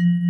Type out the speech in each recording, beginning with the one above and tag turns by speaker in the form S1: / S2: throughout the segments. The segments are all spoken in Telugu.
S1: Mm-hmm.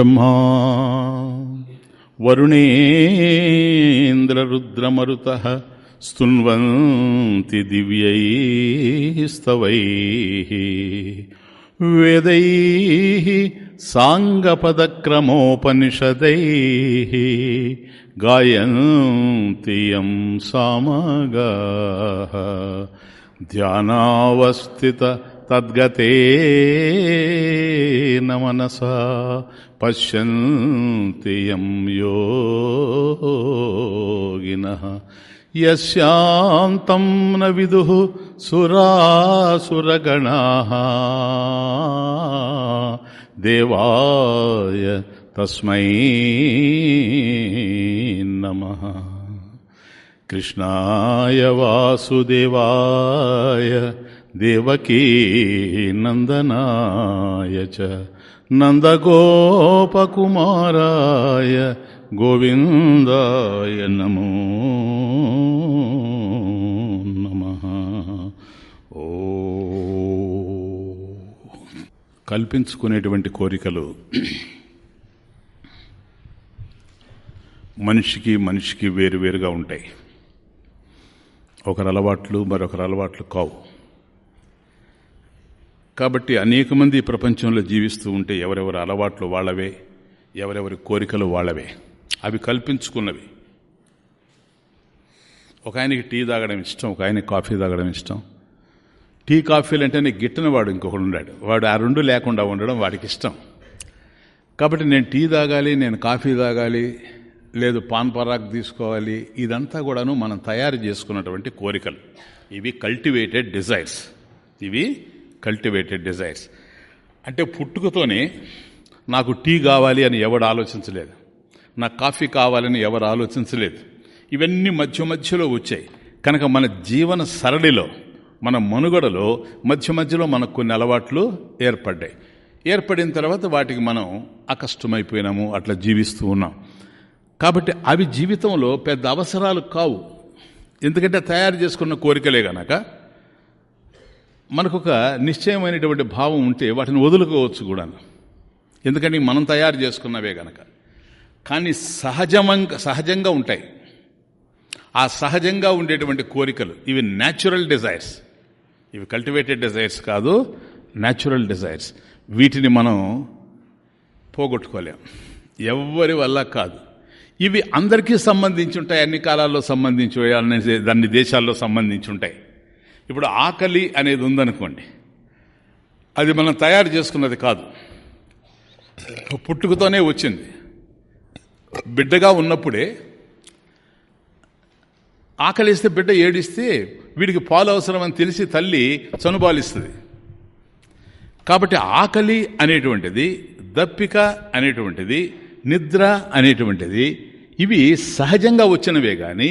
S1: యం బ్రహ్మా వరుణేంద్రరుద్రమరుత స్తున్వంతి దివ్యైస్తవై. వేదై సాంగపదక్రమోపనిషదై గాయంతి యం సామగా. ధ్యానావస్థిత తద్గతేన మనసా పశ్యంతి యం యోగినః యస్యాంతం న విదుః సురాసురగణాః దేవాయ తస్మై నమః కృష్ణాయ వాసుదేవాయ దేవకీ నందనాయ చ నందగోపకుమారాయ గోవిందాయ నమో నమ. ఓ. కల్పించుకునేటువంటి కోరికలు మనిషికి మనిషికి వేరువేరుగా ఉంటాయి. ఒకరి అలవాట్లు మరొకరి అలవాట్లు కావు. కాబట్టి అనేక మంది ప్రపంచంలో జీవిస్తూ ఉంటే ఎవరెవరి అలవాట్లు వాళ్ళవే ఎవరెవరి కోరికలు వాళ్ళవే. అవి కల్పించుకున్నవి. ఒక ఆయనకి టీ తాగడం ఇష్టం ఒక ఆయనకి కాఫీ తాగడం ఇష్టం. టీ కాఫీలు అంటేనే గిట్టన వాడు ఇంకొకడు ఉన్నాడు. వాడు ఆ రెండు లేకుండా ఉండడం వాడికి ఇష్టం. కాబట్టి నేను టీ తాగాలి నేను కాఫీ తాగాలి లేదు పాన్ పరాగ్ తీసుకోవాలి ఇదంతా కూడాను మనం తయారు చేసుకున్నటువంటి కోరికలు. ఇవి కల్టివేటెడ్ డిజైర్స్ ఇవి కల్టివేటెడ్ డిజైర్స్ అంటే పుట్టుకతోనే నాకు టీ కావాలి అని ఎవడు ఆలోచించలేదు. నాకు కాఫీ కావాలని ఎవరు ఆలోచించలేదు. ఇవన్నీ మధ్య మధ్యలో వచ్చాయి. కనుక మన జీవన సరళిలో మన మనుగడలో మధ్య మధ్యలో మనకు కొన్ని అలవాట్లు ఏర్పడ్డాయి. ఏర్పడిన తర్వాత వాటికి మనం అకష్టమైపోయినాము అట్లా జీవిస్తూ ఉన్నాం. కాబట్టి అవి జీవితంలో పెద్ద అవసరాలు కావు. ఎందుకంటే తయారు చేసుకున్న కోరికలే గనక మనకొక నిశ్చయమైనటువంటి భావం ఉంటే వాటిని వదులుకోవచ్చు కూడా ఎందుకంటే మనం తయారు చేసుకున్నవే గనక. కానీ సహజమంగా సహజంగా ఉంటాయి. ఆ సహజంగా ఉండేటువంటి కోరికలు ఇవి న్యాచురల్ డిజైర్స్ ఇవి కల్టివేటెడ్ డిజైర్స్ కాదు న్యాచురల్ డిజైర్స్ వీటిని మనం పోగొట్టుకోలేం. ఎవ్వరి వల్ల కాదు. ఇవి అందరికీ సంబంధించి ఉంటాయి అన్ని కాలాల్లో సంబంధించి అన్ని దేశాల్లో సంబంధించి ఉంటాయి. ఇప్పుడు ఆకలి అనేది ఉందనుకోండి. అది మనం తయారు చేసుకున్నది కాదు. పుట్టుకతోనే వచ్చింది. బిడ్డగా ఉన్నప్పుడే ఆకలిస్తే బిడ్డ ఏడిస్తే వీడికి పాలు అవసరమని తెలిసి తల్లి చనుబాలిస్తుంది కాబట్టి ఆకలి అనేటువంటిది దప్పిక అనేటువంటిది నిద్ర అనేటువంటిది ఇవి సహజంగా వచ్చినవే కానీ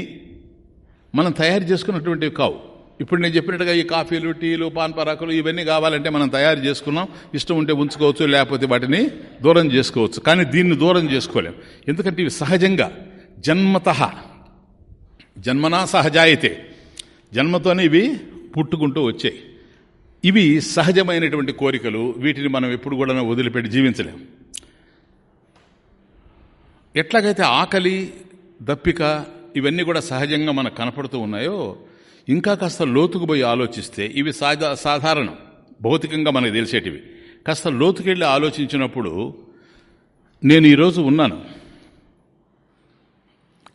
S1: మనం తయారు చేసుకున్నటువంటివి కావు. ఇప్పుడు నేను చెప్పినట్టుగా ఈ కాఫీలు టీలు పాన్ పరాకులు ఇవన్నీ కావాలంటే మనం తయారు చేసుకున్నాం. ఇష్టం ఉంటే ఉంచుకోవచ్చు లేకపోతే వాటిని దూరం చేసుకోవచ్చు. కానీ దీన్ని దూరం చేసుకోలేం. ఎందుకంటే ఇవి సహజంగా జన్మత జన్మనా సహజాయితే జన్మతోనే ఇవి పుట్టుకుంటూ వచ్చాయి. ఇవి సహజమైనటువంటి కోరికలు వీటిని మనం ఎప్పుడు కూడా వదిలిపెట్టి జీవించలేం. ఎట్లాగైతే ఆకలి దప్పిక ఇవన్నీ కూడా సహజంగా మనకు కనపడుతూ ఉన్నాయో ఇంకా కాస్త లోతుకు పోయి ఆలోచిస్తే ఇవి సాధా సాధారణం. భౌతికంగా మనకు తెలిసేటివి. కాస్త లోతుకెళ్ళి ఆలోచించినప్పుడు నేను ఈరోజు ఉన్నాను.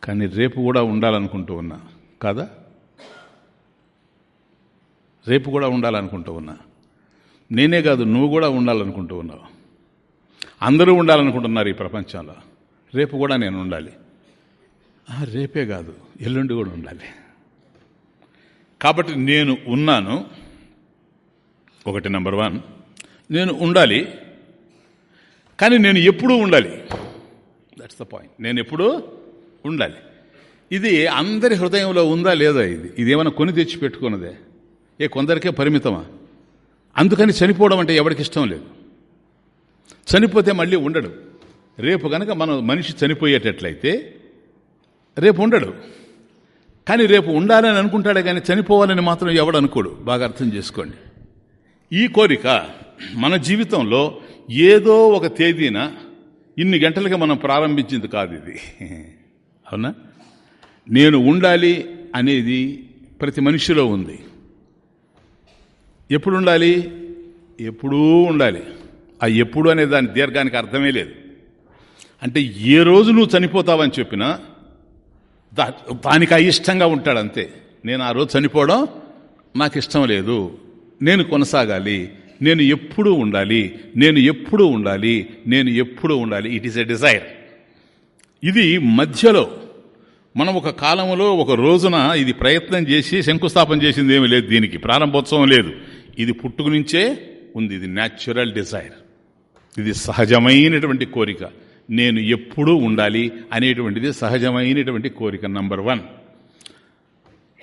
S1: కానీ రేపు కూడా ఉండాలనుకుంటూ ఉన్నా. కాదా? రేపు కూడా ఉండాలనుకుంటూ ఉన్నా. నేనే కాదు నువ్వు కూడా ఉండాలనుకుంటూ ఉన్నావు. అందరూ ఉండాలనుకుంటున్నారు ఈ ప్రపంచంలో. రేపు కూడా నేను ఉండాలి. రేపే కాదు ఎల్లుండి కూడా ఉండాలి. కాబట్టి నేను ఉన్నాను. ఒకటి నెంబర్ వన్. నేను ఉండాలి. కానీ నేను ఎప్పుడూ ఉండాలి. దట్స్ ద పాయింట్ నేను ఎప్పుడూ ఉండాలి. ఇది అందరి హృదయంలో ఉందా లేదా ఇది? ఇదేమైనా కొని తెచ్చి పెట్టుకున్నదే? ఏ కొందరికే పరిమితమా? అందుకని చనిపోవడం అంటే ఎవరికి ఇష్టం లేదు. చనిపోతే మళ్ళీ ఉండడు. రేపు కనుక మనం మనిషి చనిపోయేటట్లయితే రేపు ఉండడు. కానీ రేపు ఉండాలని అనుకుంటాడే కానీ చనిపోవాలని మాత్రం ఎవడు అనుకోడు. బాగా అర్థం చేసుకోండి. ఈ కోరిక మన జీవితంలో ఏదో ఒక తేదీన ఇన్ని గంటలకి మనం ప్రారంభించింది కాదు ఇది. అవునా? నేను ఉండాలి అనేది ప్రతి మనిషిలో ఉంది. ఎప్పుడు ఉండాలి? ఎప్పుడూ ఉండాలి. ఆ ఎప్పుడు అనే దాని దీర్ఘానికి అర్థమే లేదు. అంటే ఏ రోజు నువ్వు చనిపోతావని చెప్పినా దా దానికి అయిష్టంగా ఉంటాడు అంతే. నేను ఆ రోజు చనిపోవడం నాకు ఇష్టం లేదు. నేను కొనసాగాలి. నేను ఎప్పుడూ ఉండాలి. నేను ఎప్పుడూ ఉండాలి. నేను ఎప్పుడూ ఉండాలి. ఇట్ ఈస్ ఎ డిజైర్ ఇది మధ్యలో మనం ఒక కాలంలో ఒక రోజున ఇది ప్రయత్నం చేసి శంకుస్థాపన చేసింది ఏమీ లేదు. దీనికి ప్రారంభోత్సవం లేదు. ఇది పుట్టుకు నుంచే ఉంది. ఇది న్యాచురల్ డిజైర్ ఇది సహజమైనటువంటి కోరిక. నేను ఎప్పుడూ ఉండాలి అనేటువంటిది సహజమైనటువంటి కోరిక. నంబర్ వన్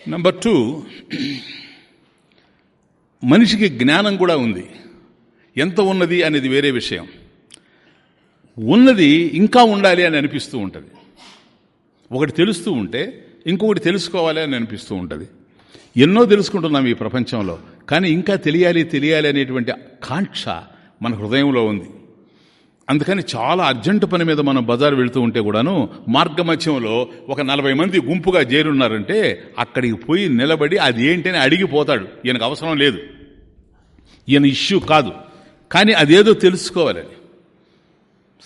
S1: నంబర్ టూ మనిషికి జ్ఞానం కూడా ఉంది. ఎంత ఉన్నది అనేది వేరే విషయం. ఉన్నది ఇంకా ఉండాలి అని అనిపిస్తూ ఉంటుంది. ఒకటి తెలుస్తూ ఉంటే ఇంకొకటి తెలుసుకోవాలి అని అనిపిస్తూ ఉంటుంది. ఎన్నో తెలుసుకుంటున్నాం ఈ ప్రపంచంలో కానీ ఇంకా తెలియాలి తెలియాలి అనేటువంటి కాంక్ష మన హృదయంలో ఉంది. అందుకని చాలా అర్జెంటు పని మీద మనం బజార్ వెళుతూ ఉంటే కూడాను మార్గమధ్యంలో ఒక నలభై మంది గుంపుగా చేరున్నారంటే అక్కడికి పోయి నిలబడి అది ఏంటని అడిగిపోతాడు. ఈయనకు అవసరం లేదు. ఈయన ఇష్యూ కాదు. కానీ అదేదో తెలుసుకోవాలని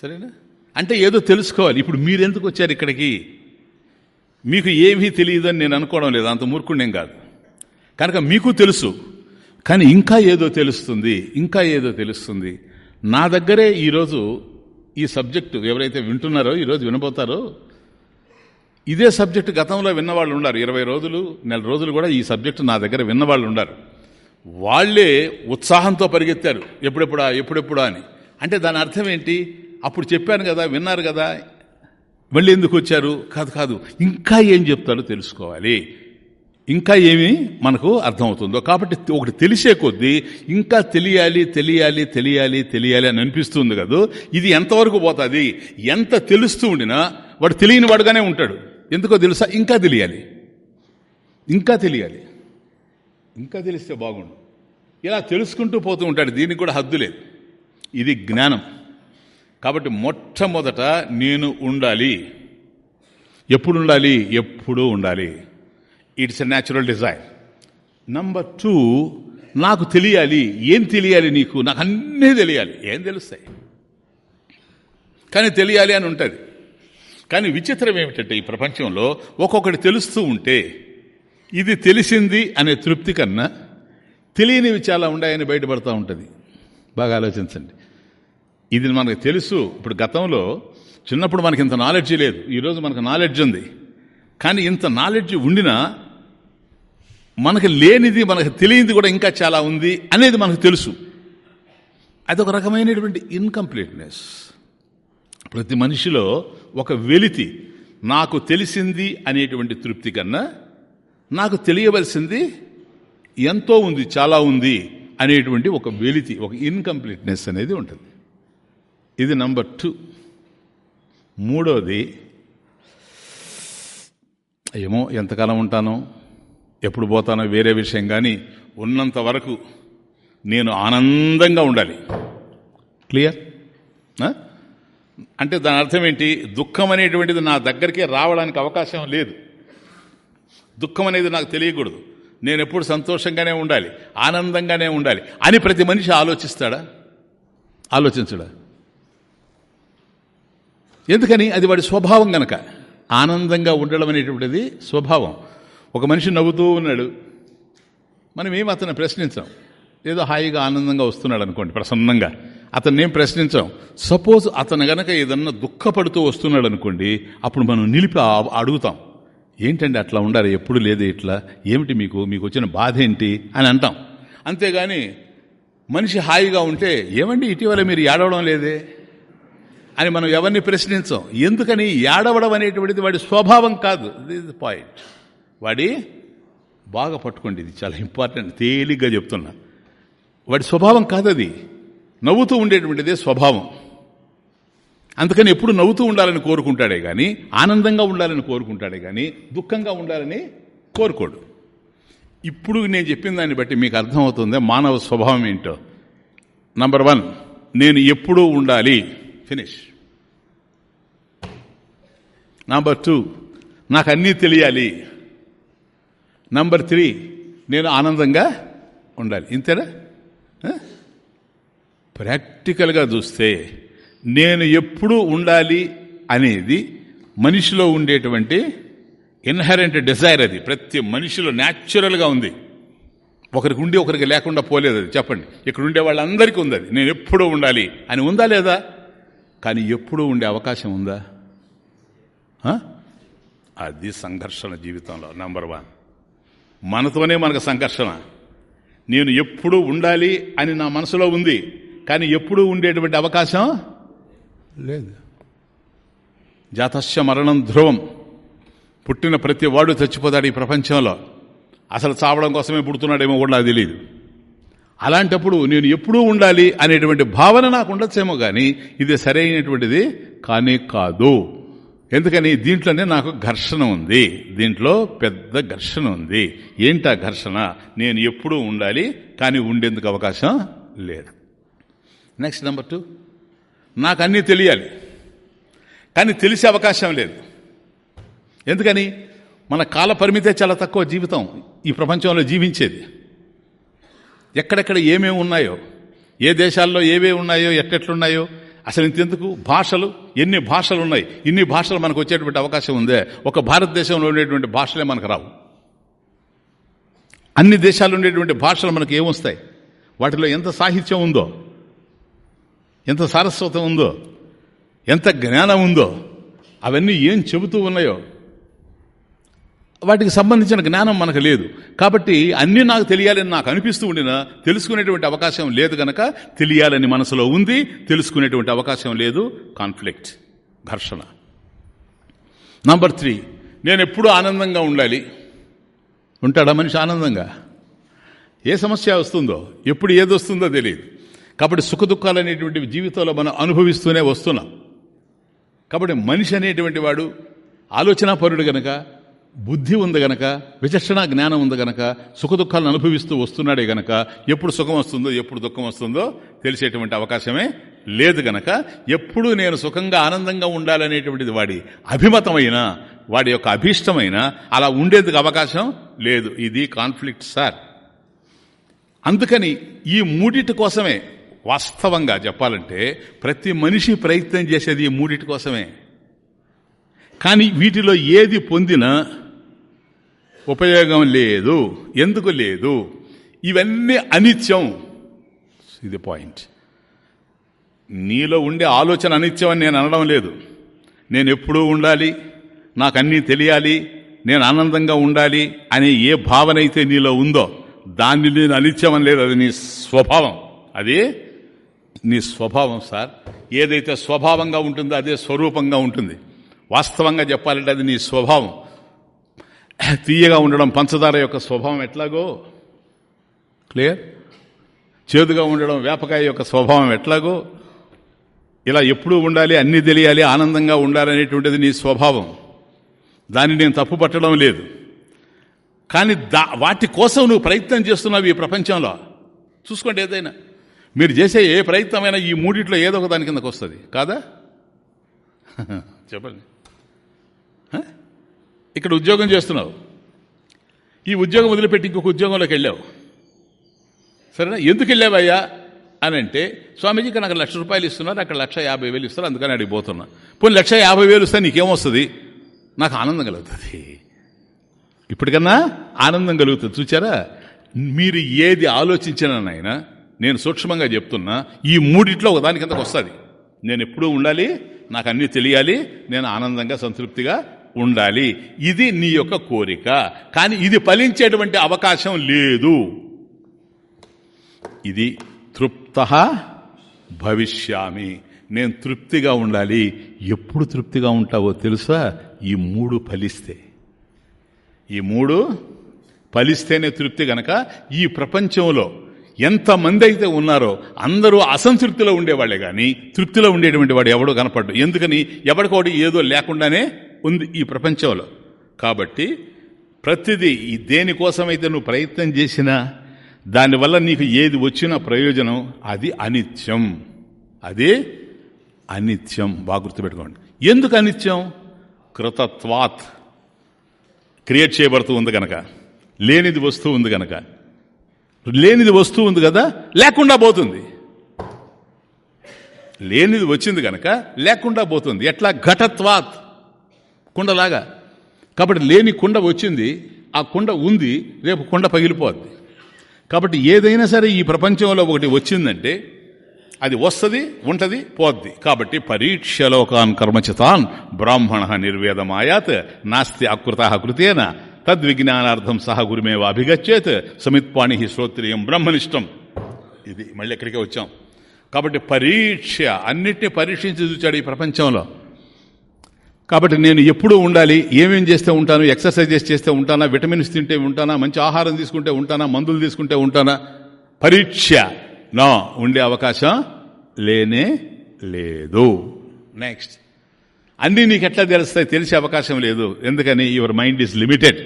S1: సరేనా? అంటే ఏదో తెలుసుకోవాలి. ఇప్పుడు మీరెందుకు వచ్చారు ఇక్కడికి? మీకు ఏమీ తెలియదని నేను అనుకోవడం లేదు. అంత మూర్ఖుణ్యం కాదు. కనుక మీకు తెలుసు. కానీ ఇంకా ఏదో తెలుస్తుంది. ఇంకా ఏదో తెలుస్తుంది. నా దగ్గరే ఈరోజు ఈ సబ్జెక్టు ఎవరైతే వింటున్నారో ఈరోజు వినబోతారో ఇదే సబ్జెక్టు గతంలో విన్నవాళ్ళు ఉన్నారు ఇరవై రోజులు నెల రోజులు కూడా ఈ సబ్జెక్టు నా దగ్గర విన్నవాళ్ళు ఉన్నారు వాళ్ళే ఉత్సాహంతో పరిగెత్తారు. ఎప్పుడెప్పుడా ఎప్పుడెప్పుడా అని. అంటే దాని అర్థం ఏంటి? అప్పుడు చెప్పాను కదా విన్నారు కదా మళ్ళీ ఎందుకు వచ్చారు? కాదు కాదు. ఇంకా ఏం చెప్తారో తెలుసుకోవాలి. ఇంకా ఏమి మనకు అర్థమవుతుందో. కాబట్టి ఒకటి తెలిసే కొద్దీ ఇంకా తెలియాలి తెలియాలి తెలియాలి తెలియాలి అని అనిపిస్తుంది కదా. ఇది ఎంతవరకు పోతుంది? ఎంత తెలుస్తూ ఉండినా వాడు తెలియని వాడుగానే ఉంటాడు. ఎందుకో తెలుసా? ఇంకా తెలియాలి. ఇంకా తెలియాలి. ఇంకా తెలిస్తే బాగుండు. ఇలా తెలుసుకుంటూ పోతూ ఉంటాడు. దీనికి కూడా హద్దు లేదు. ఇది జ్ఞానం. కాబట్టి మొట్టమొదట నేను ఉండాలి. ఎప్పుడు ఉండాలి? ఎప్పుడూ ఉండాలి. It's a natural desire number two నాకు తెలియాలి. ఏం తెలియాలి నీకు? నాకు అన్నీ తెలియాలి. ఏం తెలుస్తాయి? కానీ తెలియాలి అని ఉంటుంది. కానీ విచిత్రం ఏమిటంటే ఈ ప్రపంచంలో ఒక్కొక్కటి తెలుస్తూ ఉంటే ఇది తెలిసింది అనే తృప్తి కన్నా తెలియనివి చాలా ఉన్నాయని బయటపడతా ఉంటుంది. బాగా ఆలోచించండి. ఇది మనకు తెలుసు. ఇప్పుడు గతంలో చిన్నప్పుడు మనకి ఇంత నాలెడ్జ్ లేదు. ఈరోజు మనకు నాలెడ్జ్ ఉంది. కానీ ఇంత నాలెడ్జ్ ఉండినా మనకు లేనిది మనకు తెలియనిది కూడా ఇంకా చాలా ఉంది అనేది మనకు తెలుసు. అదొక రకమైనటువంటి ఇన్కంప్లీట్నెస్ ప్రతి మనిషిలో ఒక వెలితి నాకు తెలిసింది అనేటువంటి తృప్తి కన్నా నాకు తెలియవలసింది ఎంతో ఉంది చాలా ఉంది అనేటువంటి ఒక వెలితి ఒక ఇన్కంప్లీట్నెస్ అనేది ఉంటుంది. ఇది నంబర్ టూ మూడోది ఏమో ఎంతకాలం ఉంటానో? ఎప్పుడు పోతానో వేరే విషయం కానీ ఉన్నంత వరకు నేను ఆనందంగా ఉండాలి. క్లియర్? అంటే దాని అర్థం ఏంటి? దుఃఖం అనేటువంటిది నా దగ్గరికి రావడానికి అవకాశం లేదు. దుఃఖం అనేది నాకు తెలియకూడదు. నేను ఎప్పుడు సంతోషంగానే ఉండాలి ఆనందంగానే ఉండాలి అని ప్రతి మనిషి ఆలోచిస్తాడా? ఆలోచించడా? ఎందుకని? అది వాడి స్వభావం గనక. ఆనందంగా ఉండడం అనేటువంటిది స్వభావం. ఒక మనిషి నవ్వుతూ ఉన్నాడు. మనం ఏం అతను ప్రశ్నించాం? ఏదో హాయిగా ఆనందంగా వస్తున్నాడు అనుకోండి ప్రసన్నంగా. అతన్ని ఏం ప్రశ్నించాం? సపోజ్ అతను గనక ఏదన్నా దుఃఖపడుతూ వస్తున్నాడు అనుకోండి అప్పుడు మనం నిలిపి అడుగుతాం. ఏంటండి అట్లా ఉండాలి? ఎప్పుడు లేదు ఇట్లా. ఏమిటి మీకు? మీకు వచ్చిన బాధ ఏంటి? అని అంటాం. అంతేగాని మనిషి హాయిగా ఉంటే ఏమండి ఇటీవల మీరు ఏడవడం లేదే? అని మనం ఎవరిని ప్రశ్నించాం? ఎందుకని? ఏడవడం అనేటువంటిది వాడి స్వభావం కాదు. దిస్ పాయింట్ వాడి బాగా పట్టుకోండి ఇది చాలా ఇంపార్టెంట్. తేలిగ్గా చెప్తున్నా. వాడి స్వభావం కాదది. నవ్వుతూ ఉండేటువంటిదే స్వభావం. అందుకని ఎప్పుడు నవ్వుతూ ఉండాలని కోరుకుంటాడే కానీ ఆనందంగా ఉండాలని కోరుకుంటాడే కానీ దుఃఖంగా ఉండాలని కోరుకోడు. ఇప్పుడు నేను చెప్పిన దాన్ని బట్టి మీకు అర్థమవుతుంది? మానవ స్వభావం ఏంటో? నంబర్ వన్ నేను ఎప్పుడూ ఉండాలి. ఫినిష్ నంబర్ టూ నాకు అన్నీ తెలియాలి. నంబర్ త్రీ నేను ఆనందంగా ఉండాలి. ఇంతేనా? ప్రాక్టికల్గా చూస్తే నేను ఎప్పుడూ ఉండాలి అనేది మనిషిలో ఉండేటువంటి ఇన్హరెంట్ డిజైర్ అది. ప్రతి మనిషిలో న్యాచురల్గా ఉంది. ఒకరికి ఉండి ఒకరికి లేకుండా పోలేదు అది. చెప్పండి. ఇక్కడ ఉండే వాళ్ళందరికీ ఉంది అది. నేను ఎప్పుడూ ఉండాలి అని ఉందా లేదా? కానీ ఎప్పుడూ ఉండే అవకాశం ఉందా? అది సంఘర్షణ జీవితంలో నంబర్ వన్ మనతోనే మనకు సంఘర్షణ. నేను ఎప్పుడూ ఉండాలి అని నా మనసులో ఉంది. కానీ ఎప్పుడూ ఉండేటువంటి అవకాశం? లేదు. జాతస్య మరణం ధ్రువం. పుట్టిన ప్రతి వాడు చచ్చిపోతాడు ఈ ప్రపంచంలో. అసలు చావడం కోసమే పుడుతున్నాడేమో కూడా నాకు తెలియదు అలాంటప్పుడు నేను ఎప్పుడూ ఉండాలి అనేటువంటి భావన నాకు ఉండొచ్చేమో కానీ ఇది సరైనటువంటిది కానీ కాదు. ఎందుకని? దీంట్లోనే నాకు ఘర్షణ ఉంది. దీంట్లో పెద్ద ఘర్షణ ఉంది. ఏంటా ఘర్షణ? నేను ఎప్పుడూ ఉండాలి కానీ ఉండేందుకు అవకాశం లేదు. నెక్స్ట్ నెంబర్ టూ నాకు అన్నీ తెలియాలి కానీ తెలిసే అవకాశం లేదు. ఎందుకని? మన కాల పరిమితే చాలా తక్కువ జీవితం ఈ ప్రపంచంలో జీవించేది. ఎక్కడెక్కడ ఏమేమి ఉన్నాయో ఏ దేశాల్లో ఏవే ఉన్నాయో ఎట్టెట్లున్నాయో అసలు ఇంతెందుకు? భాషలు ఎన్ని భాషలు ఉన్నాయి? ఇన్ని భాషలు మనకు వచ్చేటువంటి అవకాశం ఉందే. ఒక భారతదేశంలో ఉండేటువంటి భాషలే మనకు రావు. అన్ని దేశాలు ఉండేటువంటి భాషలు మనకు ఏమొస్తాయి? వాటిలో ఎంత సాహిత్యం ఉందో? ఎంత సారస్వతం ఉందో? ఎంత జ్ఞానం ఉందో? అవన్నీ ఏం చెబుతూ ఉన్నాయో? వాటికి సంబంధించిన జ్ఞానం మనకు లేదు. కాబట్టి అన్నీ నాకు తెలియాలని నాకు అనిపిస్తూ ఉండినా తెలుసుకునేటువంటి అవకాశం లేదు గనక తెలియాలని మనసులో ఉంది తెలుసుకునేటువంటి అవకాశం లేదు. కాన్ఫ్లిక్ట్. ఘర్షణ. Number three. నేను ఎప్పుడూ ఆనందంగా ఉండాలి. ఉంటాడా మనిషి ఆనందంగా? ఏ సమస్య వస్తుందో ఎప్పుడు ఏది వస్తుందో తెలియదు. కాబట్టి సుఖదుఖాలు అనేటువంటి జీవితంలో మనం అనుభవిస్తూనే వస్తున్నాం. కాబట్టి మనిషి అనేటువంటి వాడు ఆలోచనాపరుడు గనక బుద్ధి ఉంది గనక విచక్షణ జ్ఞానం ఉంది గనక సుఖ దుఃఖాలను అనుభవిస్తూ వస్తున్నాడే గనక ఎప్పుడు సుఖం వస్తుందో ఎప్పుడు దుఃఖం వస్తుందో తెలిసేటువంటి అవకాశమే లేదు గనక ఎప్పుడు నేను సుఖంగా ఆనందంగా ఉండాలనేటువంటిది వాడి అభిమతమైన వాడి యొక్క అభీష్టమైన అలా ఉండేందుకు అవకాశం లేదు. ఇది కాన్ఫ్లిక్ట్ సార్ అందుకని ఈ మూడిటి కోసమే వాస్తవంగా చెప్పాలంటే ప్రతి మనిషి ప్రయత్నం చేసేది ఈ మూడిటి కోసమే. కానీ వీటిలో ఏది పొందినా ఉపయోగం లేదు ఎందుకు లేదు? ఇవన్నీ అనిత్యం. ఇది పాయింట్ నీలో ఉండే ఆలోచన అనిత్యం అని నేను అనడం లేదు. నేను ఎప్పుడూ ఉండాలి నాకు అన్నీ తెలియాలి నేను ఆనందంగా ఉండాలి అనే ఏ భావన అయితే నీలో ఉందో దాన్ని నేను అనిత్యం లేదు. అది నీ స్వభావం. అది నీ స్వభావం సార్. ఏదైతే స్వభావంగా ఉంటుందో అదే స్వరూపంగా ఉంటుంది. వాస్తవంగా చెప్పాలంటే అది నీ స్వభావం. తీయగా ఉండడం పంచదార యొక్క స్వభావం ఎట్లాగో? క్లియర్? చేదుగా ఉండడం వేపకాయ యొక్క స్వభావం ఎట్లాగో? ఇలా ఎప్పుడూ ఉండాలి అన్నీ తెలియాలి ఆనందంగా ఉండాలనేటువంటిది నీ స్వభావం. దాన్ని నేను తప్పు పట్టడం లేదు. కానీ దా వాటి కోసం నువ్వు ప్రయత్నం చేస్తున్నావు ఈ ప్రపంచంలో. చూసుకోండి ఏదైనా. మీరు చేసే ఏ ప్రయత్నమైనా ఈ మూడిట్లో ఏదో ఒక దాని కిందకు వస్తుంది కాదా? చెప్పండి. ఇక్కడ ఉద్యోగం చేస్తున్నావు. ఈ ఉద్యోగం వదిలిపెట్టి ఇంకొక ఉద్యోగంలోకి వెళ్ళావు. సరేనా? ఎందుకు వెళ్ళావయ్యా? అని అంటే స్వామీజీ నాకు లక్ష రూపాయలు ఇస్తున్నారు అక్కడ లక్ష యాభై వేలు ఇస్తారు అందుకని అడిగిపోతున్నా పోనీ లక్ష యాభై వేలు ఇస్తే నీకేమొస్తుంది? నాకు ఆనందం కలుగుతుంది. ఇప్పటికన్నా ఆనందం కలుగుతుంది. చూచారా? మీరు ఏది ఆలోచించినా నాయన నేను సూక్ష్మంగా చెప్తున్నా ఈ మూడిట్లో ఒకదాని కిందకు వస్తుంది. నేను ఎప్పుడూ ఉండాలి నాకు అన్నీ తెలియాలి నేను ఆనందంగా సంతృప్తిగా ఉండాలి. ఇది నీ యొక్క కోరిక. కానీ ఇది ఫలించేటువంటి అవకాశం లేదు. ఇది తృప్త భవిష్యామి. నేను తృప్తిగా ఉండాలి. ఎప్పుడు తృప్తిగా ఉంటావో తెలుసా? ఈ మూడు ఫలిస్తే. ఈ మూడు ఫలిస్తేనే తృప్తి గనక ఈ ప్రపంచంలో ఎంతమంది అయితే ఉన్నారో అందరూ అసంతృప్తిలో ఉండేవాళ్ళే కానీ తృప్తిలో ఉండేటువంటి వాడు ఎవడో కనపడ్డు. ఎందుకని? ఎవరికోటి ఏదో లేకుండానే ఉంది ఈ ప్రపంచంలో. కాబట్టి ప్రతిదీ దేనికోసమైతే నువ్వు ప్రయత్నం చేసినా దానివల్ల నీకు ఏది వచ్చినా ప్రయోజనం అది అనిత్యం. అది అనిత్యం. బాగా గుర్తుపెట్టుకోండి. ఎందుకు అనిత్యం? కృతత్వాత్. క్రియేట్ చేయబడుతూ ఉంది కనుక లేనిది వస్తువు ఉంది కనుక లేనిది వస్తువు ఉంది కదా? లేకుండా పోతుంది. లేనిది వచ్చింది కనుక లేకుండా పోతుంది. ఎట్లా? ఘటత్వాత్. కుండలాగా. కాబట్టి లేని కుండ వచ్చింది ఆ కుండ ఉంది రేపు కుండ పగిలిపోద్ది. కాబట్టి ఏదైనా సరే ఈ ప్రపంచంలో ఒకటి వచ్చిందంటే అది వస్తుంది ఉంటుంది పోద్ది. కాబట్టి పరీక్షలోకాన్ కర్మచితాన్ బ్రాహ్మణ నిర్వేదమాయాత్ నాస్తి అకృత కృతేన తద్విజ్ఞానార్థం సహ గురుమేవ అభిగచ్చేత్ సమిత్పాణి శ్రోత్రియం బ్రహ్మనిష్టం. ఇది మళ్ళీ ఎక్కడికే వచ్చాం. కాబట్టి పరీక్ష అన్నిటినీ పరీక్షించి చూచాడు ఈ ప్రపంచంలో. కాబట్టి నేను ఎప్పుడూ ఉండాలి ఏమేం చేస్తే ఉంటాను ఎక్సర్సైజెస్ చేస్తే ఉంటానా విటమిన్స్ తింటే ఉంటానా మంచి ఆహారం తీసుకుంటే ఉంటానా మందులు తీసుకుంటే ఉంటానా? పరీక్ష. నా ఉండే అవకాశం లేనే లేదు. నెక్స్ట్ అన్నీ నీకు ఎట్లా తెలుస్తాయి? తెలిసే అవకాశం లేదు. ఎందుకని? Your mind is limited.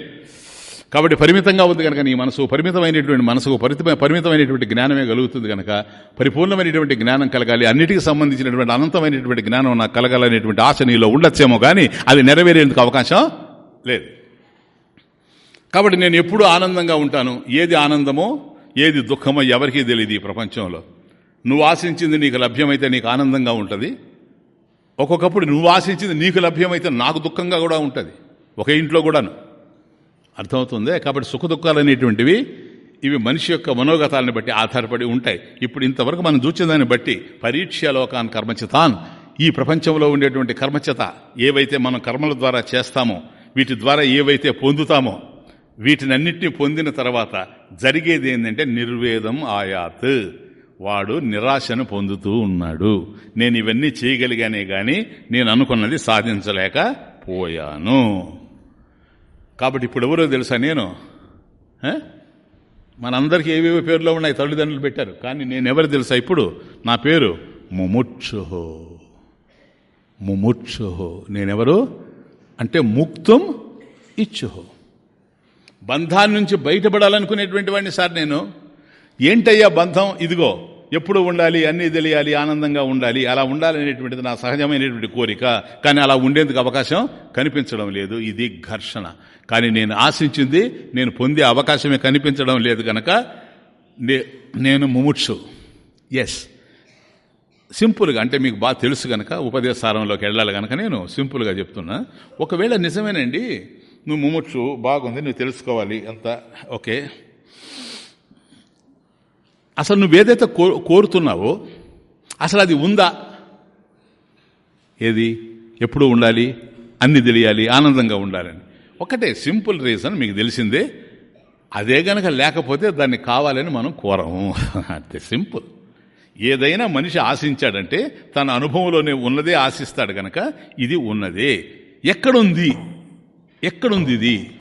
S1: కాబట్టి పరిమితంగా ఉంది కనుక నీ మనసు పరిమితమైనటువంటి మనసుకు పరిమిత పరిమితమైనటువంటి జ్ఞానమే కలుగుతుంది కనుక పరిపూర్ణమైనటువంటి జ్ఞానం కలగాలి. అన్నిటికీ సంబంధించినటువంటి అనంతమైనటువంటి జ్ఞానం నాకు కలగాలనేటువంటి ఆశ నీలో ఉండొచ్చేమో కానీ అది నెరవేరేందుకు అవకాశం లేదు. కాబట్టి నేను ఎప్పుడూ ఆనందంగా ఉంటాను. ఏది ఆనందమో ఏది దుఃఖమో ఎవరికీ తెలియదు ఈ ప్రపంచంలో. నువ్వు ఆశించింది నీకు లభ్యమైతే నీకు ఆనందంగా ఉంటుంది. ఒక్కొక్కప్పుడు నువ్వు ఆశించింది నీకు లభ్యమైతే నాకు దుఃఖంగా కూడా ఉంటుంది. ఒక ఇంట్లో కూడాను. అర్థమవుతుంది? కాబట్టి సుఖ దుఃఖాలు అనేటువంటివి ఇవి మనిషి యొక్క మనోగతాలను బట్టి ఆధారపడి ఉంటాయి. ఇప్పుడు ఇంతవరకు మనం చూచేదాన్ని బట్టి పరీక్ష లోకాన్ కర్మచితాన్ ఈ ప్రపంచంలో ఉండేటువంటి కర్మచత ఏవైతే మనం కర్మల ద్వారా చేస్తామో వీటి ద్వారా ఏవైతే పొందుతామో వీటినన్నింటినీ పొందిన తర్వాత జరిగేది ఏంటంటే నిర్వేదం ఆయాత్. వాడు నిరాశను పొందుతూ ఉన్నాడు. నేను ఇవన్నీ చేయగలిగానే కానీ నేను అనుకున్నది సాధించలేకపోయాను కాబట్టి ఇప్పుడు ఎవరో తెలుసా నేను? మనందరికీ ఏవేవో పేర్లో ఉన్నాయి తల్లిదండ్రులు పెట్టారు. కానీ నేను ఎవరు తెలుసా ఇప్పుడు? నా పేరు ముముక్షుహో. ముముక్షుహో. నేనెవరు? అంటే ముక్తం ఇచ్చుహో. బంధాన్ని నుంచి బయటపడాలనుకునేటువంటి వాడిని సార్ నేను. ఏంటయ్యా బంధం? ఇదిగో ఎప్పుడు ఉండాలి అన్నీ తెలియాలి ఆనందంగా ఉండాలి. అలా ఉండాలనేటువంటిది నా సహజమైనటువంటి కోరిక. కానీ అలా ఉండేందుకు అవకాశం కనిపించడం లేదు. ఇది ఘర్షణ. కానీ నేను ఆశించింది నేను పొందే అవకాశమే కనిపించడం లేదు కనుక నేను ముముక్షు ఎస్ సింపుల్గా అంటే మీకు బాగా తెలుసు కనుక ఉపదేశారంలోకి వెళ్ళాలి కనుక నేను సింపుల్గా చెప్తున్నా. ఒకవేళ నిజమేనండి నువ్వు ముముక్షు బాగుంది నువ్వు తెలుసుకోవాలి అంత ఓకే. అసలు నువ్వేదైతే కోరుతున్నావో అసలు అది ఉందా? ఏది? ఎప్పుడు ఉండాలి? అన్ని తెలియాలి ఆనందంగా ఉండాలని. ఒకటే సింపుల్ రీజన్ మీకు తెలిసిందే. అదే గనక లేకపోతే దాన్ని కావాలని మనం కోరము. అంతే సింపుల్. ఏదైనా మనిషి ఆశించాడంటే తన అనుభవంలోనే ఉన్నదే ఆశిస్తాడు గనక ఇది ఉన్నదే. ఎక్కడుంది? ఎక్కడుంది ఇది?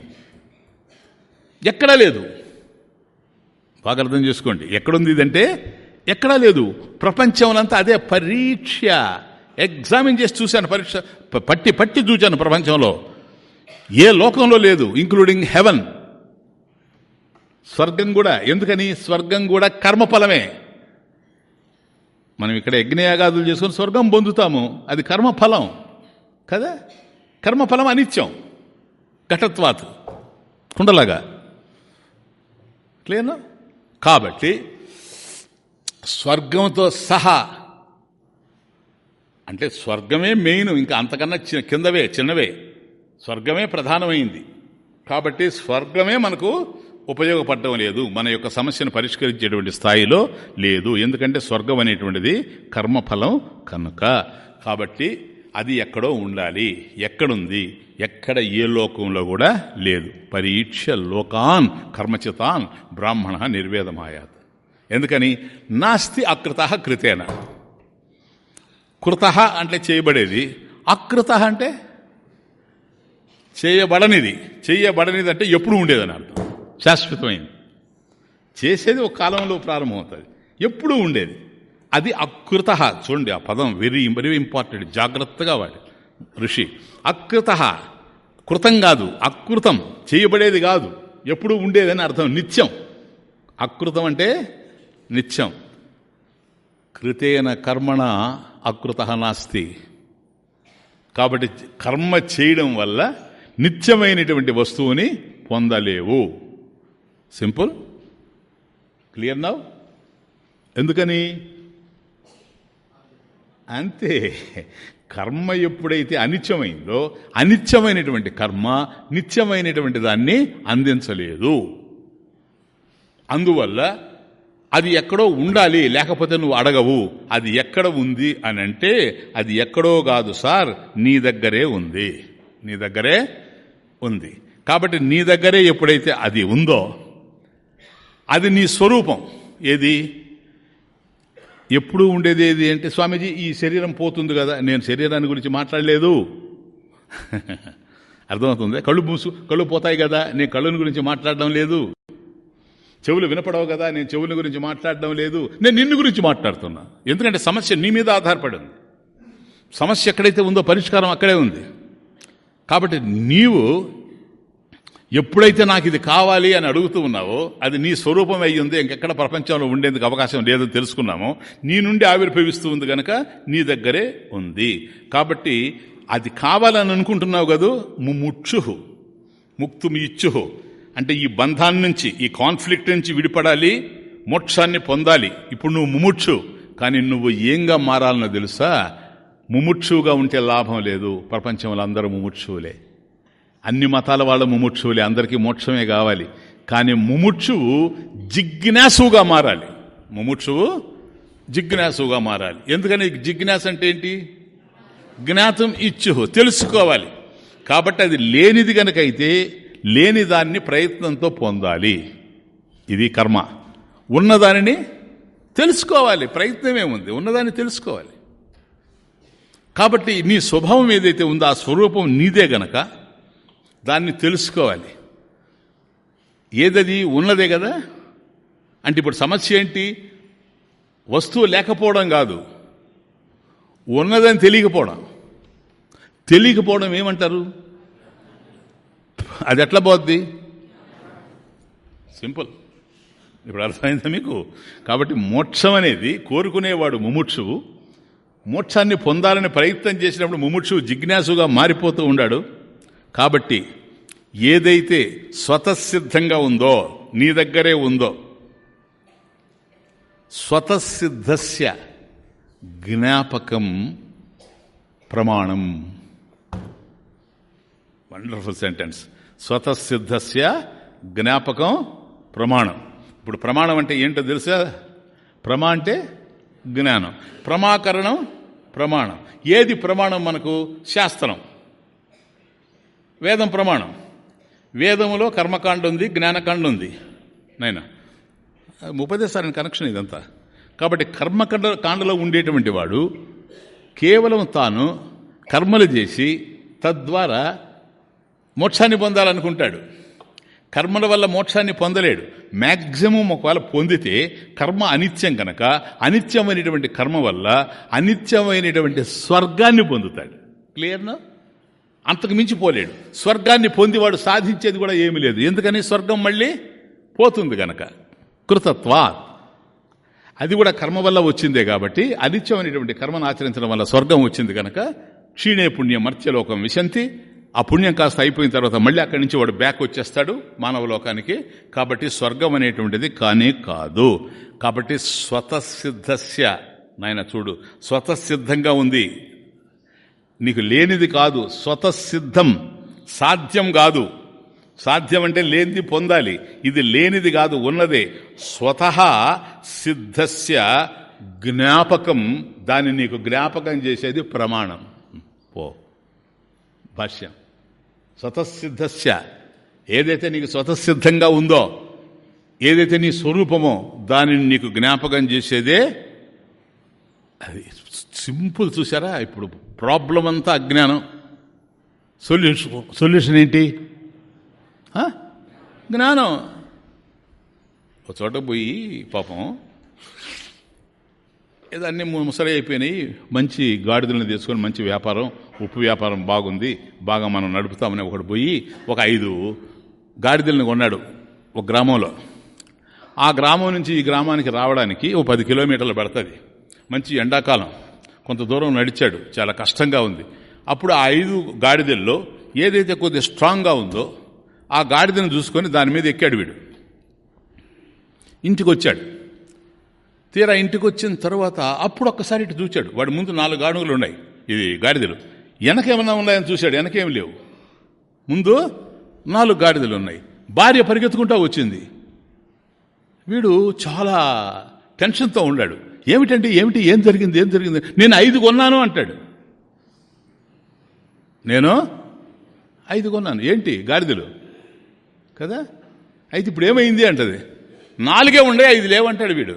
S1: ఎక్కడా లేదు. బాగా అర్థం చేసుకోండి. ఎక్కడుంది ఇదంటే ఎక్కడా లేదు. ప్రపంచంలంతా అదే పరీక్ష. ఎగ్జామిన్ చేసి చూశాను పరీక్ష. పట్టి పట్టి చూశాను ప్రపంచంలో. ఏ లోకంలో లేదు ఇంక్లూడింగ్ హెవెన్. స్వర్గం కూడా ఎందుకని? స్వర్గం కూడా కర్మఫలమే. మనం ఇక్కడ యజ్ఞయాగాదులు చేసుకుని స్వర్గం పొందుతాము. అది కర్మఫలం. కదా? కర్మఫలం అనిత్యం. ఘటత్వాత్. కుండలాగా. క్లియర్నా? కాబట్టి స్వర్గంతో సహా అంటే స్వర్గమే మెయిన్ ఇంకా అంతకన్నా కిందవే చిన్నవే. స్వర్గమే ప్రధానమైంది. కాబట్టి స్వర్గమే మనకు ఉపయోగపడడం లేదు. మన యొక్క సమస్యను పరిష్కరించేటువంటి స్థాయిలో లేదు. ఎందుకంటే స్వర్గం అనేటువంటిది కర్మఫలం కనుక. కాబట్టి అది ఎక్కడో ఉండాలి. ఎక్కడుంది? ఎక్కడ ఏ లోకంలో కూడా లేదు. పరీక్ష లోకాన్ కర్మచితాన్ బ్రాహ్మణ నిర్వేదమాయాత్. ఎందుకని? నాస్తి అకృత కృతేన. కృత అంటే చేయబడేది. అకృత అంటే చేయబడనిది. చేయబడనిది అంటే ఎప్పుడు ఉండేదని అర్థం. శాశ్వతమైంది. చేసేది ఒక కాలంలో ప్రారంభమవుతుంది. ఎప్పుడూ ఉండేది. అది అకృత. చూడండి ఆ పదం వెరీ వెరీ ఇంపార్టెంట్ జాగ్రత్తగా వాడి. ఋషి అకృత కృతం కాదు అకృతం చేయబడేది కాదు ఎప్పుడు ఉండేదని అర్థం నిత్యం. అకృతం అంటే నిత్యం. కృతేన కర్మణ అకృత నాస్తి. కాబట్టి కర్మ చేయడం వల్ల నిత్యమైనటువంటి వస్తువుని పొందలేవు. సింపుల్? క్లియర్ నవ్ ఎందుకని? అంతే. కర్మ ఎప్పుడైతే అనిత్యమైందో అనిత్యమైనటువంటి కర్మ నిత్యమైనటువంటి దాన్ని అందించలేదు. అందువల్ల అది ఎక్కడో ఉండాలి లేకపోతే నువ్వు అడగవు. అది ఎక్కడ ఉంది అని అంటే అది ఎక్కడో కాదు సార్ నీ దగ్గరే ఉంది. నీ దగ్గరే ఉంది. కాబట్టి నీ దగ్గరే ఎప్పుడైతే అది ఉందో అది నీ స్వరూపం. ఏది? ఎప్పుడు ఉండేది ఏది అంటే స్వామీజీ ఈ శరీరం పోతుంది కదా నేను శరీరాన్ని గురించి మాట్లాడలేదు. అర్థమవుతుంది? కళ్ళు మూసు కళ్ళు పోతాయి కదా నేను కళ్ళుని గురించి మాట్లాడడం లేదు. చెవులు వినపడవు కదా నేను చెవుల గురించి మాట్లాడడం లేదు. నేను నిన్ను గురించి మాట్లాడుతున్నా. ఎందుకంటే సమస్య నీ మీద ఆధారపడి ఉంది సమస్య ఎక్కడైతే ఉందో పరిష్కారం అక్కడే ఉంది. కాబట్టి నీవు ఎప్పుడైతే నాకు ఇది కావాలి అని అడుగుతూ ఉన్నావో అది నీ స్వరూపం అయ్యి ఉంది ఇంకెక్కడ ప్రపంచంలో ఉండేందుకు అవకాశం లేదని తెలుసుకున్నామో నీ నుండి ఆవిర్భవిస్తూ ఉంది కనుక నీ దగ్గరే ఉంది. కాబట్టి అది కావాలని అనుకుంటున్నావు కదూ? ముముక్షు ముక్తు ఇచ్చుహు అంటే ఈ బంధాన్ని నుంచి ఈ కాన్ఫ్లిక్ట్ నుంచి విడిపడాలి మోక్షాన్ని పొందాలి. ఇప్పుడు నువ్వు ముముక్షు. కానీ నువ్వు ఏంగా మారాలనో తెలుసా? ముముక్షువుగా ఉంటే లాభం లేదు. ప్రపంచంలో అందరూ ముముక్షువులే. అన్ని మతాల వాళ్ళ ముముక్షువులే అందరికీ మోక్షమే కావాలి. కానీ ముముక్షువు జిజ్ఞాసుగా మారాలి. ముముక్షువు జిజ్ఞాసుగా మారాలి. ఎందుకని జిజ్ఞాస అంటే ఏంటి? జ్ఞాతం ఇచ్చు తెలుసుకోవాలి. కాబట్టి అది లేనిది గనకైతే లేని దాన్ని ప్రయత్నంతో పొందాలి. ఇది కర్మ. ఉన్నదానిని తెలుసుకోవాలి ప్రయత్నమే ఉంది. ఉన్నదాన్ని తెలుసుకోవాలి. కాబట్టి నీ స్వభావం ఏదైతే ఉందో ఆ స్వరూపం నీదే గనక దాన్ని తెలుసుకోవాలి. ఏదది ఉన్నదే కదా? అంటే ఇప్పుడు సమస్య ఏంటి? వస్తువు లేకపోవడం కాదు. ఉన్నదని తెలియకపోవడం. తెలియకపోవడం ఏమంటారు? అది ఎట్లా పోద్ది? సింపుల్. ఇప్పుడు అర్థమైందా మీకు? కాబట్టి మోక్షం అనేది కోరుకునేవాడు ముముక్షువు మోక్షాన్ని పొందాలని ప్రయత్నం చేసినప్పుడు ముముక్షువు జిజ్ఞాసుగా మారిపోతూ ఉన్నాడు కాబట్టి ఏదైతే స్వతసిద్ధంగా ఉందో నీ దగ్గరే ఉందో స్వతసిద్ధస్య జ్ఞాపకం ప్రమాణం. వండర్ఫుల్ సెంటెన్స్ స్వతసిద్ధస్య జ్ఞాపకం ప్రమాణం. ఇప్పుడు ప్రమాణం అంటే ఏంటో తెలుసా? ప్రమా అంటే జ్ఞానం. ప్రమాకరణం ప్రమాణం. ఏది ప్రమాణం మనకు? శాస్త్రం. వేదం ప్రమాణం. వేదములో కర్మకాండ ఉంది జ్ఞానకాండ ఉంది నైనా? ఉపదేశానికి కనెక్షన్ ఇదంతా. కాబట్టి కర్మకాండ కాండలో ఉండేటువంటి వాడు కేవలం తాను కర్మలు చేసి తద్వారా మోక్షాన్ని పొందాలనుకుంటాడు. కర్మల వల్ల మోక్షాన్ని పొందలేడు. మ్యాక్సిమం ఒకవేళ పొందితే కర్మ అనిత్యం కనుక అనిత్యమైనటువంటి కర్మ వల్ల అనిత్యమైనటువంటి స్వర్గాన్ని పొందుతాడు. క్లియర్నా? అంతకు మించిపోలేడు స్వర్గాన్ని పొందివాడు సాధించేది కూడా ఏమీ లేదు. ఎందుకని? స్వర్గం మళ్ళీ పోతుంది గనక. కృతత్వా అది కూడా కర్మ వల్ల వచ్చిందే కాబట్టి అనిత్యమైనటువంటి కర్మను ఆచరించడం వల్ల స్వర్గం వచ్చింది కనుక క్షీణే పుణ్యం మర్త్యలోకం విశంతి. ఆ పుణ్యం కాస్త అయిపోయిన తర్వాత మళ్ళీ అక్కడి నుంచి వాడు బ్యాక్ వచ్చేస్తాడు మానవ లోకానికి కాబట్టి స్వర్గం అనేటువంటిది కానే కాదు. కాబట్టి స్వతసిద్ధస్య. నాయన చూడు స్వతసిద్ధంగా ఉంది. నీకు లేనిది కాదు స్వతసిద్ధం. సాధ్యం కాదు. సాధ్యం అంటే లేనిది పొందాలి. ఇది లేనిది కాదు ఉన్నదే. స్వత సిద్ధస్య జ్ఞాపకం. దాన్ని నీకు జ్ఞాపకం చేసేది ప్రమాణం. పో. భాష్యం. స్వతసిద్ధస్య. ఏదైతే నీకు స్వతసిద్ధంగా ఉందో ఏదైతే నీ స్వరూపమో దానిని నీకు జ్ఞాపకం చేసేదే అది సింపుల్ చూసారా ఇప్పుడు ప్రాబ్లం అంతా అజ్ఞానం. సొల్యూషన్ సొల్యూషన్ ఏంటి? జ్ఞానం. ఒక చోట పోయి పాపం ఏదో అన్నీ ముసలి అయిపోయినాయి. మంచి గాడిదలను తీసుకొని మంచి వ్యాపారం ఉప్పు వ్యాపారం బాగుంది బాగా మనం నడుపుతామని ఒకటి పోయి ఒక ఐదు గాడిదలను కొన్నాడు ఒక గ్రామంలో. ఆ గ్రామం నుంచి ఈ గ్రామానికి రావడానికి ఓ పది కిలోమీటర్లు పడుతుంది. మంచి ఎండాకాలం. కొంత దూరం నడిచాడు. చాలా కష్టంగా ఉంది. అప్పుడు ఆ ఐదు గాడిదల్లో ఏదైతే కొద్దిగా స్ట్రాంగ్గా ఉందో ఆ గాడిదను చూసుకొని దాని మీద ఎక్కాడు వీడు. ఇంటికి వచ్చాడు తీరా ఇంటికి వచ్చిన తర్వాత అప్పుడు ఒక్కసారి ఇటు చూచాడు. వాడి ముందు నాలుగు గాడుగులు ఉన్నాయి ఇది గాడిదలు. వెనకేమన్నా ఉన్నాయని చూశాడు. వెనకేం లేవు. ముందు నాలుగు గాడిదలు ఉన్నాయి. భార్య పరిగెత్తుకుంటా వచ్చింది. వీడు చాలా టెన్షన్తో ఉన్నాడు ఏమిటంటే ఏమిటి ఏం జరిగింది ఏం జరిగింది? నేను ఐదు కొన్నాను అంటాడు. నేను ఐదు కొన్నాను. ఏంటి గాడిదలు? కదా? అయితే ఇప్పుడు ఏమైంది అంటది? నాలుగే ఉండే ఐదు లేవంటాడు వీడు.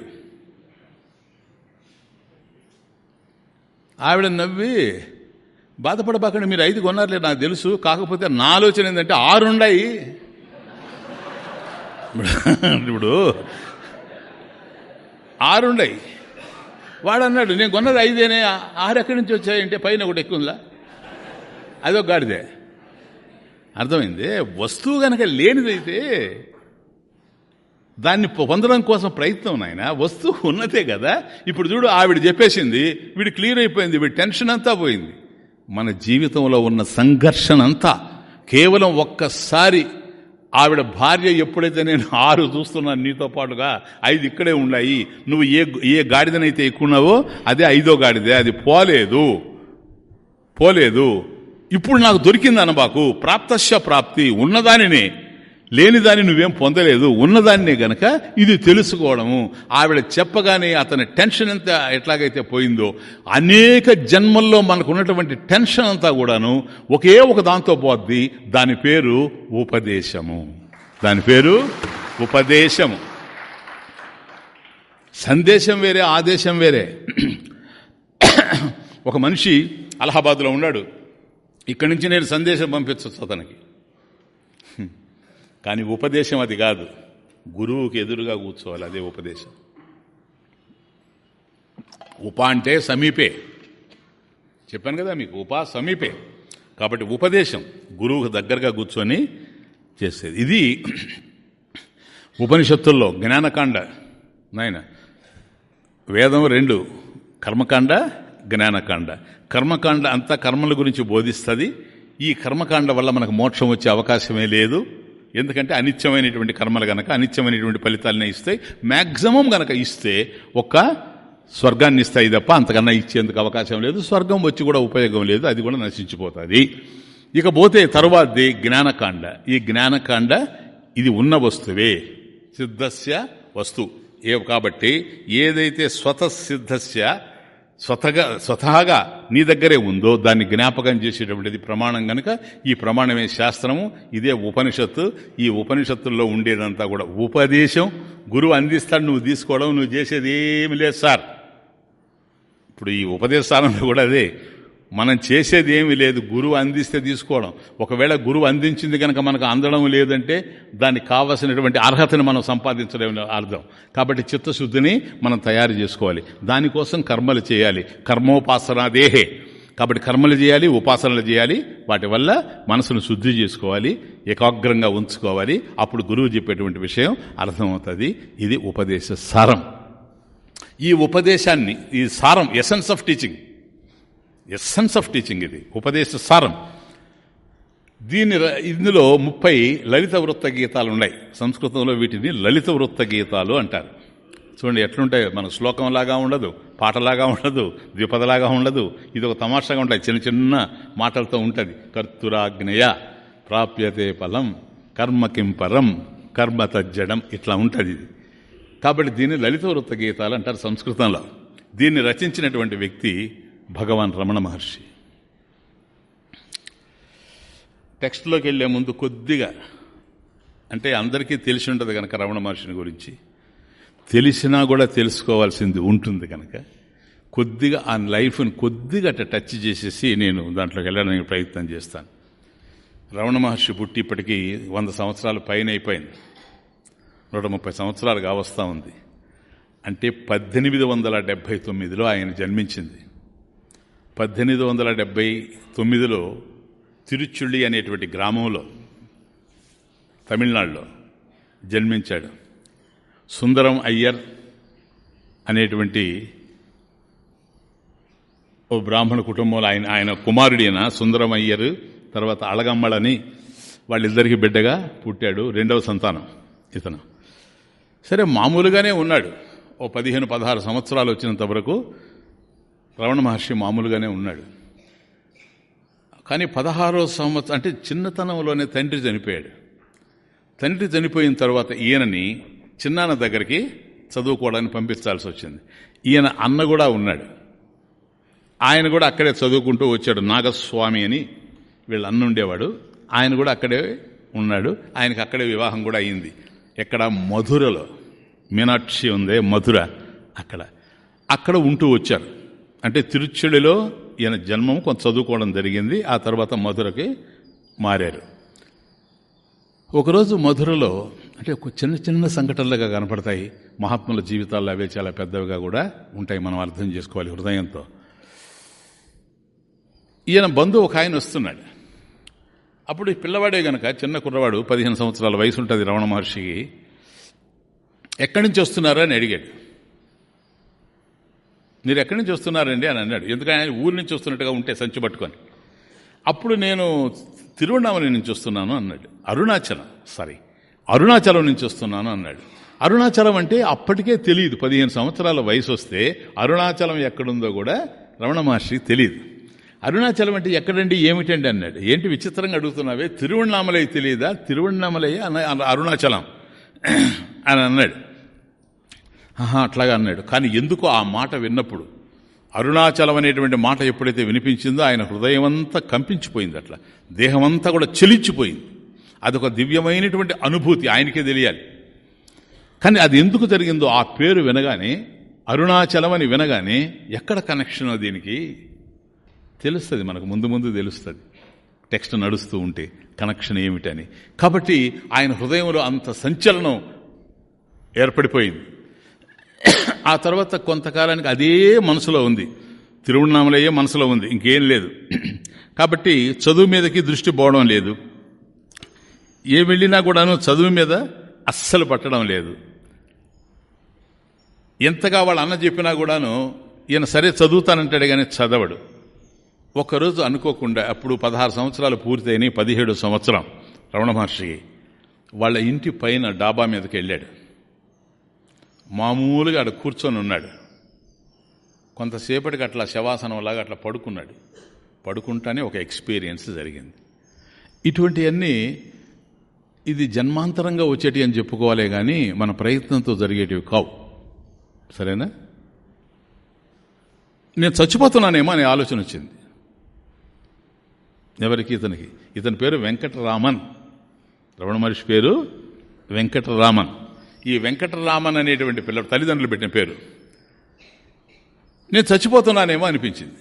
S1: ఆవిడ నవ్వి బాధపడబాకండి మీరు ఐదు కొన్నారులే నాకు తెలుసు. కాకపోతే నా ఆలోచన ఏంటంటే ఆరుండాయి ఇప్పుడు ఆరుండాయి వాడు అన్నాడు నేను కొన్నది ఐదేనే ఆరు ఎక్కడి నుంచి వచ్చాయంటే పైన ఒకటి ఎక్కువలా అదొక గాడిదే. అర్థమైంది? వస్తువు గనక లేనిదైతే దాన్ని పొందడం కోసం ప్రయత్నం నాయన వస్తువు ఉన్నదే కదా. ఇప్పుడు చూడు ఆవిడ చెప్పేసింది వీడు క్లియర్ అయిపోయింది వీడి టెన్షన్ అంతా పోయింది. మన జీవితంలో ఉన్న సంఘర్షణ అంతా కేవలం ఒక్కసారి ఆవిడ భార్య ఎప్పుడైతే నేను ఆరు చూస్తున్నాను నీతో పాటుగా ఐదు ఇక్కడే ఉన్నాయి. నువ్వు ఏ ఏ గాడిదనైతే ఎక్కున్నావో అదే ఐదో గాడిదే. అది పోలేదు. పోలేదు. ఇప్పుడు నాకు దొరికింది అనబాకు ప్రాప్తశ ప్రాప్తి. ఉన్నదానినే. లేనిదాన్ని నువ్వేం పొందలేదు ఉన్నదాన్నే గనక ఇది తెలుసుకోవడము. ఆవిడ చెప్పగానే అతని టెన్షన్ ఎంత ఎట్లాగైతే పోయిందో అనేక జన్మల్లో మనకు ఉన్నటువంటి టెన్షన్ అంతా కూడాను ఒకే ఒక దాంతో పోద్ది. దాని పేరు ఉపదేశము. దాని పేరు ఉపదేశము. సందేశం వేరే ఆదేశం వేరే. ఒక మనిషి అలహాబాద్లో ఉన్నాడు. ఇక్కడి నుంచి నేను సందేశం పంపించవచ్చు అతనికి. కానీ ఉపదేశం అది కాదు. గురువుకి ఎదురుగా కూర్చోవాలి అదే ఉపదేశం. ఉప అంటే సమీపే. చెప్పాను కదా మీకు ఉప సమీపే. కాబట్టి ఉపదేశం గురువుకు దగ్గరగా కూర్చొని చేసేది. ఇది ఉపనిషత్తుల్లో జ్ఞానకాండ నాయన వేదం రెండు కర్మకాండ జ్ఞానకాండ. కర్మకాండ అంతా కర్మల గురించి బోధిస్తుంది. ఈ కర్మకాండ వల్ల మనకు మోక్షం వచ్చే అవకాశమే లేదు. ఎందుకంటే అనిత్యమైనటువంటి కర్మలు గనక అనిత్యమైనటువంటి ఫలితాలనే ఇస్తాయి మ్యాక్సిమం గనక ఇస్తే ఒక్క స్వర్గాన్ని ఇస్తాయి తప్ప అంతకన్నా ఇచ్చేందుకు అవకాశం లేదు. స్వర్గం వచ్చి కూడా ఉపయోగం లేదు అది కూడా నశించిపోతుంది. ఇక పోతే తరువాతది జ్ఞానకాండ. ఈ జ్ఞానకాండ ఇది ఉన్న వస్తువే సిద్ధస్య వస్తు. ఏ కాబట్టి ఏదైతే స్వతసిద్ధస్య స్వతగా స్వతహాగా నీ దగ్గరే ఉందో దాన్ని జ్ఞాపకం చేసేటువంటిది ప్రమాణం గనక ఈ ప్రమాణమే శాస్త్రము ఇదే ఉపనిషత్తు. ఈ ఉపనిషత్తుల్లో ఉండేదంతా కూడా ఉపదేశం. గురువు అందిస్తాడు నువ్వు తీసుకోవడం నువ్వు చేసేది ఏమి లేదు సార్. ఇప్పుడు ఈ ఉపదేశానంలో కూడా అదే. మనం చేసేది ఏమీ లేదు. గురువు అందిస్తే తీసుకోవడం. ఒకవేళ గురువు అందించింది కనుక మనకు అందడం లేదంటే దానికి కావలసినటువంటి అర్హతను మనం సంపాదించడం అర్థం. కాబట్టి చిత్తశుద్ధిని మనం తయారు చేసుకోవాలి. దానికోసం కర్మలు చేయాలి. కర్మోపాసనా దేహే. కాబట్టి కర్మలు చేయాలి ఉపాసనలు చేయాలి. వాటి వల్ల మనసును శుద్ధి చేసుకోవాలి ఏకాగ్రంగా ఉంచుకోవాలి. అప్పుడు గురువు చెప్పేటువంటి విషయం అర్థమవుతుంది. ఇది ఉపదేశ సారం. ఈ ఉపదేశాన్ని ఈ సారం essence of teaching essence of teaching ఇది. ఉపదేశ సారం. దీని ఇందులో ముప్పై లలిత వృత్త గీతాలు ఉన్నాయి. సంస్కృతంలో వీటిని లలిత వృత్త గీతాలు అంటారు. చూడండి ఎట్లుంటాయి. మన శ్లోకంలాగా ఉండదు పాటలాగా ఉండదు ద్విపదలాగా ఉండదు. ఇది ఒక తమాషాగా ఉంటాయి. చిన్న చిన్న మాటలతో ఉంటుంది. కర్తురాగ్నేయ ప్రాప్యతే ఫలం కర్మకిం పరం కర్మ తజ్జడం ఇట్లా ఉంటుంది ఇది. కాబట్టి దీన్ని లలిత వృత్త గీతాలు అంటారు సంస్కృతంలో. దీన్ని రచించినటువంటి వ్యక్తి భగవాన్ రమణ మహర్షి. టెక్స్ట్లోకి వెళ్ళే ముందు కొద్దిగా అంటే అందరికీ తెలిసి ఉంటుంది కనుక రమణ మహర్షిని గురించి. తెలిసినా కూడా తెలుసుకోవాల్సింది ఉంటుంది కనుక కొద్దిగా ఆ లైఫ్ని కొద్దిగా అట్ట టచ్ చేసేసి నేను దాంట్లోకి వెళ్ళడానికి ప్రయత్నం చేస్తాను. రమణ మహర్షి పుట్టి ఇప్పటికీ వంద సంవత్సరాల పైన అయిపోయింది. నూట ముప్పై సంవత్సరాలు వస్తూ ఉంది. అంటే పద్దెనిమిది వందల డెబ్భై తొమ్మిదిలో ఆయన జన్మించింది. పద్దెనిమిది వందల డెబ్బై తొమ్మిదిలో తిరుచుళ్ళి అనేటువంటి గ్రామంలో తమిళనాడులో జన్మించాడు. సుందరం అయ్యర్ అనేటువంటి ఓ బ్రాహ్మణ కుటుంబంలో ఆయన ఆయన కుమారుడైన సుందరమయ్యరు తర్వాత అళగమ్మలని వాళ్ళిద్దరికి బిడ్డగా పుట్టాడు. రెండవ సంతానం ఇతను. సరే మామూలుగానే ఉన్నాడు. ఓ పదిహేను పదహారు సంవత్సరాలు వచ్చినంత వరకు రమణ మహర్షి మామూలుగానే ఉన్నాడు. కానీ పదహారో సంవత్సరం అంటే చిన్నతనంలోనే తండ్రి చనిపోయాడు. తండ్రి చనిపోయిన తర్వాత ఈయనని చిన్నాన్న దగ్గరికి చదువుకోవడానికి పంపించాల్సి వచ్చింది. ఈయన అన్న కూడా ఉన్నాడు. ఆయన కూడా అక్కడే చదువుకుంటూ వచ్చాడు. నాగస్వామి అని వీళ్ళ అన్న ఉండేవాడు. ఆయన కూడా అక్కడే ఉన్నాడు. ఆయనకు అక్కడే వివాహం కూడా అయింది. ఎక్కడ? మధురలో. మీనాక్షి ఉందే మధుర అక్కడ. అక్కడ ఉంటూ వచ్చారు. అంటే తిరుచుడిలో ఈయన జన్మం కొంత చదువుకోవడం జరిగింది. ఆ తర్వాత మధురకి మారారు. ఒకరోజు మధురలో అంటే ఒక చిన్న చిన్న సంఘటనలుగా కనపడతాయి. మహాత్ముల జీవితాల్లో అవే చాలా పెద్దవిగా కూడా ఉంటాయి. మనం అర్థం చేసుకోవాలి హృదయంతో. ఈయన బంధువు ఒక ఆయన వస్తున్నాడు. అప్పుడు ఈ పిల్లవాడే గనక చిన్న కుర్రవాడు పదిహేను సంవత్సరాల వయసు ఉంటుంది రమణ మహర్షికి. ఎక్కడి నుంచి వస్తున్నారా అని అడిగాడు. మీరు ఎక్కడి నుంచి వస్తున్నారండి? అని అన్నాడు. ఎందుకని ఆయన ఊరి నుంచి వస్తున్నట్టుగా ఉంటే సంచి పట్టుకొని. అప్పుడు నేను తిరువణామలి నుంచి వస్తున్నాను అన్నాడు. అరుణాచలం సారీ అరుణాచలం నుంచి వస్తున్నాను అన్నాడు. అరుణాచలం అంటే అప్పటికే తెలియదు. పదిహేను సంవత్సరాల వయసు వస్తే అరుణాచలం ఎక్కడుందో కూడా రమణ మహర్షి తెలియదు. అరుణాచలం అంటే ఎక్కడండి ఏమిటండి అన్నాడు. ఏంటి విచిత్రంగా అడుగుతున్నావే? తిరువణామలై తెలియదా తిరువణామలై అన్న అరుణాచలం అని అన్నాడు. అట్లాగా అన్నాడు. కానీ ఎందుకు ఆ మాట విన్నప్పుడు అరుణాచలం అనేటువంటి మాట ఎప్పుడైతే వినిపించిందో ఆయన హృదయం అంతా కంపించిపోయింది అట్లా. దేహమంతా కూడా చెలించిపోయింది. అదొక దివ్యమైనటువంటి అనుభూతి ఆయనకే తెలియాలి. కానీ అది ఎందుకు జరిగిందో ఆ పేరు వినగానే అరుణాచలం అని వినగానే ఎక్కడ కనెక్షన్ దీనికి తెలుస్తుంది మనకు ముందు ముందు తెలుస్తుంది. టెక్స్ట్ నడుస్తూ ఉంటే కనెక్షన్ ఏమిటని. కాబట్టి ఆయన హృదయంలో అంత సంచలనం ఏర్పడిపోయింది. ఆ తర్వాత కొంతకాలానికి అదే మనసులో ఉంది. తిరువణామలయ్యే మనసులో ఉంది. ఇంకేం లేదు. కాబట్టి చదువు మీదకి దృష్టి పోవడం లేదు. ఏ వెళ్ళినా కూడాను చదువు మీద అస్సలు పట్టడం లేదు. ఎంతగా వాళ్ళ అన్న చెప్పినా కూడాను ఈయన సరే చదువుతానంటాడు కానీ చదవడు. ఒకరోజు అనుకోకుండా అప్పుడు పదహారు సంవత్సరాలు పూర్తయినాయి పదిహేడు సంవత్సరం రమణ మహర్షికి. వాళ్ళ ఇంటి పైన డాబా మీదకి వెళ్ళాడు. మామూలుగా అక్కడ కూర్చొని ఉన్నాడు. కొంతసేపటికి అట్లా శవాసనంలాగా అట్లా పడుకున్నాడు. పడుకుంటానే ఒక ఎక్స్పీరియన్స్ జరిగింది. ఇటువంటివన్నీ ఇది జన్మాంతరంగా వచ్చేటి అని చెప్పుకోవాలే కానీ మన ప్రయత్నంతో జరిగేటివి కావు. సరేనా? నేను చచ్చిపోతున్నానేమో అనే ఆలోచన వచ్చింది. ఎవరికి? ఇతనికి. ఇతని పేరు వెంకటరామన్. రమణ మహర్షి పేరు వెంకటరామన్. ఈ వెంకటరామన్ అనేటువంటి పిల్లడు తల్లిదండ్రులు పెట్టిన పేరు. నేను చచ్చిపోతున్నానేమో అనిపించింది.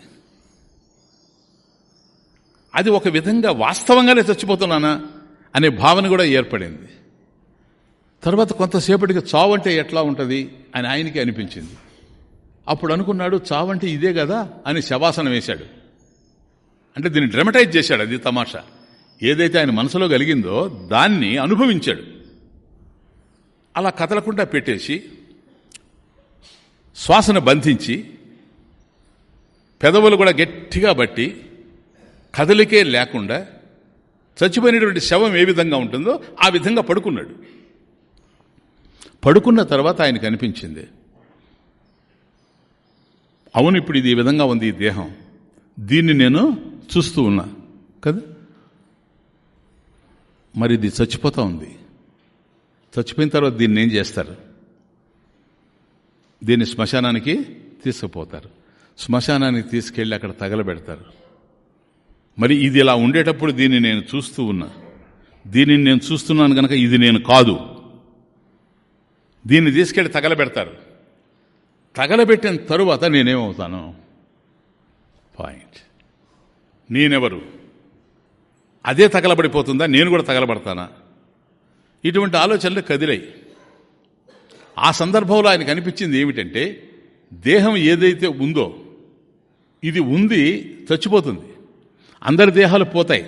S1: అది ఒక విధంగా వాస్తవంగానే చచ్చిపోతున్నానా అనే భావన కూడా ఏర్పడింది. తర్వాత కొంతసేపటికి చావంటే ఎట్లా ఉంటుంది అని ఆయనకి అనిపించింది. అప్పుడు అనుకున్నాడు చావంటే ఇదే కదా అని శవాసనం వేశాడు. అంటే దీన్ని డ్రమటైజ్ చేశాడు అది తమాషా. ఏదైతే ఆయన మనసులో కలిగిందో దాన్ని అనుభవించాడు. అలా కదలకుండా పెట్టేసి శ్వాసను బంధించి పెదవులు కూడా గట్టిగా బట్టి కదలికే లేకుండా చచ్చిపోయినటువంటి శవం ఏ విధంగా ఉంటుందో ఆ విధంగా పడుకున్నాడు. పడుకున్న తర్వాత ఆయన కనిపించింది. అవును ఇప్పుడు ఇది ఈ విధంగా ఉంది ఈ దేహం. దీన్ని నేను చూస్తూ ఉన్నా. కదా? మరి ఇది చచ్చిపోతా ఉంది. చచ్చిపోయిన తర్వాత దీన్ని ఏం చేస్తారు? దీన్ని శ్మశానానికి తీసుకుపోతారు. శ్మశానానికి తీసుకెళ్ళి అక్కడ తగలబెడతారు. మరి ఇది ఇలా ఉండేటప్పుడు దీన్ని నేను చూస్తూ ఉన్నా. దీనిని నేను చూస్తున్నాను కనుక ఇది నేను కాదు. దీన్ని తీసుకెళ్ళి తగలబెడతారు. తగలబెట్టిన తరువాత నేనేమవుతాను? పాయింట్. నేనెవరు? అదే తగలబడిపోతుందా? నేను కూడా తగలబడతానా? ఇటువంటి ఆలోచనలు కదిలాయి. ఆ సందర్భంలో ఆయనకు అనిపించింది ఏమిటంటే దేహం ఏదైతే ఉందో ఇది ఉంది చచ్చిపోతుంది. అందరి దేహాలు పోతాయి.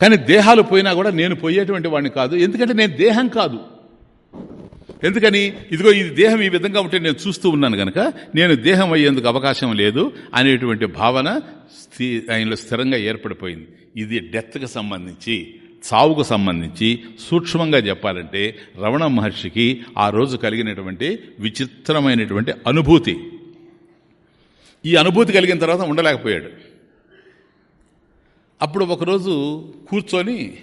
S1: కానీ దేహాలు పోయినా కూడా నేను పోయేటువంటి వాడిని కాదు. ఎందుకంటే నేను దేహం కాదు. ఎందుకని? ఇదిగో ఇది దేహం ఈ విధంగా ఉంటే నేను చూస్తూ ఉన్నాను కనుక నేను దేహం అయ్యేందుకు అవకాశం లేదు అనేటువంటి భావన స్థి ఆయనలో స్థిరంగా ఏర్పడిపోయింది. ఇది డెత్కి సంబంధించి చావుకు సంబంధించి సూక్ష్మంగా చెప్పాలంటే రమణ మహర్షికి ఆ రోజు కలిగినటువంటి విచిత్రమైనటువంటి అనుభూతి. ఈ అనుభూతి కలిగిన తర్వాత ఉండలేకపోయాడు. అప్పుడు ఒకరోజు కూర్చొని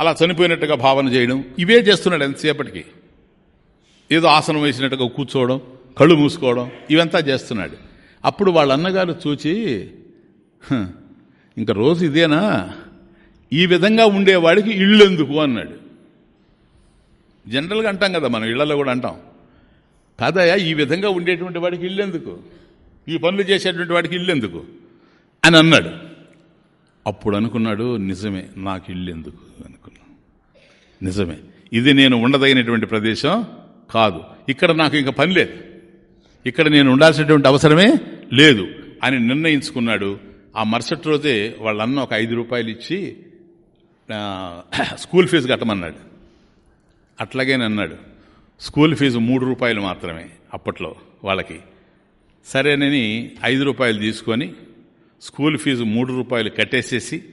S1: అలా చనిపోయినట్టుగా భావన చేయడం ఇవే చేస్తున్నాడు ఎంతసేపటికి. ఏదో ఆసనం వేసినట్టుగా కూర్చోవడం కళ్ళు మూసుకోవడం ఇవంతా చేస్తున్నాడు. అప్పుడు వాళ్ళ అన్నగారు చూచి ఇంకా రోజు ఇదేనా? ఈ విధంగా ఉండేవాడికి ఇళ్ళు ఎందుకు అన్నాడు. జనరల్గా అంటాం కదా మనం ఇళ్ళలో కూడా అంటాం. కాదయా ఈ విధంగా ఉండేటువంటి వాడికి ఇల్లు ఎందుకు ఈ పనులు చేసేటువంటి వాడికి ఇల్లు ఎందుకు అని అన్నాడు. అప్పుడు అనుకున్నాడు నిజమే నాకు ఇల్లు ఎందుకు అనుకున్నా నిజమే. ఇది నేను ఉండదగినటువంటి ప్రదేశం కాదు. ఇక్కడ నాకు ఇంకా పని లేదు. ఇక్కడ నేను ఉండాల్సినటువంటి అవసరమే లేదు అని నిర్ణయించుకున్నాడు. ఆ మరుసటి రోజే వాళ్ళన్న ఒక ఐదు రూపాయలు ఇచ్చి స్కూల్ ఫీజు కట్టమన్నాడు. అట్లాగేనన్నాడు స్కూల్ ఫీజు మూడు రూపాయలు మాత్రమే అప్పట్లో వాళ్ళకి. సరేనని ఐదు రూపాయలు తీసుకొని స్కూల్ ఫీజు మూడు రూపాయలు కట్టేసేసి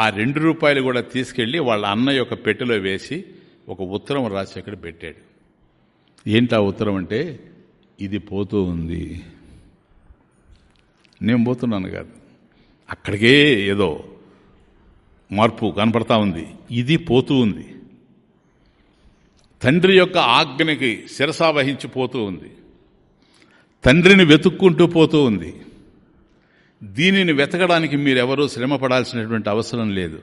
S1: ఆ రెండు రూపాయలు కూడా తీసుకెళ్ళి వాళ్ళ అన్న యొక్క పెట్టెలో వేసి ఒక ఉత్తరం రాసి అక్కడ పెట్టాడు. ఏంటి ఆ ఉత్తరం అంటే ఇది పోతూ ఉంది. నేను పోతున్నాను కాదు. అక్కడికే ఏదో మార్పు కనపడతా ఉంది. ఇది పోతూ ఉంది. తండ్రి యొక్క ఆజ్ఞకి శిరసావహించి పోతూ ఉంది. తండ్రిని వెతుక్కుంటూ పోతూ ఉంది. దీనిని వెతకడానికి మీరెవరూ శ్రమ పడాల్సినటువంటి అవసరం లేదు.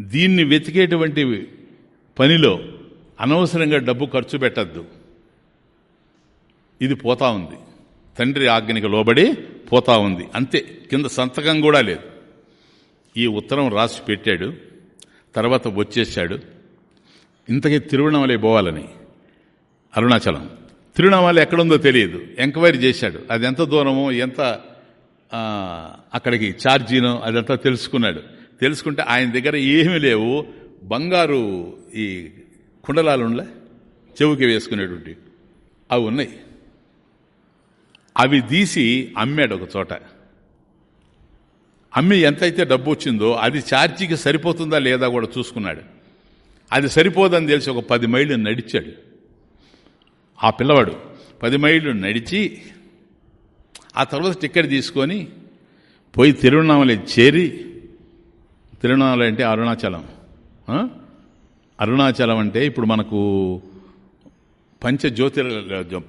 S1: దీన్ని వెతికేటువంటి పనిలో అనవసరంగా డబ్బు ఖర్చు పెట్టద్దు. ఇది పోతా ఉంది. తండ్రి ఆజ్ఞకి లోబడి పోతా ఉంది. అంతే. కింద సంతకం కూడా లేదు. ఈ ఉత్తరం రాసి పెట్టాడు తర్వాత వచ్చేసాడు ఇంతకీ తిరువణమలై పోవాలని. అరుణాచలం. తిరువణమలై ఎక్కడుందో తెలియదు. ఎంక్వైరీ చేశాడు. అది ఎంత దూరమో ఎంత అక్కడికి ఛార్జీనో అదంతా తెలుసుకున్నాడు. తెలుసుకుంటే ఆయన దగ్గర ఏమీ లేవు. బంగారు ఈ కుండలాలుండలే చెవుకి వేసుకునేటువంటి. అవి ఉన్నాయి. అవి తీసి అమ్మాడు ఒక చోట. అమ్మి ఎంతైతే డబ్బు వచ్చిందో అది ఛార్జీకి సరిపోతుందా లేదా కూడా చూసుకున్నాడు. అది సరిపోదని తెలిసి ఒక పది మైళ్ళు నడిచాడు. ఆ పిల్లవాడు పది మైళ్ళు నడిచి ఆ తర్వాత టికెట్ తీసుకొని పోయి తిరువణామలై చేరి తిరువణామలై అంటే అరుణాచలం. అరుణాచలం అంటే ఇప్పుడు మనకు పంచ జ్యోతిర్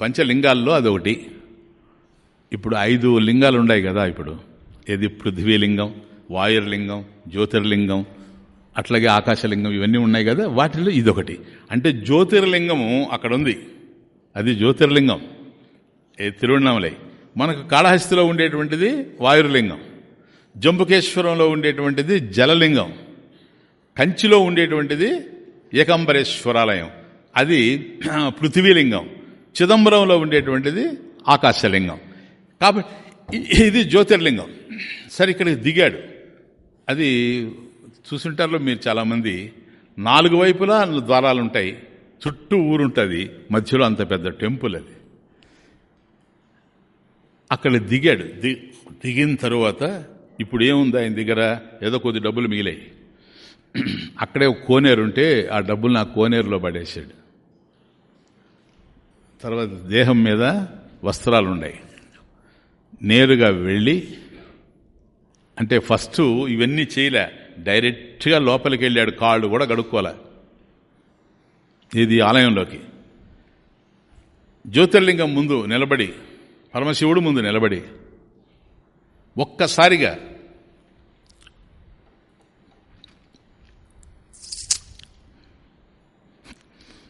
S1: పంచలింగాల్లో అదొకటి. ఇప్పుడు ఐదు లింగాలు ఉన్నాయి కదా ఇప్పుడు. ఏది పృథ్వీలింగం వాయుర్లింగం జ్యోతిర్లింగం అట్లాగే ఆకాశలింగం ఇవన్నీ ఉన్నాయి కదా వాటిలో ఇదొకటి. అంటే జ్యోతిర్లింగము అక్కడ ఉంది అది జ్యోతిర్లింగం. ఏ తిరువణామలై మనకు కాళహస్తిలో ఉండేటువంటిది వాయుర్లింగం. జంబుకేశ్వరంలో ఉండేటువంటిది జలలింగం. కంచిలో ఉండేటువంటిది ఏకంబరేశ్వరాలయం. అది పృథివీలింగం. చిదంబరంలో ఉండేటువంటిది ఆకాశలింగం. కాబట్టి ఇది జ్యోతిర్లింగం. సరే ఇక్కడికి దిగాడు. అది చూసుంటారులో మీరు చాలామంది. నాలుగు వైపులా ద్వారాలు ఉంటాయి చుట్టూ ఊరుంటుంది. మధ్యలో అంత పెద్ద టెంపుల్ అది. అక్కడ దిగాడు. ది దిగిన తరువాత ఇప్పుడు ఏముంది ఆయన దగ్గర? ఏదో కొద్ది డబ్బులు మిగిలాయి. అక్కడే ఒక కోనేరు ఉంటే ఆ డబ్బులు నా కోనేరులో పడేసాడు తర్వాత దేహం మీద వస్త్రాలు ఉన్నాయి నేరుగా వెళ్ళి అంటే ఫస్ట్ ఇవన్నీ చేయలే. డైరెక్ట్గా లోపలికి వెళ్ళాడు కాళ్ళు కూడా గడుక్కోలే. ఇది ఆలయంలోకి. జ్యోతిర్లింగం ముందు నిలబడి పరమశివుడు ముందు నిలబడి ఒక్కసారిగా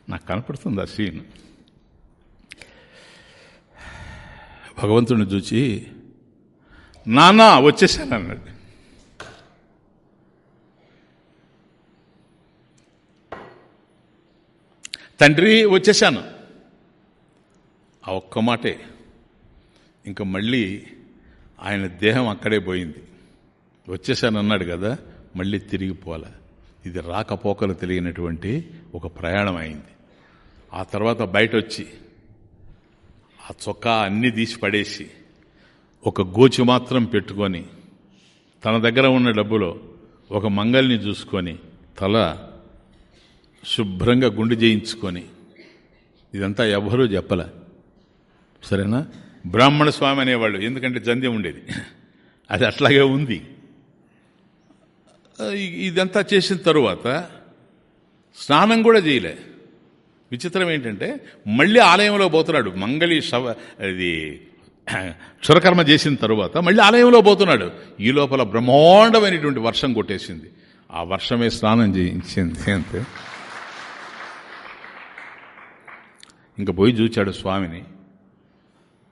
S1: నాకు కనపడుతుంది ఆ సీన్? భగవంతుడిని చూచి నానా వచ్చేసాను అన్నాడు. తండ్రి వచ్చేసాను. ఆ ఒక్క మాటే. ఇంకా మళ్ళీ ఆయన దేహం అక్కడే పోయింది. వచ్చేసాను అన్నాడు కదా మళ్ళీ తిరిగిపోవాల ఇది రాకపోకలు తెలియనటువంటి ఒక ప్రయాణం అయింది. ఆ తర్వాత బయట వచ్చి ఆ చొక్కా అన్నీ తీసి పడేసి ఒక గోచి మాత్రం పెట్టుకొని తన దగ్గర ఉన్న డబ్బులో ఒక మంగల్ని చూసుకొని తల శుభ్రంగా గుండు చేయించుకొని ఇదంతా ఎవ్వరూ చెప్పలే. సరేనా? బ్రాహ్మణ స్వామి అనేవాళ్ళు ఎందుకంటే జంధ్యం ఉండేది. అది అట్లాగే ఉంది. ఇదంతా చేసిన తరువాత స్నానం కూడా చేయలే. విచిత్రం ఏంటంటే మళ్ళీ ఆలయంలో పోతున్నాడు మంగళి శవ ఇది క్షురకర్మ చేసిన తరువాత మళ్ళీ ఆలయంలో పోతున్నాడు. ఈ లోపల బ్రహ్మాండమైనటువంటి వర్షం కొట్టేసింది. ఆ వర్షమే స్నానం చేయించింది అంతే. ఇంకా పోయి చూచాడు స్వామిని.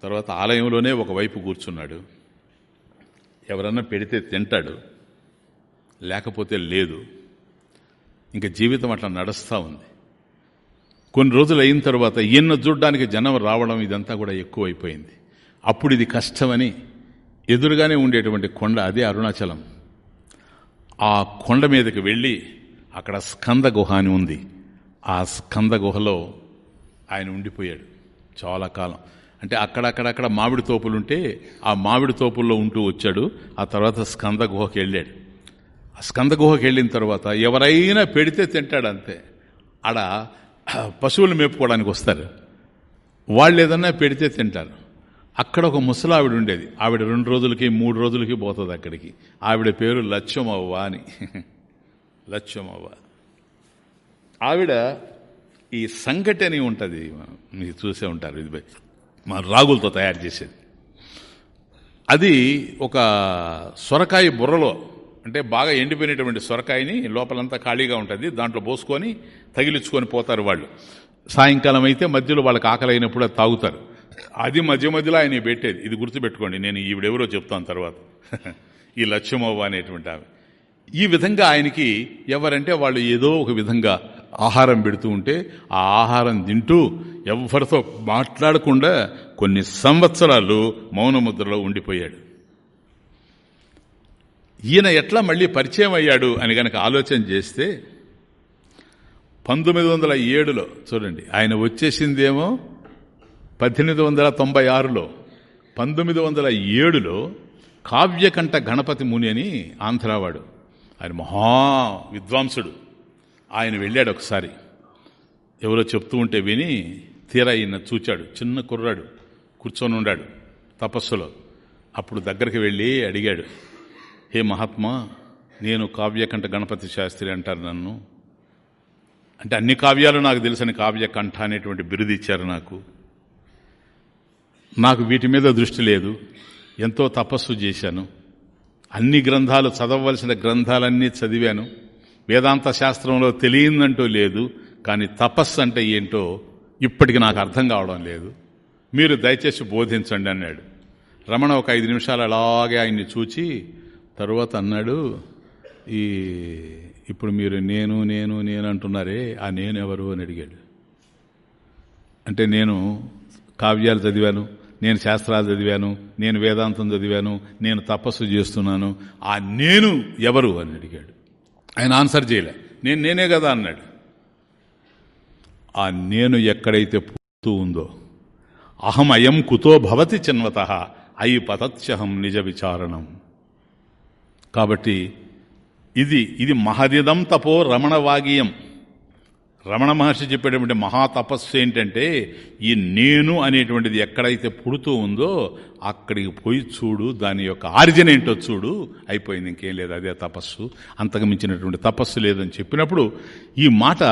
S1: తర్వాత ఆలయంలోనే ఒకవైపు కూర్చున్నాడు. ఎవరన్నా పెడితే తింటాడు. లేకపోతే లేదు. ఇంకా జీవితం అట్లా నడుస్తూ ఉంది. కొన్ని రోజులు అయిన తర్వాత ఈయన చూడ్డానికి జనం రావడం ఇదంతా కూడా ఎక్కువైపోయింది. అప్పుడు ఇది కష్టమని ఎదురుగానే ఉండేటువంటి కొండ అదే అరుణాచలం. ఆ కొండ మీదకి వెళ్ళి అక్కడ స్కంద గుహ అని ఉంది. ఆ స్కంద గుహలో ఆయన ఉండిపోయాడు చాలా కాలం. అంటే అక్కడక్కడక్కడ మామిడి తోపులుంటే ఆ మామిడి తోపుల్లో ఉంటూ వచ్చాడు. ఆ తర్వాత స్కంద గుహకి వెళ్ళాడు. ఆ స్కంద గుహకి వెళ్ళిన తర్వాత ఎవరైనా పెడితే తింటాడు అంతే. ఆడ పశువులు మేపుకోవడానికి వస్తారు. వాళ్ళు ఏదన్నా పెడితే తింటారు. అక్కడ ఒక ముసలావిడ ఉండేది. ఆవిడ రెండు రోజులకి మూడు రోజులకి పోతుంది అక్కడికి. ఆవిడ పేరు లచ్చమవ్వ అని. లచ్చమవ్వ. ఆవిడ ఈ సంగటి అని ఉంటుంది. మీరు చూసే ఉంటారు. ఇది మా రాగులతో తయారు చేసేది. అది ఒక సొరకాయ బుర్రలో అంటే బాగా ఎండిపోయినటువంటి సొరకాయని లోపలంతా ఖాళీగా ఉంటుంది. దాంట్లో పోసుకొని తగిలించుకొని పోతారు వాళ్ళు. సాయంకాలం అయితే మధ్యలో వాళ్ళకి ఆకలి అయినప్పుడు అది తాగుతారు. అది మధ్య మధ్యలో ఆయన పెట్టేది. ఇది గుర్తుపెట్టుకోండి నేను ఈవిడెవరో చెప్తాను తర్వాత. ఈ లక్ష్యమవ్వ అనేటువంటి ఆమె. ఈ విధంగా ఆయనకి ఎవరంటే వాళ్ళు ఏదో ఒక విధంగా ఆహారం పెడుతూ ఉంటే ఆ ఆహారం తింటూ ఎవరితో మాట్లాడకుండా కొన్ని సంవత్సరాలు మౌనముద్రలో ఉండిపోయాడు. ఈయన ఎట్లా మళ్ళీ పరిచయం అయ్యాడు అని గనక ఆలోచన చేస్తే పంతొమ్మిది వందల ఏడులో చూడండి ఆయన వచ్చేసిందేమో పద్దెనిమిది వందల తొంభై ఆరులో పంతొమ్మిది వందల ఏడులో కావ్యకంఠ గణపతి ముని అని ఆంధ్రావాడు. ఆయన మహా విద్వాంసుడు. ఆయన వెళ్ళాడు ఒకసారి. ఎవరో చెప్తూ ఉంటే విని తీరా ఈయన చూచాడు. చిన్న కుర్రాడు. కూర్చొని ఉన్నాడు తపస్సులో. అప్పుడు దగ్గరికి వెళ్ళి అడిగాడు హే మహాత్మా నేను కావ్యకంఠ గణపతి శాస్త్రి అంటారు నన్ను. అంటే అన్ని కావ్యాలు నాకు తెలిసిన కావ్యకంఠ అనేటువంటి బిరుదు ఇచ్చారు నాకు. నాకు వీటి మీద దృష్టి లేదు. ఎంతో తపస్సు చేశాను. అన్ని గ్రంథాలు చదవవలసిన గ్రంథాలన్నీ చదివాను. వేదాంత శాస్త్రంలో తెలియందంటూ లేదు కానీ తపస్సు అంటే ఏంటో ఇప్పటికి నాకు అర్థం కావడం లేదు. మీరు దయచేసి బోధించండి అన్నాడు. రమణ ఒక ఐదు నిమిషాలు అలాగే ఆయన్ని చూచి తరువాత అన్నాడు ఈ ఇప్పుడు మీరు నేను నేను నేను అంటున్నారే ఆ నేను ఎవరు అని అడిగాడు. అంటే నేను కావ్యాలు చదివాను నేను శాస్త్రాలు చదివాను నేను వేదాంతం చదివాను నేను తపస్సు చేస్తున్నాను. ఆ నేను ఎవరు అని అడిగాడు. ఆయన ఆన్సర్ చేయలే. నేను నేనే కదా అన్నాడు. ఆ నేను ఎక్కడైతే పుడుతూ ఉందో అహం అయం కుతో భవతి చిన్వత అయి పతత్స్యహం నిజ విచారణం. కాబట్టి ఇది ఇది మహదిదం తపో రమణవాగీయం. రమణ మహర్షి చెప్పేటువంటి మహాతపస్సు ఏంటంటే ఈ నేను అనేటువంటిది ఎక్కడైతే పుడుతూ ఉందో అక్కడికి పోయి చూడు దాని యొక్క ఆరిజిన్ ఏంటో చూడు. అయిపోయింది ఇంకేం లేదు అదే తపస్సు. అంతకమించినటువంటి తపస్సు లేదని చెప్పినప్పుడు ఈ మాట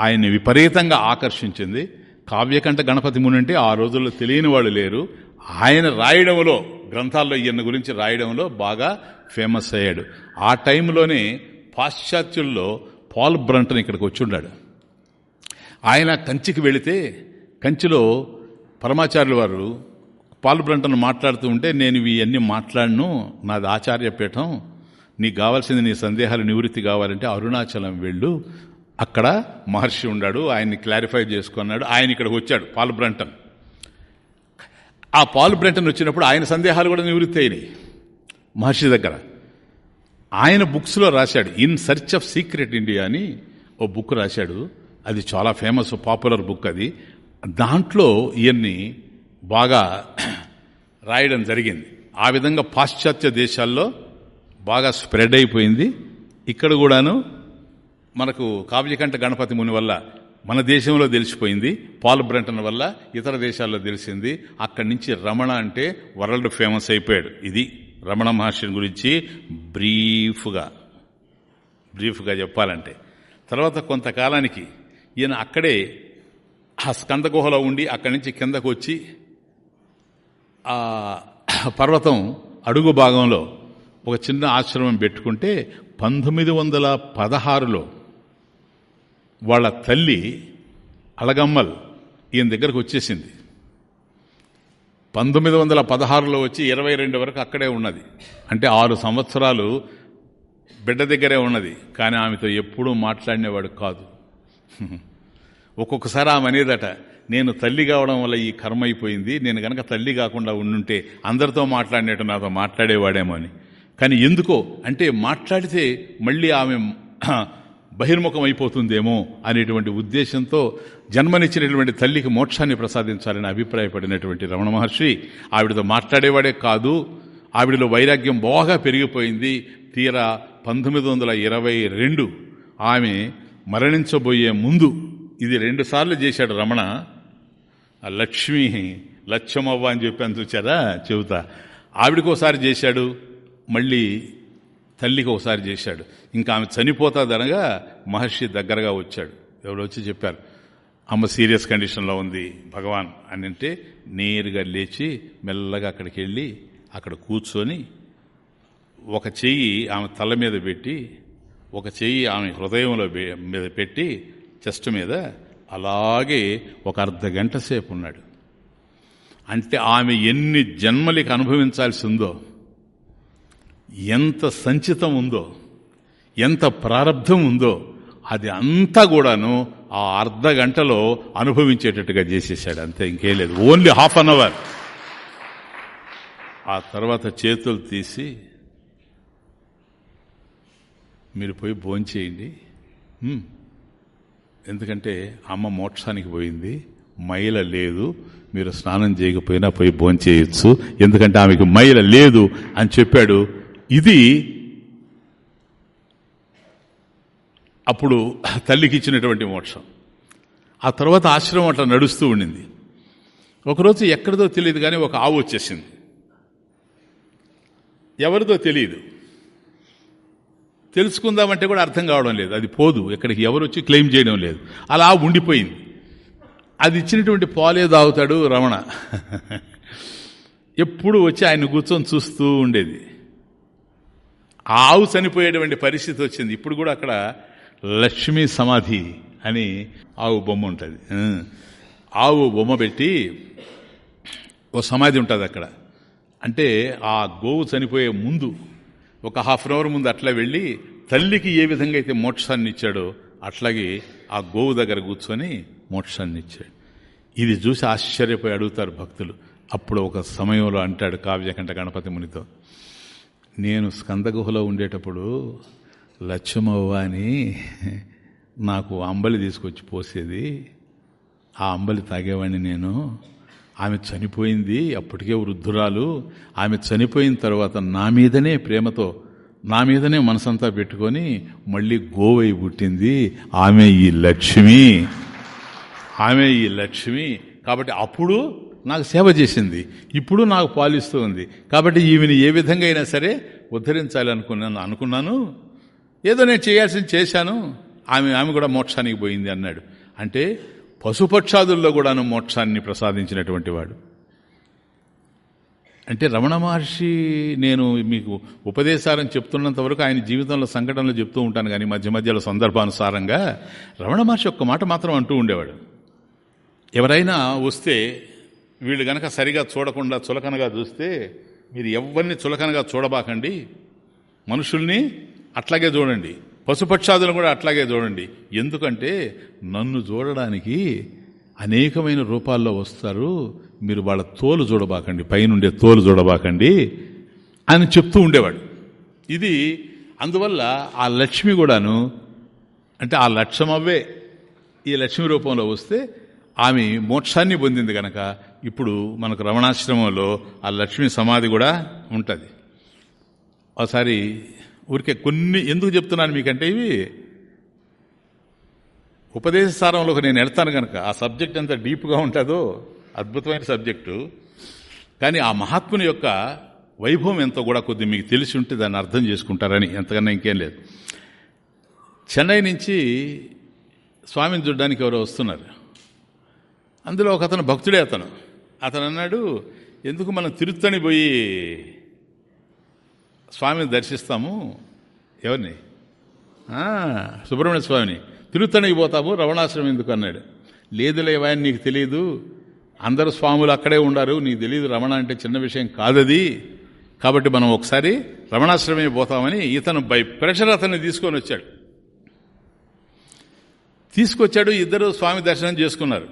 S1: ఆయన్ని విపరీతంగా ఆకర్షించింది. కావ్యకంఠ గణపతి మునంటే ఆ రోజుల్లో తెలియని వాళ్ళు లేరు. ఆయన రాయడంలో గ్రంథాల్లో ఈయన గురించి రాయడంలో బాగా ఫేమస్ అయ్యాడు. ఆ టైంలోనే పాశ్చాత్యుల్లో పాల్ బ్రంటన్ ఇక్కడికి వచ్చి ఉన్నాడు ఆయన కంచికి వెళితే కంచిలో పరమాచార్యుల వారు పాల్బ్రంటన్ మాట్లాడుతూ ఉంటే నేను ఇవన్నీ మాట్లాడను నాది ఆచార్యపీఠం నీకు కావాల్సింది నీ సందేహాలు నివృత్తి కావాలంటే అరుణాచలం వెళ్ళు అక్కడ మహర్షి ఉన్నాడు ఆయన్ని క్లారిఫై చేసుకున్నాడు ఆయన ఇక్కడికి వచ్చాడు పాల్ బ్రంటన్. ఆ పాల్ బ్రంటన్ వచ్చినప్పుడు ఆయన సందేహాలు కూడా నివృత్తి అయినాయి మహర్షి దగ్గర. ఆయన బుక్స్లో రాశాడు in search of secret India అని ఓ బుక్ రాశాడు అది చాలా ఫేమస్ పాపులర్ బుక్ అది. దాంట్లో ఇవన్నీ బాగా రాయడం జరిగింది. ఆ విధంగా పాశ్చాత్య దేశాల్లో బాగా స్ప్రెడ్ అయిపోయింది. ఇక్కడ కూడాను మనకు కావ్యకంఠ గణపతి ముని వల్ల మన దేశంలో తెలిసిపోయింది పాల్ బ్రంటన్ వల్ల ఇతర దేశాల్లో తెలిసింది. అక్కడి నుంచి రమణ అంటే వరల్డ్ ఫేమస్ అయిపోయాడు. ఇది రమణ మహర్షిని గురించి బ్రీఫ్గా బ్రీఫ్గా చెప్పాలంటే. తర్వాత కొంతకాలానికి ఈయన అక్కడే ఆ స్కంద గుహలో ఉండి అక్కడి నుంచి కిందకు వచ్చి ఆ పర్వతం అడుగు భాగంలో ఒక చిన్న ఆశ్రమం పెట్టుకుంటే పంతొమ్మిది వందల పదహారులో వాళ్ళ తల్లి అలగమ్మల్ ఈయన దగ్గరకు వచ్చేసింది. పంతొమ్మిది వందల పదహారులో వచ్చి ఇరవై రెండు వరకు అక్కడే ఉన్నది. అంటే ఆరు సంవత్సరాలు బిడ్డ దగ్గరే ఉన్నది. కానీ ఆమెతో ఎప్పుడూ మాట్లాడినవాడు కాదు. ఒక్కొక్కసారి ఆమె అనేదట నేను తల్లి కావడం వల్ల ఈ కర్మ అయిపోయింది నేను గనక తల్లి కాకుండా ఉండుంటే అందరితో మాట్లాడినట్టు నాతో మాట్లాడేవాడేమో అని. కానీ ఎందుకో అంటే మాట్లాడితే మళ్ళీ ఆమె బహిర్ముఖం అయిపోతుందేమో అనేటువంటి ఉద్దేశంతో జన్మనిచ్చినటువంటి తల్లికి మోక్షాన్ని ప్రసాదించాలని అభిప్రాయపడినటువంటి రమణ మహర్షి ఆవిడతో మాట్లాడేవాడే కాదు ఆవిడలో వైరాగ్యం బాగా పెరిగిపోయింది తీరా పంతొమ్మిది వందల ఇరవై రెండు ఆమె మరణించబోయే ముందు ఇది రెండుసార్లు చేశాడు రమణ. లక్ష్మి లక్ష్యమవ్వ అని చెప్పాను చూచారా? చెబుతా. ఆవిడకోసారి చేశాడు మళ్ళీ తల్లికి ఒకసారి చేశాడు. ఇంకా ఆమె చనిపోతాదనగా మహర్షి దగ్గరగా వచ్చాడు. ఎవరు వచ్చి చెప్పారు. అమ్మ సీరియస్ కండిషన్లో ఉంది భగవాన్ అని అంటే నేరుగా లేచి మెల్లగా అక్కడికి వెళ్ళి అక్కడ కూర్చొని ఒక చెయ్యి ఆమె తల మీద పెట్టి ఒక చెయ్యి ఆమె హృదయంలో మీద పెట్టి చెస్ట్ మీద అలాగే ఒక అర్ధ గంట సేపు ఉన్నాడు. అంటే ఆమె ఎన్ని జన్మలకి అనుభవించాల్సి ఉందో ఎంత సంచితం ఉందో ఎంత ప్రారంధం ఉందో అది అంతా కూడాను ఆ అర్ధ గంటలో అనుభవించేటట్టుగా చేసేసాడు. అంతే ఇంకేం లేదు. Only half an hour. ఆ తర్వాత చేతులు తీసి మీరు పోయి భోంచేయండి ఎందుకంటే అమ్మ మోక్షానికి పోయింది. మైల లేదు. మీరు స్నానం చేయకపోయినా పోయి భోంచేయచ్చు ఎందుకంటే ఆమెకు మైల లేదు అని చెప్పాడు. ఇది అప్పుడు తల్లికి ఇచ్చినటువంటి మోక్షం. ఆ తర్వాత ఆశ్రమం అట్లా నడుస్తూ ఉండింది. ఒకరోజు ఎక్కడిదో తెలియదు కానీ ఒక ఆవు వచ్చేసింది. ఎవరిదో తెలియదు. తెలుసుకుందామంటే కూడా అర్థం కావడం లేదు. అది పోదు. ఎక్కడికి ఎవరు వచ్చి క్లెయిమ్ చేయడం లేదు. అలా ఉండిపోయింది. అది ఇచ్చినటువంటి పాలే తాగుతాడు రమణ. ఎప్పుడు వచ్చి ఆయన కూర్చొని చూస్తూ ఉండేది. ఆవు చనిపోయేటువంటి పరిస్థితి వచ్చింది. ఇప్పుడు కూడా అక్కడ లక్ష్మీ సమాధి అని ఆవు బొమ్మ ఉంటుంది. ఆవు బొమ్మ పెట్టి ఓ సమాధి ఉంటుంది అక్కడ. అంటే ఆ గోవు చనిపోయే ముందు ఒక హాఫ్ అన్ అవర్ ముందు అట్లా వెళ్ళి తల్లికి ఏ విధంగా అయితే మోక్షాన్ని ఇచ్చాడో అట్లాగే ఆ గోవు దగ్గర కూర్చొని మోక్షాన్ని ఇచ్చాడు. ఇది చూసి ఆశ్చర్యపోయి అడుగుతారు భక్తులు. అప్పుడు ఒక సమయంలో అంటాడు కావ్యకంఠ గణపతి మునితో నేను స్కందగుహలో ఉండేటప్పుడు లక్ష్మవ్వ అని నాకు అంబలి తీసుకొచ్చి పోసేది. ఆ అంబలి తాగేవాడిని నేను. ఆమె చనిపోయింది అప్పటికే వృద్ధురాలు. ఆమె చనిపోయిన తర్వాత నా మీదనే ప్రేమతో నా మీదనే మనసంతా పెట్టుకొని మళ్ళీ గోవై పుట్టింది. ఆమె ఈ లక్ష్మి. ఆమె ఈ లక్ష్మి. కాబట్టి అప్పుడు నాకు సేవ చేసింది. ఇప్పుడు నాకు పాలిస్తూ ఉంది. కాబట్టి ఈమెను ఏ విధంగా అయినా సరే ఉద్ధరించాలి అనుకున్నాను అనుకున్నాను. ఏదో నేను చేయాల్సింది చేశాను. ఆమె ఆమె కూడా మోక్షానికి పోయింది అన్నాడు. అంటే పశుపక్షాదుల్లో కూడాను మోక్షాన్ని ప్రసాదించినటువంటి వాడు. అంటే రమణ మహర్షి నేను మీకు ఉపదేశాలను చెప్తున్నంత వరకు ఆయన జీవితంలో సంఘటనలు చెప్తూ ఉంటాను కానీ మధ్య మధ్యలో సందర్భానుసారంగా రమణ మహర్షి ఒక్క మాట మాత్రం అంటూ ఉండేవాడు. ఎవరైనా వస్తే వీళ్ళు గనక సరిగా చూడకుండా చులకనగా చూస్తే మీరు ఎవరిని చులకనగా చూడబాకండి. మనుషుల్ని అట్లాగే చూడండి. పశుపక్షాదులను కూడా అట్లాగే చూడండి. ఎందుకంటే నన్ను చూడడానికి అనేకమైన రూపాల్లో వస్తారు. మీరు వాళ్ళ తోలు చూడబాకండి. పైనుండే తోలు చూడబాకండి అని చెప్తూ ఉండేవాడు. ఇది అందువల్ల ఆ లక్ష్మి కూడాను అంటే ఆ లక్ష్యం ఈ లక్ష్మి రూపంలో వస్తే ఆమె మోక్షాన్ని పొందింది కనుక ఇప్పుడు మనకు రమణాశ్రమంలో ఆ లక్ష్మి సమాధి కూడా ఉంటుంది. ఒకసారి ఊరికే కొన్ని ఎందుకు చెప్తున్నాను మీకంటే ఇవి? ఉపదేశ సారంలోకి నేను వెళ్తాను కనుక ఆ సబ్జెక్ట్ ఎంత డీప్గా ఉంటుందో అద్భుతమైన సబ్జెక్టు. కానీ ఆ మహాత్ముని యొక్క వైభవం ఎంతో కూడా కొద్ది మీకు తెలిసి ఉంటే దాన్ని అర్థం చేసుకుంటారని ఎంతకన్నా ఇంకేం లేదు. చెన్నై నుంచి స్వామిని చూడడానికి ఎవరో వస్తున్నారు. అందులో ఒక అతను భక్తుడే అతను. అతను అన్నాడు ఎందుకు మనం తిరుత్తని పోయి స్వామిని దర్శిస్తాము. ఎవరిని? సుబ్రహ్మణ్య స్వామిని. తిరుత్తనికి పోతాము రవణాశ్రమం ఎందుకు అన్నాడు. లేదులేవా నీకు తెలియదు అందరు స్వాములు అక్కడే ఉండారు. నీకు తెలియదు రమణ అంటే చిన్న విషయం కాదది. కాబట్టి మనం ఒకసారి రమణాశ్రమే పోతామని ఇతను బై ప్రెషర్ అతన్ని తీసుకొని వచ్చాడు. తీసుకొచ్చాడు ఇద్దరు స్వామి దర్శనం చేసుకున్నారు.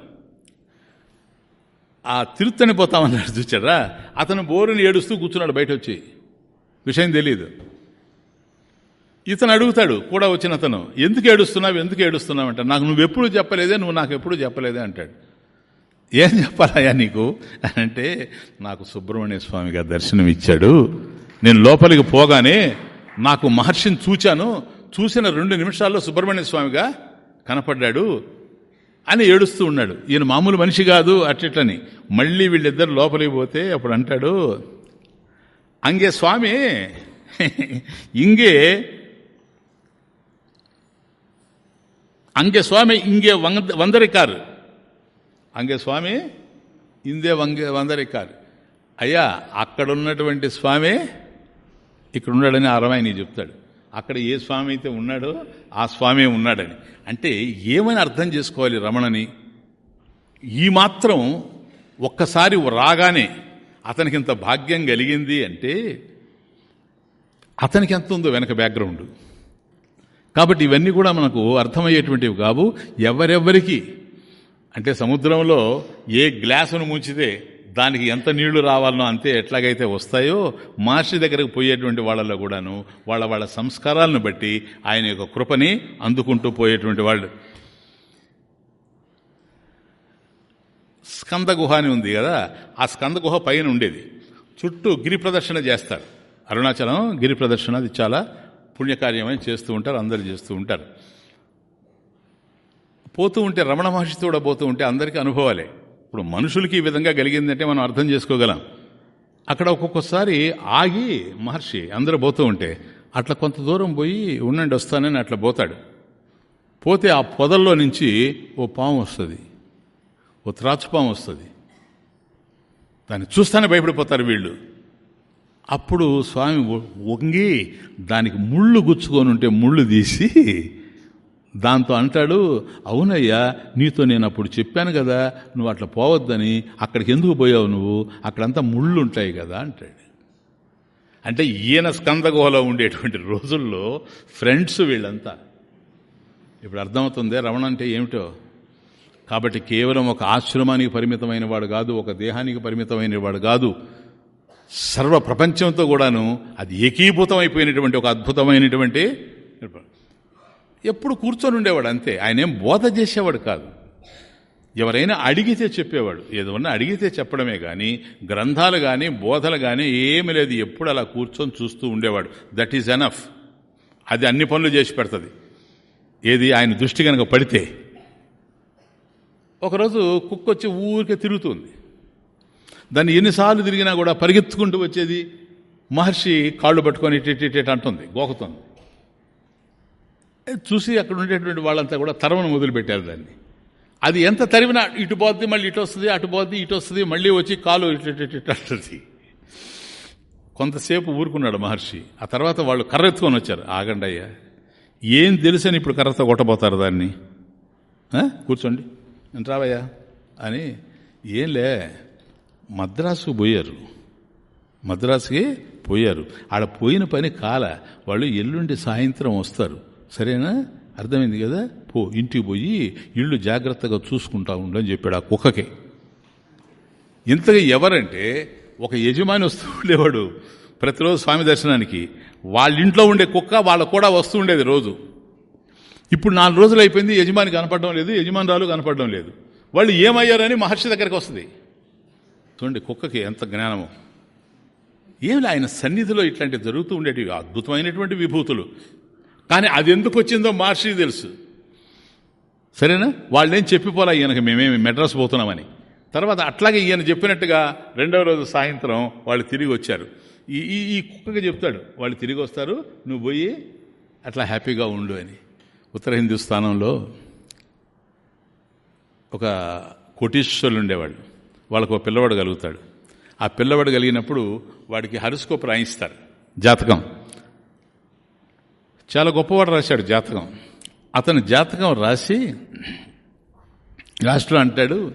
S1: ఆ తిరుత్తని పోతామన్నాడు చూచారా అతను బోరుని ఏడుస్తూ కూర్చున్నాడు బయట వచ్చి విషయం తెలియదు ఇతను అడుగుతాడు కూడా వచ్చిన అతను ఎందుకు ఏడుస్తున్నావు ఎందుకు ఏడుస్తున్నావు? అంటాడు. నాకు నువ్వు ఎప్పుడు చెప్పలేదే నువ్వు నాకు ఎప్పుడు చెప్పలేదే అంటాడు. ఏం చెప్పాలయ్యా నీకు? అంటే నాకు సుబ్రహ్మణ్య స్వామి గారు దర్శనం ఇచ్చాడు. నేను లోపలికి పోగానే నాకు మహర్షిని చూచాను. చూసిన రెండు నిమిషాల్లో సుబ్రహ్మణ్య స్వామిగా కనపడ్డాడు అని ఏడుస్తూ ఉన్నాడు. ఈయన మామూలు మనిషి కాదు అట్లని మళ్ళీ వీళ్ళిద్దరు లోపలికి పోతే అప్పుడు అంటాడు అంగే స్వామి ఇంగే అంగే స్వామి ఇంగే వందరికారు అంగే స్వామి ఇందే వంగే వందరికారు అయ్యా అక్కడ ఉన్నటువంటి స్వామి ఇక్కడ ఉన్నాడని అరవై చెప్తాడు అక్కడ ఏ స్వామి అయితే ఉన్నాడో ఆ స్వామి ఉన్నాడని అంటే ఏమని అర్థం చేసుకోవాలి రమణని ఈ మాత్రం ఒక్కసారి రాగానే అతనికి ఇంత భాగ్యం కలిగింది అంటే అతనికి ఎంత ఉందో వెనక బ్యాక్గ్రౌండ్ కాబట్టి ఇవన్నీ కూడా మనకు అర్థమయ్యేటువంటివి కావు. ఎవరెవరికి అంటే సముద్రంలో ఏ గ్లాసును ముంచితే దానికి ఎంత నీళ్ళు రావాలనో అంతే ఎట్లాగైతే వస్తాయో మహర్షి దగ్గరకు పోయేటువంటి వాళ్ళలో కూడాను వాళ్ళ వాళ్ళ సంస్కారాలను బట్టి ఆయన యొక్క కృపని అందుకుంటూ పోయేటువంటి వాళ్ళు. స్కంద గుహ అని ఉంది కదా ఆ స్కంద గుహ పైన ఉండేది. చుట్టూ గిరి ప్రదర్శన చేస్తారు. అరుణాచలం గిరి ప్రదర్శన అది చాలా పుణ్యకార్యమని చేస్తూ ఉంటారు అందరు చేస్తూ ఉంటారు. పోతూ ఉంటే రమణ మహర్షితో కూడా పోతూ ఉంటే అందరికీ అనుభవాలే. ఇప్పుడు మనుషులకి ఈ విధంగా కలిగిందంటే మనం అర్థం చేసుకోగలం. అక్కడ ఒక్కొక్కసారి ఆగి మహర్షి అందరూ పోతూ ఉంటే అట్లా కొంత దూరం పోయి ఉండండి వస్తానని అట్లా పోతాడు. పోతే ఆ పొదల్లో నుంచి ఓ పాము వస్తుంది. ఓ త్రాచుపాము వస్తుంది. దాన్ని చూస్తానే భయపడిపోతారు వీళ్ళు. అప్పుడు స్వామి వంగి దానికి ముళ్ళు గుచ్చుకొని ఉంటే ముళ్ళు తీసి దాంతో అంటాడు అవునయ్యా నీతో నేను అప్పుడు చెప్పాను కదా నువ్వు అట్లా పోవద్దని అక్కడికి ఎందుకు పోయావు నువ్వు? అక్కడంతా ముళ్ళు ఉంటాయి కదా అంటాడు. అంటే ఈయన స్కందగోహలో ఉండేటువంటి రోజుల్లో ఫ్రెండ్స్ వీళ్ళంతా. ఇప్పుడు అర్థమవుతుంది రమణ అంటే ఏమిటో? కాబట్టి కేవలం ఒక ఆశ్రమానికి పరిమితమైన వాడు కాదు ఒక దేహానికి పరిమితమైన వాడు కాదు. సర్వ ప్రపంచంతో కూడాను అది ఏకీభూతం అయిపోయినటువంటి ఒక అద్భుతమైనటువంటి ఎప్పుడు కూర్చొని ఉండేవాడు అంతే. ఆయన ఏం బోధ చేసేవాడు కాదు. ఎవరైనా అడిగితే చెప్పేవాడు. ఏదన్నా అడిగితే చెప్పడమే కానీ గ్రంథాలు కానీ బోధలు కానీ ఏమి లేదు. ఎప్పుడు అలా కూర్చొని చూస్తూ ఉండేవాడు. దట్ ఈజ్ ఎనఫ్ అది అన్ని పనులు చేసి పెడుతుంది. ఏది ఆయన దృష్టి కనుక పడితే ఒకరోజు కుక్క వచ్చి ఊరికే తిరుగుతుంది. దాన్ని ఎన్నిసార్లు తిరిగినా కూడా పరిగెత్తుకుంటూ వచ్చేది మహర్షి కాళ్ళు పట్టుకొని ఇటు అంటుంది గోకుతుంది. చూసి అక్కడ ఉండేటువంటి వాళ్ళంతా కూడా తరమను మొదలుపెట్టారు దాన్ని. అది ఎంత తరిమినా ఇటు పోద్ది మళ్ళీ ఇటు వస్తుంది అటు పోద్ది ఇటు వస్తుంది మళ్ళీ వచ్చి కాలు ఇటు అంటుంది. కొంతసేపు ఊరుకున్నాడు మహర్షి. ఆ తర్వాత వాళ్ళు కర్ర ఎత్తుకొని వచ్చారు. ఆగండి అయ్యా. ఏం తెలుసని ఇప్పుడు కర్రతో కొట్టబోతారు దాన్ని? కూర్చోండి. రావయ్యా అని ఏంలే మద్రాసు పోయారు. మద్రాసుకి పోయారు. ఆడ పోయిన పని కాల. వాళ్ళు ఎల్లుండి సాయంత్రం వస్తారు. సరేనా? అర్థమైంది కదా? పో ఇంటికి పోయి ఇళ్ళు జాగ్రత్తగా చూసుకుంటా ఉండని చెప్పాడు ఆ కుక్కకి. ఇంతగా ఎవరంటే ఒక యజమాని వస్తూ ఉండేవాడు ప్రతిరోజు స్వామి దర్శనానికి. వాళ్ళ ఇంట్లో ఉండే కుక్క వాళ్ళ కూడా వస్తూ ఉండేది రోజు. ఇప్పుడు నాలుగు రోజులు అయిపోయింది యజమాని కనపడడం లేదు యజమానురాలు కనపడడం లేదు. వాళ్ళు ఏమయ్యారని మహర్షి దగ్గరికి వస్తుంది. చూడండి కుక్కకి ఎంత జ్ఞానము. ఏమి ఆయన సన్నిధిలో ఇట్లాంటివి జరుగుతూ ఉండేటివి అద్భుతమైనటువంటి విభూతులు. కానీ అది ఎందుకు వచ్చిందో మహర్షి తెలుసు. సరేనా? వాళ్ళేం చెప్పిపోలే ఈయనకి మేమేమి మెడ్రస్ పోతున్నామని. తర్వాత అట్లాగే ఈయన చెప్పినట్టుగా రెండవ రోజు సాయంత్రం వాళ్ళు తిరిగి వచ్చారు. ఈ ఈ ఈ కుక్కకి చెప్తాడు వాళ్ళు తిరిగి వస్తారు నువ్వు పోయి అట్లా హ్యాపీగా ఉండు అని. ఉత్తర హిందుస్థానంలో ఒక కోటీశ్వరులు ఉండేవాళ్ళు. వాళ్ళకు ఒక పిల్లవాడు కలుగుతాడు. ఆ పిల్లవాడు కలిగినప్పుడు వాడికి హరిస్కోప్ రాయిస్తారు. జాతకం. చాలా గొప్పవాడు రాశాడు జాతకం. అతను జాతకం రాసి రాష్ట్రం అంటాడు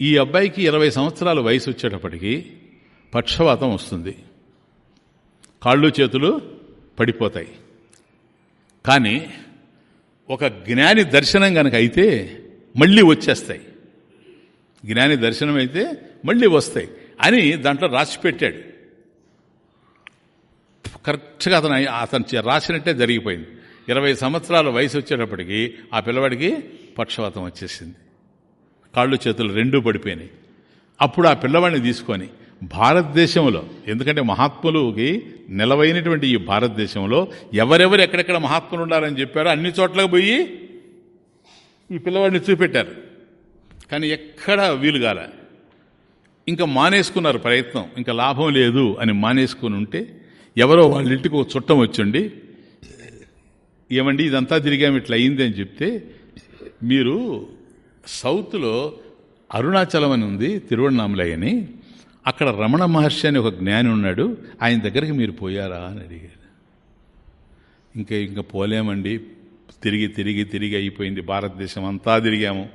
S1: ఈ అబ్బాయికి ఇరవై సంవత్సరాల వయసు వచ్చేటప్పటికి పక్షవాతం వస్తుంది. కాళ్ళు చేతులు పడిపోతాయి. కానీ ఒక జ్ఞాని దర్శనం కనుక అయితే మళ్ళీ వచ్చేస్తాయి. జ్ఞాని దర్శనం అయితే మళ్ళీ వస్తాయి. అని దాంట్లో రాసి పెట్టాడు. కరెక్ట్గా అతను అతను రాసినట్టే జరిగిపోయింది. ఇరవై సంవత్సరాల వయసు వచ్చేటప్పటికి ఆ పిల్లవాడికి పక్షవాతం వచ్చేసింది. కాళ్ళు చేతులు రెండూ పడిపోయినాయి. అప్పుడు ఆ పిల్లవాడిని తీసుకొని భారతదేశంలో ఎందుకంటే మహాత్ములకి నిలవైనటువంటి ఈ భారతదేశంలో ఎవరెవరు ఎక్కడెక్కడ మహాత్ములు ఉండాలని చెప్పారో అన్ని చోట్లకు పోయి ఈ పిల్లవాడిని చూపెట్టారు. కానీ ఎక్కడ వీలు కాల. ఇంకా మానేసుకున్నారు ప్రయత్నం. ఇంకా లాభం లేదు అని మానేసుకుని ఉంటే ఎవరో వాళ్ళ ఇంటికి ఒక చుట్టం వచ్చండి ఏమండి ఇదంతా తిరిగాము ఇట్లా అయింది అని చెప్తే మీరు సౌత్లో అరుణాచలం అని ఉంది తిరువണ്ണామలై అని అక్కడ రమణ మహర్షి అని ఒక జ్ఞాని ఉన్నాడు. ఆయన దగ్గరికి మీరు పోయారా అని అడిగారు ఇంకా ఇంకా పోలేమండి. తిరిగి తిరిగి తిరిగి అయిపోయింది. భారతదేశం అంతా తిరిగాము.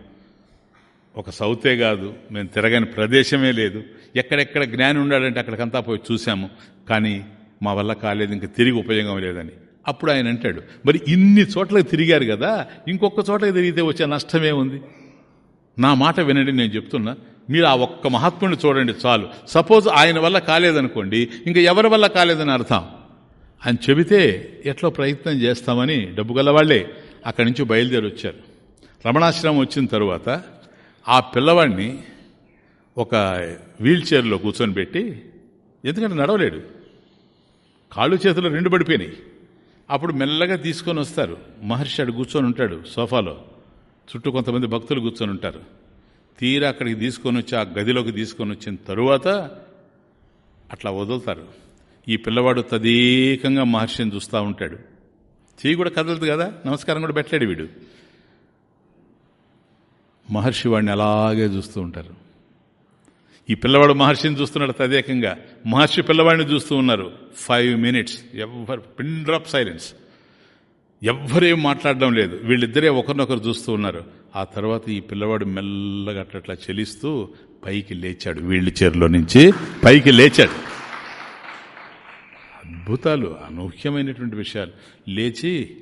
S1: ఒక సౌతే కాదు. మేము తిరగని ప్రదేశమే లేదు. ఎక్కడెక్కడ జ్ఞాని ఉన్నాడంటే అక్కడికంతా పోయి చూసాము కానీ మా వల్ల కాలేదు. ఇంకా తిరిగి ఉపయోగం లేదని. అప్పుడు ఆయన అంటాడు మరి ఇన్ని చోట్లకి తిరిగారు కదా. ఇంకొక చోటకి తిరిగితే వచ్చే నష్టమే ఉంది నా మాట వినండి నేను చెప్తున్నా. మీరు ఆ ఒక్క మహాత్ముని చూడండి చాలు. సపోజ్ ఆయన వల్ల కాలేదనుకోండి ఇంకా ఎవరి వల్ల కాలేదని అర్థం? అని చెబితే ఎట్లా ప్రయత్నం చేస్తామని డబ్బు గలవాళ్ళే అక్కడి నుంచి బయలుదేరి వచ్చారు. రమణాశ్రమం వచ్చిన తరువాత ఆ పిల్లవాడిని ఒక వీల్ చైర్లో కూర్చొని పెట్టి ఎందుకంటే నడవలేడు. కాళ్ళు చేతులు రెండు పడిపోయినాయి. అప్పుడు మెల్లగా తీసుకొని వస్తారు. మహర్షి అడు కూర్చొని ఉంటాడు సోఫాలో. చుట్టూ కొంతమంది భక్తులు కూర్చొని ఉంటారు. తీరా అక్కడికి తీసుకొని వచ్చి ఆ గదిలోకి తీసుకొని వచ్చిన తరువాత అట్లా వదులుతారు. ఈ పిల్లవాడు తదీకంగా మహర్షిని చూస్తూ ఉంటాడు. చెయ్యి కూడా కదలదు కదా? నమస్కారం కూడా పెట్టలేడు వీడు. మహర్షి వాడిని అలాగే చూస్తూ ఉంటారు. ఈ పిల్లవాడు మహర్షిని చూస్తున్నాడు తదేకంగా. మహర్షి పిల్లవాడిని చూస్తూ ఉన్నారు. ఫైవ్ మినిట్స్ ఎవరు పిన్ డ్రాప్ సైలెన్స్ ఎవ్వరేం మాట్లాడడం లేదు. వీళ్ళిద్దరే ఒకరినొకరు చూస్తూ ఉన్నారు. ఆ తర్వాత ఈ పిల్లవాడు మెల్లగా అట్లట్లా చెలిస్తూ పైకి లేచాడు. వీళ్ళ చీరలో నుంచి పైకి లేచాడు. అద్భుతాలు అనూహ్యమైనటువంటి విషయాలు. లేచి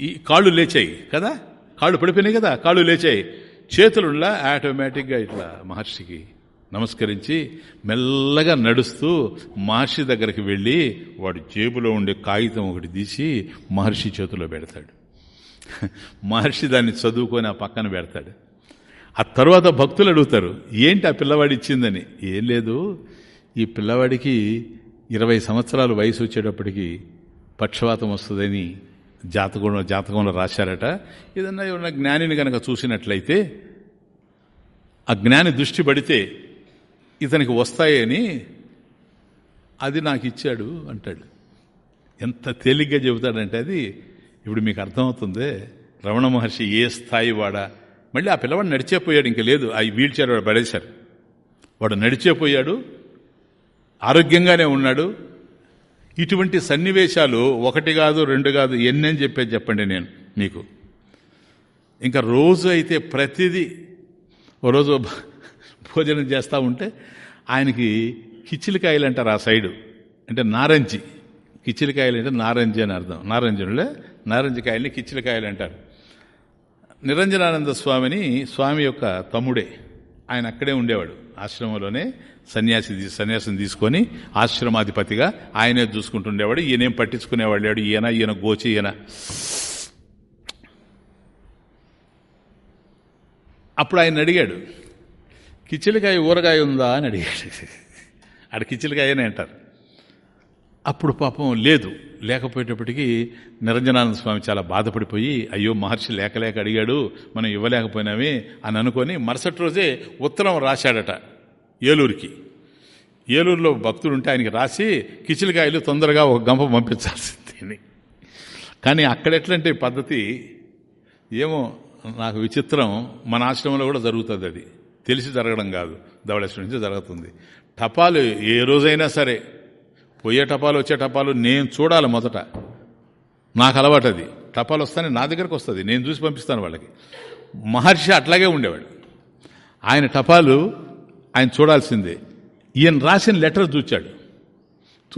S1: ఈ కాళ్ళు లేచాయి కదా? కాళ్ళు పడిపోయినాయి కదా? కాళ్ళు లేచాయి. చేతులుండా ఆటోమేటిక్గా ఇట్లా మహర్షికి నమస్కరించి మెల్లగా నడుస్తూ మహర్షి దగ్గరికి వెళ్ళి వాడు జేబులో ఉండే కాగితం ఒకటి తీసి మహర్షి చేతిలో పెడతాడు. మహర్షి దాన్ని చదువుకొని ఆ పక్కన పెడతాడు. ఆ తర్వాత భక్తులు అడుగుతారు ఏంటి ఆ పిల్లవాడి ఇచ్చిందని? ఏం లేదు. ఈ పిల్లవాడికి ఇరవై సంవత్సరాలు వయసు వచ్చేటప్పటికి పక్షవాతం వస్తుందని జాతకంలో జాతకంలో రాశారట. ఏదన్నా ఏమన్నా జ్ఞానిని కనుక చూసినట్లయితే ఆ జ్ఞాని దృష్టి పడితే ఇతనికి వస్తాయని అది నాకు ఇచ్చాడు అంటాడు. ఎంత తేలిగ్గా చెబుతాడంటే అది ఇప్పుడు మీకు అర్థమవుతుంది రమణ మహర్షి ఏ స్థాయి వాడా? మళ్ళీ ఆ పిల్లవాడు నడిచేపోయాడు ఇంక లేదు ఆ వీల్ చైర్ వాడు పడేశారు వాడు నడిచేపోయాడు ఆరోగ్యంగానే ఉన్నాడు. ఇటువంటి సన్నివేశాలు ఒకటి కాదు రెండు కాదు ఎన్నని చెప్పేది చెప్పండి నేను మీకు. ఇంకా రోజు అయితే ప్రతిదీ ఓ రోజు భోజనం చేస్తూ ఉంటే ఆయనకి కిచ్చిలికాయలు అంటారు ఆ సైడు. అంటే నారంజి. కిచ్చిలికాయలు అంటే నారంజి అని అర్థం. నారంజనులే నారంజి కాయల్ని కిచ్చిలికాయలు అంటారు. నిరంజనానంద స్వామిని స్వామి యొక్క తమ్ముడే. ఆయన అక్కడే ఉండేవాడు. ఆశ్రమంలోనే సన్యాసి సన్యాసం తీసుకొని ఆశ్రమాధిపతిగా ఆయనే చూసుకుంటుండేవాడు. ఈయనేం పట్టించుకునేవాడు లేడు. ఈయన ఈయన గోచి ఈయన. అప్పుడు ఆయన అడిగాడు కిచిలికాయ ఊరగాయ ఉందా అని అడిగాడు. ఆడ కిచిలికాయనే అంటారు. అప్పుడు పాపం లేదు. లేకపోయేటప్పటికీ నిరంజనానంద స్వామి చాలా బాధపడిపోయి అయ్యో మహర్షి లేక లేక అడిగాడు మనం ఇవ్వలేకపోయినామే అని అనుకొని మరుసటి రోజే ఉత్తరం రాశాడట ఏలూరుకి. ఏలూరులో భక్తుడు ఉంటే ఆయనకి రాసి కిచిలికాయలు తొందరగా ఒక గంప పంపించాల్సింది కానీ అక్కడ ఎట్లాంటి పద్ధతి ఏమో నాకు విచిత్రం మన ఆశ్రమంలో కూడా జరుగుతుంది అది. తెలిసి జరగడం కాదు. ధవళేశ్వరం నుంచి జరుగుతుంది. టపాలు ఏ రోజైనా సరే పోయే టపాలు వచ్చే టపాలు నేను చూడాలి మొదట. నాకు అలవాటు అది. టపాలు వస్తానే నా దగ్గరకు వస్తుంది. నేను చూసి పంపిస్తాను వాళ్ళకి. మహర్షి అట్లాగే ఉండేవాడు. ఆయన టపాలు ఆయన చూడాల్సిందే. ఈయన రాసిన లెటర్ చూచాడు.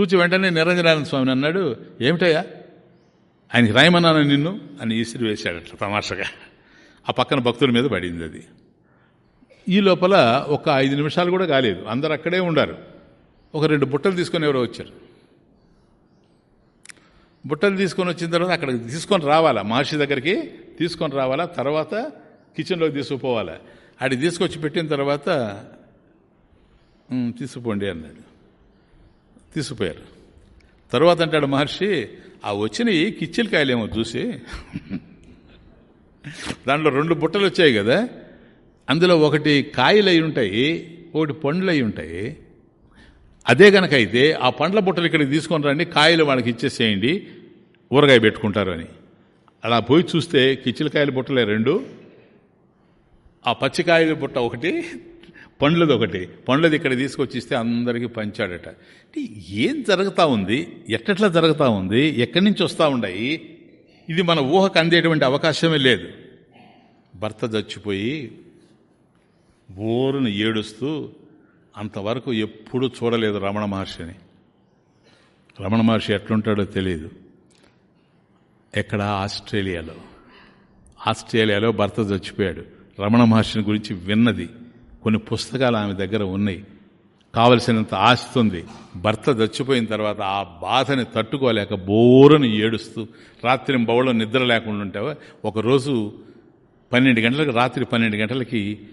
S1: చూచి వెంటనే నిరంజనానంద స్వామిని అన్నాడు ఏమిటయ్యా? ఆయనకి రాయమన్నాను నిన్ను? అని ఈసిరి వేశాడట తమాషగా. ఆ పక్కన భక్తుల మీద పడింది అది. ఈ లోపల ఒక ఐదు నిమిషాలు కూడా కాలేదు. అందరు అక్కడే ఉండారు. ఒక రెండు బుట్టలు తీసుకొని ఎవరో వచ్చారు. బుట్టలు తీసుకొని వచ్చిన తర్వాత అక్కడ తీసుకొని రావాలా? మహర్షి దగ్గరికి తీసుకొని రావాలా? తర్వాత కిచెన్లోకి తీసుకుపోవాలా? ఆడి తీసుకొచ్చి పెట్టిన తర్వాత తీసుకుపోండి అన్నాడు. తీసుకుపోయారు. తర్వాత అంటాడు మహర్షి ఆ వచ్చినవి కిచ్చిలకాయలేమో చూసి. దాంట్లో రెండు బుట్టలు వచ్చాయి కదా. అందులో ఒకటి కాయలు అయి ఉంటాయి ఒకటి పండ్లు అయి ఉంటాయి. అదే గనక అయితే ఆ పండ్ల బుట్టలు ఇక్కడికి తీసుకొని రండి కాయలు వాళ్ళకి ఇచ్చేసేయండి ఊరగాయ పెట్టుకుంటారు అని. అలా పోయి చూస్తే కిచిలకాయల బుట్టలే రెండు ఆ పచ్చికాయల బుట్ట ఒకటి పండ్లది ఒకటి. పండ్లది ఇక్కడ తీసుకొచ్చి ఇస్తే అందరికీ పంచాడట. అంటే ఏం జరుగుతూ ఉంది? ఎట్టట్లా జరుగుతూ ఉంది? ఎక్కడి నుంచి వస్తూ ఉన్నాయి ఇది మన ఊహకు అందేటువంటి అవకాశమే లేదు. భర్త చచ్చిపోయి బోరును ఏడుస్తూ అంతవరకు ఎప్పుడూ చూడలేదు రమణ మహర్షిని. రమణ మహర్షి ఎట్లుంటాడో తెలియదు ఎక్కడ? ఆస్ట్రేలియాలో. ఆస్ట్రేలియాలో భర్త చచ్చిపోయాడు. రమణ మహర్షిని గురించి విన్నది. కొన్ని పుస్తకాలు ఆమె దగ్గర ఉన్నాయి. కావలసినంత ఆస్తుంది భర్త చచ్చిపోయిన తర్వాత ఆ బాధని తట్టుకోలేక బోరుని ఏడుస్తూ రాత్రి బౌళం నిద్ర లేకుండా ఉంటావా? ఒకరోజు పన్నెండు గంటలకు రాత్రి పన్నెండు గంటలకి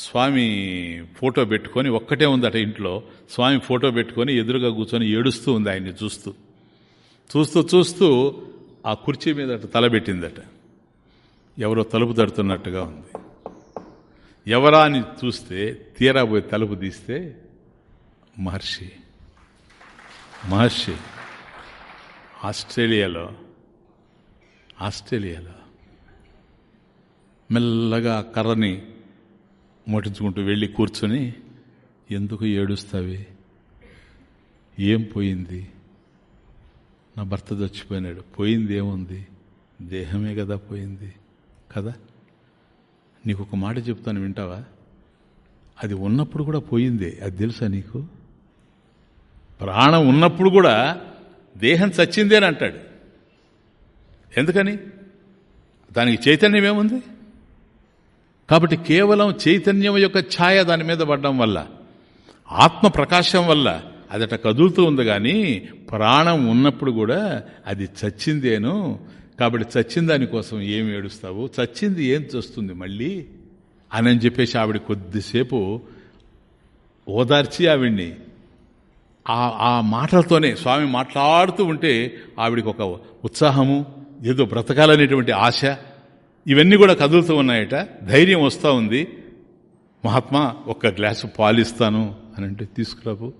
S1: స్వామి ఫోటో పెట్టుకొని ఒక్కటే ఉందట ఇంట్లో. స్వామి ఫోటో పెట్టుకొని ఎదురుగా కూర్చొని ఏడుస్తూ ఉంది ఆయన్ని చూస్తూ. చూస్తూ చూస్తూ ఆ కుర్చీ మీద తలబెట్టిందట ఎవరో తలుపు తడుతున్నట్టుగా ఉంది. ఎవరా అని చూస్తే తీరా పోయి తలుపు తీస్తే మహర్షి. మహర్షి. ఆస్ట్రేలియాలో. ఆస్ట్రేలియాలో. మెల్లగా కర్రని ముట్టించుకుంటూ వెళ్ళి కూర్చొని ఎందుకు ఏడుస్తావి? ఏం పోయింది? నా భర్త చచ్చిపోయినాడు. పోయింది ఏముంది? దేహమే కదా పోయింది. కదా? నీకు ఒక మాట చెప్తాను వింటావా? అది ఉన్నప్పుడు కూడా పోయిందే. అది తెలుసా నీకు? ప్రాణం ఉన్నప్పుడు కూడా దేహం చచ్చిందే అని అంటాడు ఎందుకని? దానికి చైతన్యం ఏముంది? కాబట్టి కేవలం చైతన్యం యొక్క ఛాయ దాని మీద పడడం వల్ల ఆత్మ ప్రకాశం వల్ల అదట కదులుతూ ఉంది కానీ ప్రాణం ఉన్నప్పుడు కూడా అది చచ్చిందేను. కాబట్టి చచ్చిన దానికోసం ఏం ఏడుస్తావు? చచ్చింది ఏం చేస్తుంది మళ్ళీ? అని అని చెప్పేసి ఆవిడ కొద్దిసేపు ఓదార్చి ఆవిడ్ని ఆ ఆ మాటలతోనే స్వామి మాట్లాడుతూ ఉంటే ఆవిడికి ఒక ఉత్సాహము ఏదో బ్రతకాలనేటువంటి ఆశ ఇవన్నీ కూడా కదులుతూ ఉన్నాయట. ధైర్యం వస్తూ ఉంది. మహాత్మా ఒక్క గ్లాసు పాలు ఇస్తాను అని అంటే తీసుకురాపు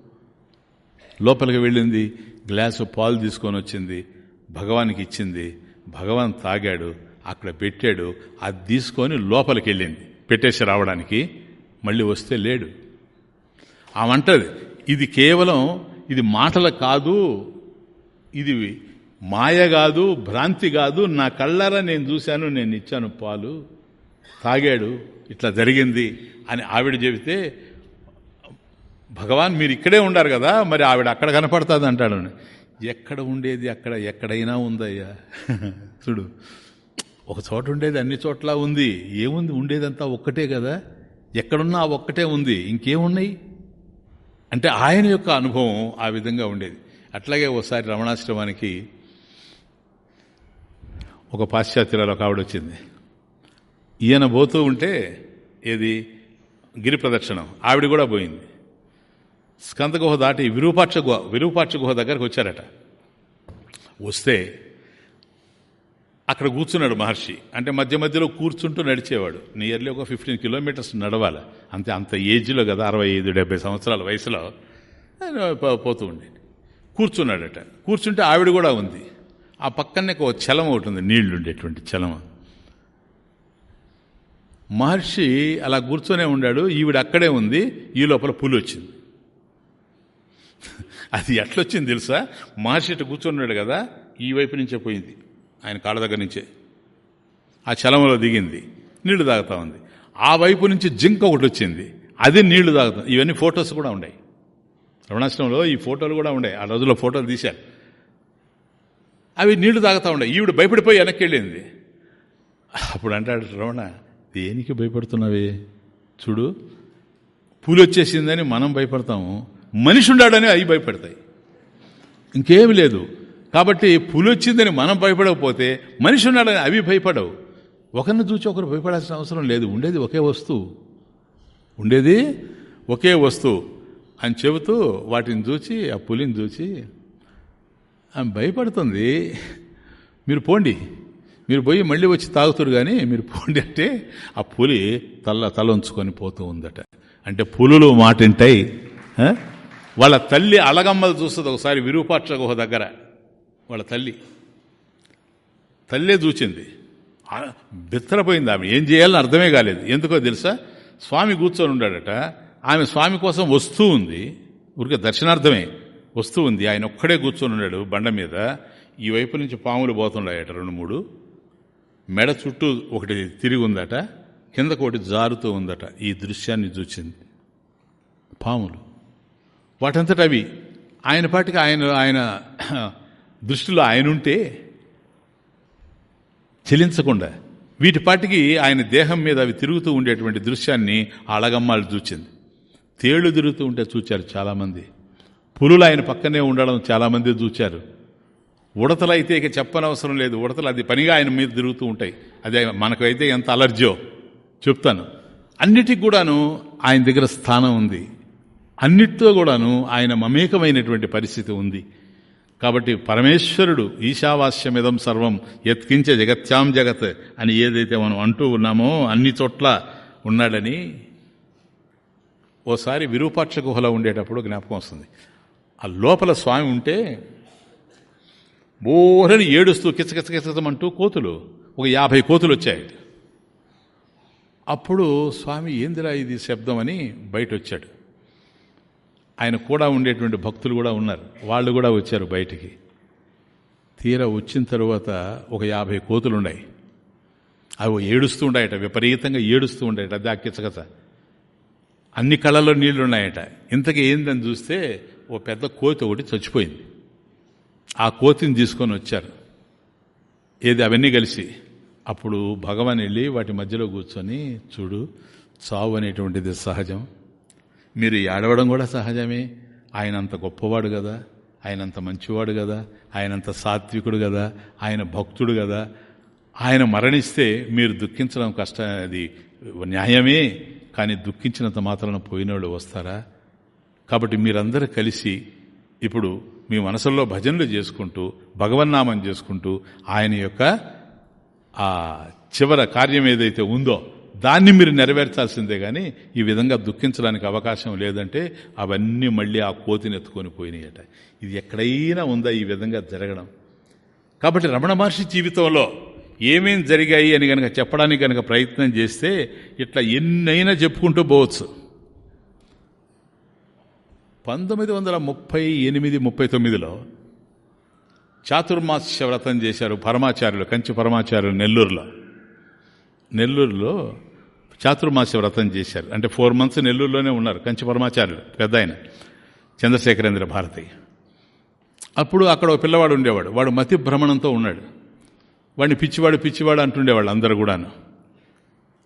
S1: లోపలికి వెళ్ళింది. గ్లాసు పాలు తీసుకొని వచ్చింది. భగవానికి ఇచ్చింది. భగవాన్ తాగాడు. అక్కడ పెట్టాడు. అది తీసుకొని లోపలికి వెళ్ళింది. పెట్టేసి రావడానికి. మళ్ళీ వస్తే లేడు. ఆమంటది ఇది కేవలం ఇది మాటలు కాదు. ఇది మాయ కాదు భ్రాంతి కాదు నా కళ్ళారా నేను చూశాను నేను ఇచ్చాను పాలు తాగాడు ఇట్లా జరిగింది అని ఆవిడ చెబితే భగవాన్ మీరు ఇక్కడే ఉండారు కదా మరి ఆవిడ అక్కడ కనపడుతుంది అంటాడు. ఎక్కడ ఉండేది అక్కడ ఎక్కడైనా ఉందయ్యా. చూడు ఒక చోట ఉండేది అన్ని చోట్ల ఉంది. ఏముంది? ఉండేదంతా ఒక్కటే కదా. ఎక్కడున్నా ఒక్కటే ఉంది. ఇంకేమున్నాయి? అంటే ఆయన యొక్క అనుభవం ఆ విధంగా ఉండేది. అట్లాగే ఒకసారి రమణాశ్రమానికి ఒక పాశ్చాత్యులలో ఒక ఆవిడ వచ్చింది ఈయన పోతూ ఉంటే ఏది? గిరి ప్రదక్షిణం. ఆవిడ కూడా పోయింది. స్కంద గుహ దాటి విరూపాక్ష గుహ విరూపాక్ష గుహ దగ్గరకు వచ్చారట. వస్తే అక్కడ కూర్చున్నాడు మహర్షి. అంటే మధ్య మధ్యలో కూర్చుంటూ నడిచేవాడు. నియర్లీ ఒక ఫిఫ్టీన్ కిలోమీటర్స్ నడవాలి. అంతే అంత ఏజ్లో కదా అరవై ఐదు డెబ్బై సంవత్సరాల వయసులో. పో- పోతూ ఉండేది కూర్చున్నాడట. కూర్చుంటే ఆవిడ కూడా ఉంది. ఆ పక్కనే ఒక చలం ఒకటి ఉంది నీళ్ళు ఉండేటువంటి చలం మహర్షి అలా కూర్చొనే ఉన్నాడు ఈవిడ అక్కడే ఉంది ఈ లోపల పులి వచ్చింది. అది ఎట్లొచ్చింది తెలుసా? మహర్షి ఇటు కూర్చున్నాడు కదా ఈ వైపు నుంచే పోయింది ఆయన కాళ్ళ దగ్గర నుంచే. ఆ చలంలో దిగింది నీళ్ళు తాగుతా ఉంది. ఆ వైపు నుంచి జింక ఒకటి వచ్చింది అది నీళ్ళు తాగుతుంది ఇవన్నీ ఫొటోస్ కూడా ఉన్నాయి. రమణాశ్రమంలో ఈ ఫోటోలు కూడా ఉన్నాయి ఆ రోజుల్లో ఫోటోలు తీశారు. అవి నీళ్ళు తాగుతూ ఉన్నాయి. ఈవిడ భయపడిపోయి వెనక్కి వెళ్ళింది. అప్పుడు అంటాడు రమణ దేనికి భయపడుతున్నావే? చూడు పూలు వచ్చేసిందని మనం భయపడతాము. మనిషి ఉండాడని అవి భయపడతాయి. ఇంకేమి లేదు. కాబట్టి పులి వచ్చిందని మనం భయపడకపోతే మనిషి ఉన్నాడని అవి భయపడవు. ఒకరిని చూసి ఒకరు భయపడాల్సిన అవసరం లేదు. ఉండేది ఒకే వస్తువు. ఉండేది ఒకే వస్తువు. అని చెబుతూ వాటిని చూచి ఆ పులిని చూచి ఆమె భయపడుతుంది. మీరు పోండి. మీరు పోయి మళ్ళీ వచ్చి తాగుతారు కానీ మీరు పోండి అంటే ఆ పులి తల తల ఉంచుకొని పోతూ ఉందట. అంటే పులులు మాటింటాయి. వాళ్ళ తల్లి అలగమ్మలు చూస్తుంది ఒకసారి విరూపాక్ష గుహ దగ్గర. వాళ్ళ తల్లి. తల్లే చూచింది. బిత్తరపోయింది ఆమె. ఏం చేయాలని అర్థమే కాలేదు. ఎందుకో తెలుసా? స్వామి కూర్చొని ఉన్నాడట ఆమె స్వామి కోసం వస్తూ ఉంది. ఊరికే దర్శనార్థమే. వస్తూ ఉంది. ఆయన ఒక్కడే కూర్చొని ఉన్నాడు బండ మీద. ఈ వైపు నుంచి పాములు పోతున్నాయట రెండు మూడు. మెడ చుట్టూ ఒకటి తిరిగి ఉందట. కిందకు ఒకటి జారుతూ ఉందట. ఈ దృశ్యాన్ని చూచింది పాములు. వాటంతట అవి ఆయన పాటికి ఆయన ఆయన దృష్టిలో ఆయన ఉంటే చెలించకుండా వీటి పాటికి ఆయన దేహం మీద అవి తిరుగుతూ ఉండేటువంటి దృశ్యాన్ని అలగమ్మాలు చూచింది. తేళ్ళు తిరుగుతూ ఉంటే చూచారు చాలామంది. పులులు ఆయన పక్కనే ఉండడం చాలామంది చూచారు. ఉడతలు అయితే ఇక చెప్పనవసరం లేదు. ఉడతలు అది పనిగా ఆయన మీద తిరుగుతూ ఉంటాయి. అదే మనకైతే ఎంత అలర్జీయో చెప్తాను. అన్నిటికి కూడాను ఆయన దగ్గర స్థానం ఉంది. అన్నిటితో కూడాను ఆయన మమేకమైనటువంటి పరిస్థితి ఉంది. కాబట్టి పరమేశ్వరుడు ఈశావాస్యమిదం సర్వం ఎత్కించే జగత్యాం జగత్ అని ఏదైతే మనం అంటూ ఉన్నామో అన్ని చోట్ల ఉన్నాడని ఓసారి విరూపాక్ష గుహలో ఉండేటప్పుడు జ్ఞాపకం వస్తుంది. ఆ లోపల స్వామి ఉంటే బోరని ఏడుస్తూ కిచకిచకిచమంటూ కోతులు ఒక యాభై కోతులు వచ్చాయి. అప్పుడు స్వామి ఏందిరా ఇది శబ్దం అని బయట వచ్చాడు ఆయన కూడా ఉండేటువంటి భక్తులు కూడా ఉన్నారు. వాళ్ళు కూడా వచ్చారు బయటికి. తీరా వచ్చిన తర్వాత ఒక యాభై కోతులు ఉన్నాయి అవి ఏడుస్తూ ఉన్నాయట విపరీతంగా ఏడుస్తూ ఉన్నాయట అది కిచకత అన్ని కళ్ళల్లో నీళ్ళు ఉన్నాయట ఇంతకీ ఏందని చూస్తే ఓ పెద్ద కోతి ఒకటి చచ్చిపోయింది. ఆ కోతిని తీసుకొని వచ్చారు. ఏది అవన్నీ కలిసి అప్పుడు భగవాన్ వెళ్ళి వాటి మధ్యలో కూర్చొని చూడు చావు అనేటువంటిది సహజం. మీరు ఏడవడం కూడా సహజమే. ఆయన అంత గొప్పవాడు కదా ఆయన అంత మంచివాడు కదా ఆయన అంత సాత్వికుడు కదా ఆయన భక్తుడు కదా. ఆయన మరణిస్తే మీరు దుఃఖించడం కష్టం అది న్యాయమే. కానీ దుఃఖించినంత మాత్రాన పోయినోళ్ళు వస్తారా? కాబట్టి మీరందరూ కలిసి ఇప్పుడు మీ మనసుల్లో భజనలు చేసుకుంటూ భగవన్నామం చేసుకుంటూ ఆయన యొక్క ఆ చివర కార్యం ఏదైతే ఉందో దాన్ని మీరు నెరవేర్చాల్సిందే కానీ ఈ విధంగా దుఃఖించడానికి అవకాశం లేదంటే అవన్నీ మళ్ళీ ఆ కోతిని ఎత్తుకొని పోయినాయట. ఇది ఎక్కడైనా ఉందా ఈ విధంగా జరగడం? కాబట్టి రమణ మహర్షి జీవితంలో ఏమేం జరిగాయి అని కనుక చెప్పడానికి కనుక ప్రయత్నం చేస్తే ఇట్లా ఎన్నైనా చెప్పుకుంటూ పోవచ్చు. పంతొమ్మిది వందల ముప్పై ఎనిమిది ముప్పై తొమ్మిదిలో చాతుర్మాస్య వ్రతం చేశారు పరమాచార్యులు కంచి పరమాచార్యులు నెల్లూరులో. నెల్లూరులో చాతుర్మాస్య వ్రతం చేశారు. అంటే ఫోర్ మంత్స్ నెల్లూరులోనే ఉన్నారు కంచి పరమాచార్యులు పెద్ద ఆయన చంద్రశేఖరేంద్ర భారతి. అప్పుడు అక్కడ ఒక పిల్లవాడు ఉండేవాడు వాడు మతి భ్రమణంతో ఉన్నాడు. వాడిని పిచ్చివాడు పిచ్చివాడు అంటుండేవాళ్ళు అందరు కూడాను.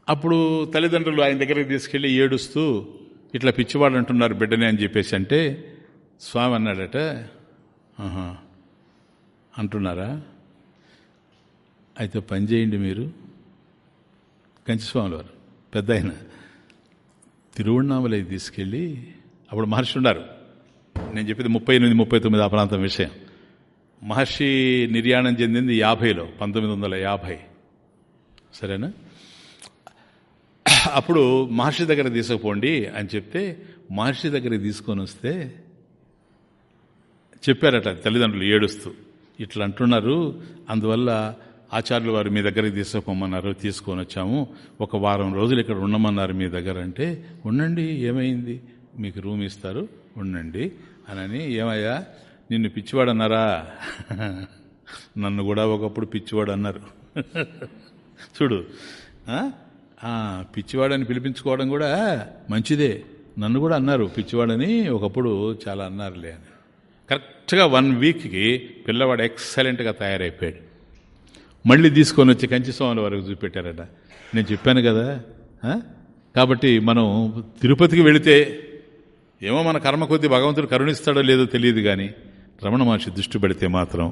S1: అప్పుడు తల్లిదండ్రులు ఆయన దగ్గరికి తీసుకెళ్ళి ఏడుస్తూ ఇట్లా పిచ్చివాడు అంటున్నారు బిడ్డనే అని చెప్పేసి అంటే స్వామి అన్నాడట అంటున్నారా? అయితే పని చేయండి మీరు. కంచిస్వాములు వారు పెద్ద ఆయన తిరువణామలై తీసుకెళ్ళి అప్పుడు మహర్షి ఉన్నారు. నేను చెప్పేది ముప్పై ఎనిమిది ముప్పై తొమ్మిది ఆ ప్రాంతం విషయం. మహర్షి నిర్యాణం చెందింది యాభైలో పంతొమ్మిది వందల యాభై. సరేనా? అప్పుడు మహర్షి దగ్గర తీసుకుపోండి అని చెప్తే మహర్షి దగ్గరికి తీసుకొని వస్తే చెప్పారట తల్లిదండ్రులు ఏడుస్తూ. ఇట్లా అంటున్నారు అందువల్ల ఆచార్యులు వారు మీ దగ్గరికి తీసుకుపోమన్నారు తీసుకొని వచ్చాము. ఒక వారం రోజులు ఇక్కడ ఉండమన్నారు మీ దగ్గర అంటే ఉండండి ఏమైంది? మీకు రూమ్ ఇస్తారు ఉండండి. అనని ఏమయ్యా నిన్ను పిచ్చివాడు అన్నారా నన్ను కూడా ఒకప్పుడు పిచ్చివాడు అన్నారు. చూడు పిచ్చివాడని పిలిపించుకోవడం కూడా మంచిదే. నన్ను కూడా అన్నారు పిచ్చివాడని ఒకప్పుడు చాలా అన్నారులే అని. కరెక్ట్గా వన్ వీక్కి పిల్లవాడు ఎక్సలెంట్గా తయారైపోయాడు. మళ్ళీ తీసుకొని వచ్చి కంచిస్వామి వరకు చూపెట్టారట. నేను చెప్పాను కదా కాబట్టి మనం తిరుపతికి వెళితే ఏమో మన కర్మ కొద్దీ భగవంతుడు కరుణిస్తాడో లేదో తెలియదు కానీ రమణ మహర్షి దృష్టి పెడితే మాత్రం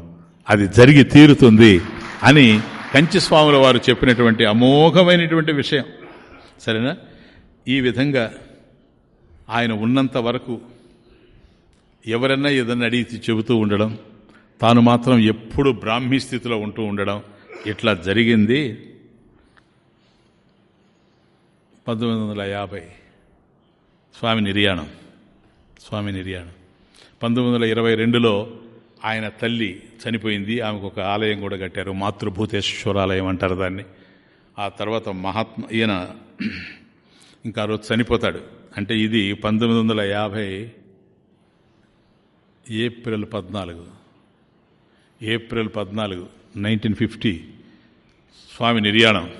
S1: అది జరిగి తీరుతుంది అని కంచి స్వాముల వారు చెప్పినటువంటి అమోఘమైనటువంటి విషయం. సరేనా? ఈ విధంగా ఆయన ఉన్నంత వరకు ఎవరన్నా ఏదన్నా అడిగి చెబుతూ ఉండడం తాను మాత్రం ఎప్పుడు బ్రాహ్మీ స్థితిలో ఉంటూ ఉండడం ఇట్లా జరిగింది. పంతొమ్మిది వందల యాభై స్వామి నిర్యాణం. స్వామి నిర్యాణం. పంతొమ్మిది వందల ఇరవై రెండులో ఆయన తల్లి చనిపోయింది. ఆమెకు ఒక ఆలయం కూడా కట్టారు. మాతృభూతేశ్వరాలయం అంటారు దాన్ని. ఆ తర్వాత మహాత్మ ఈయన ఇంకా రోజు చనిపోతాడు. అంటే ఇది పంతొమ్మిది వందల యాభై ఏప్రిల్ పద్నాలుగు. ఏప్రిల్ పద్నాలుగు నైన్టీన్ ఫిఫ్టీ. స్వామి నిర్యాణం.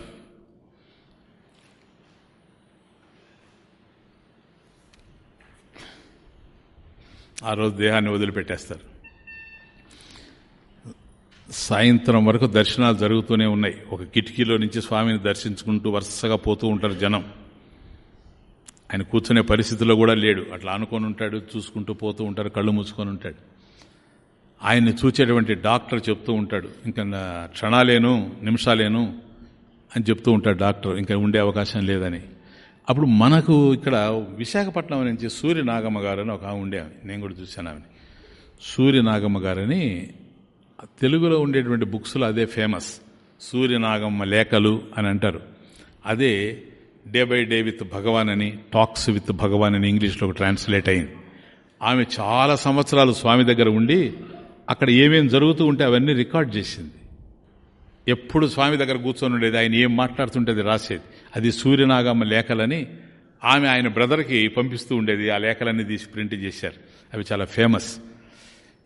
S1: ఆ రోజు దేహాన్ని వదిలిపెట్టేస్తారు. సాయంత్రం వరకు దర్శనాలు జరుగుతూనే ఉన్నాయి. ఒక కిటికీలో నుంచి స్వామిని దర్శించుకుంటూ వరుసగా పోతూ ఉంటారు జనం. ఆయన కూర్చునే పరిస్థితిలో కూడా లేడు. అట్లా అనుకొని ఉంటాడు చూసుకుంటూ పోతూ ఉంటారు కళ్ళు మూసుకొని ఉంటాడు. ఆయన్ని చూచేటువంటి డాక్టర్ చెప్తూ ఉంటాడు. ఇంకా క్షణాలేను నిమిషాలేను అని చెప్తూ ఉంటాడు డాక్టర్. ఇంకా ఉండే అవకాశం లేదని. అప్పుడు మనకు ఇక్కడ విశాఖపట్నం నుంచి సూర్య నాగమ్మ గారని ఒక ఉండే నేను కూడా చూశాను ఆమె సూర్య నాగమ్మ గారని తెలుగులో ఉండేటువంటి బుక్స్లో అదే ఫేమస్. సూర్యనాగమ్మ లేఖలు అని అంటారు. అదే day by day with Bhagavan అని టాక్స్ విత్ భగవాన్ అని ఇంగ్లీష్లో ట్రాన్స్లేట్ అయింది. ఆమె చాలా సంవత్సరాలు స్వామి దగ్గర ఉండి అక్కడ ఏమేమి జరుగుతూ ఉంటే అవన్నీ రికార్డ్ చేసింది. ఎప్పుడు స్వామి దగ్గర కూర్చొని ఉండేది ఆయన ఏం మాట్లాడుతుంటే అది రాసేది. అది సూర్యనాగమ్మ లేఖలని ఆమె ఆయన బ్రదర్కి పంపిస్తూ ఉండేది. ఆ లేఖలన్నీ తీసి ప్రింట్ చేశారు. అవి చాలా ఫేమస్.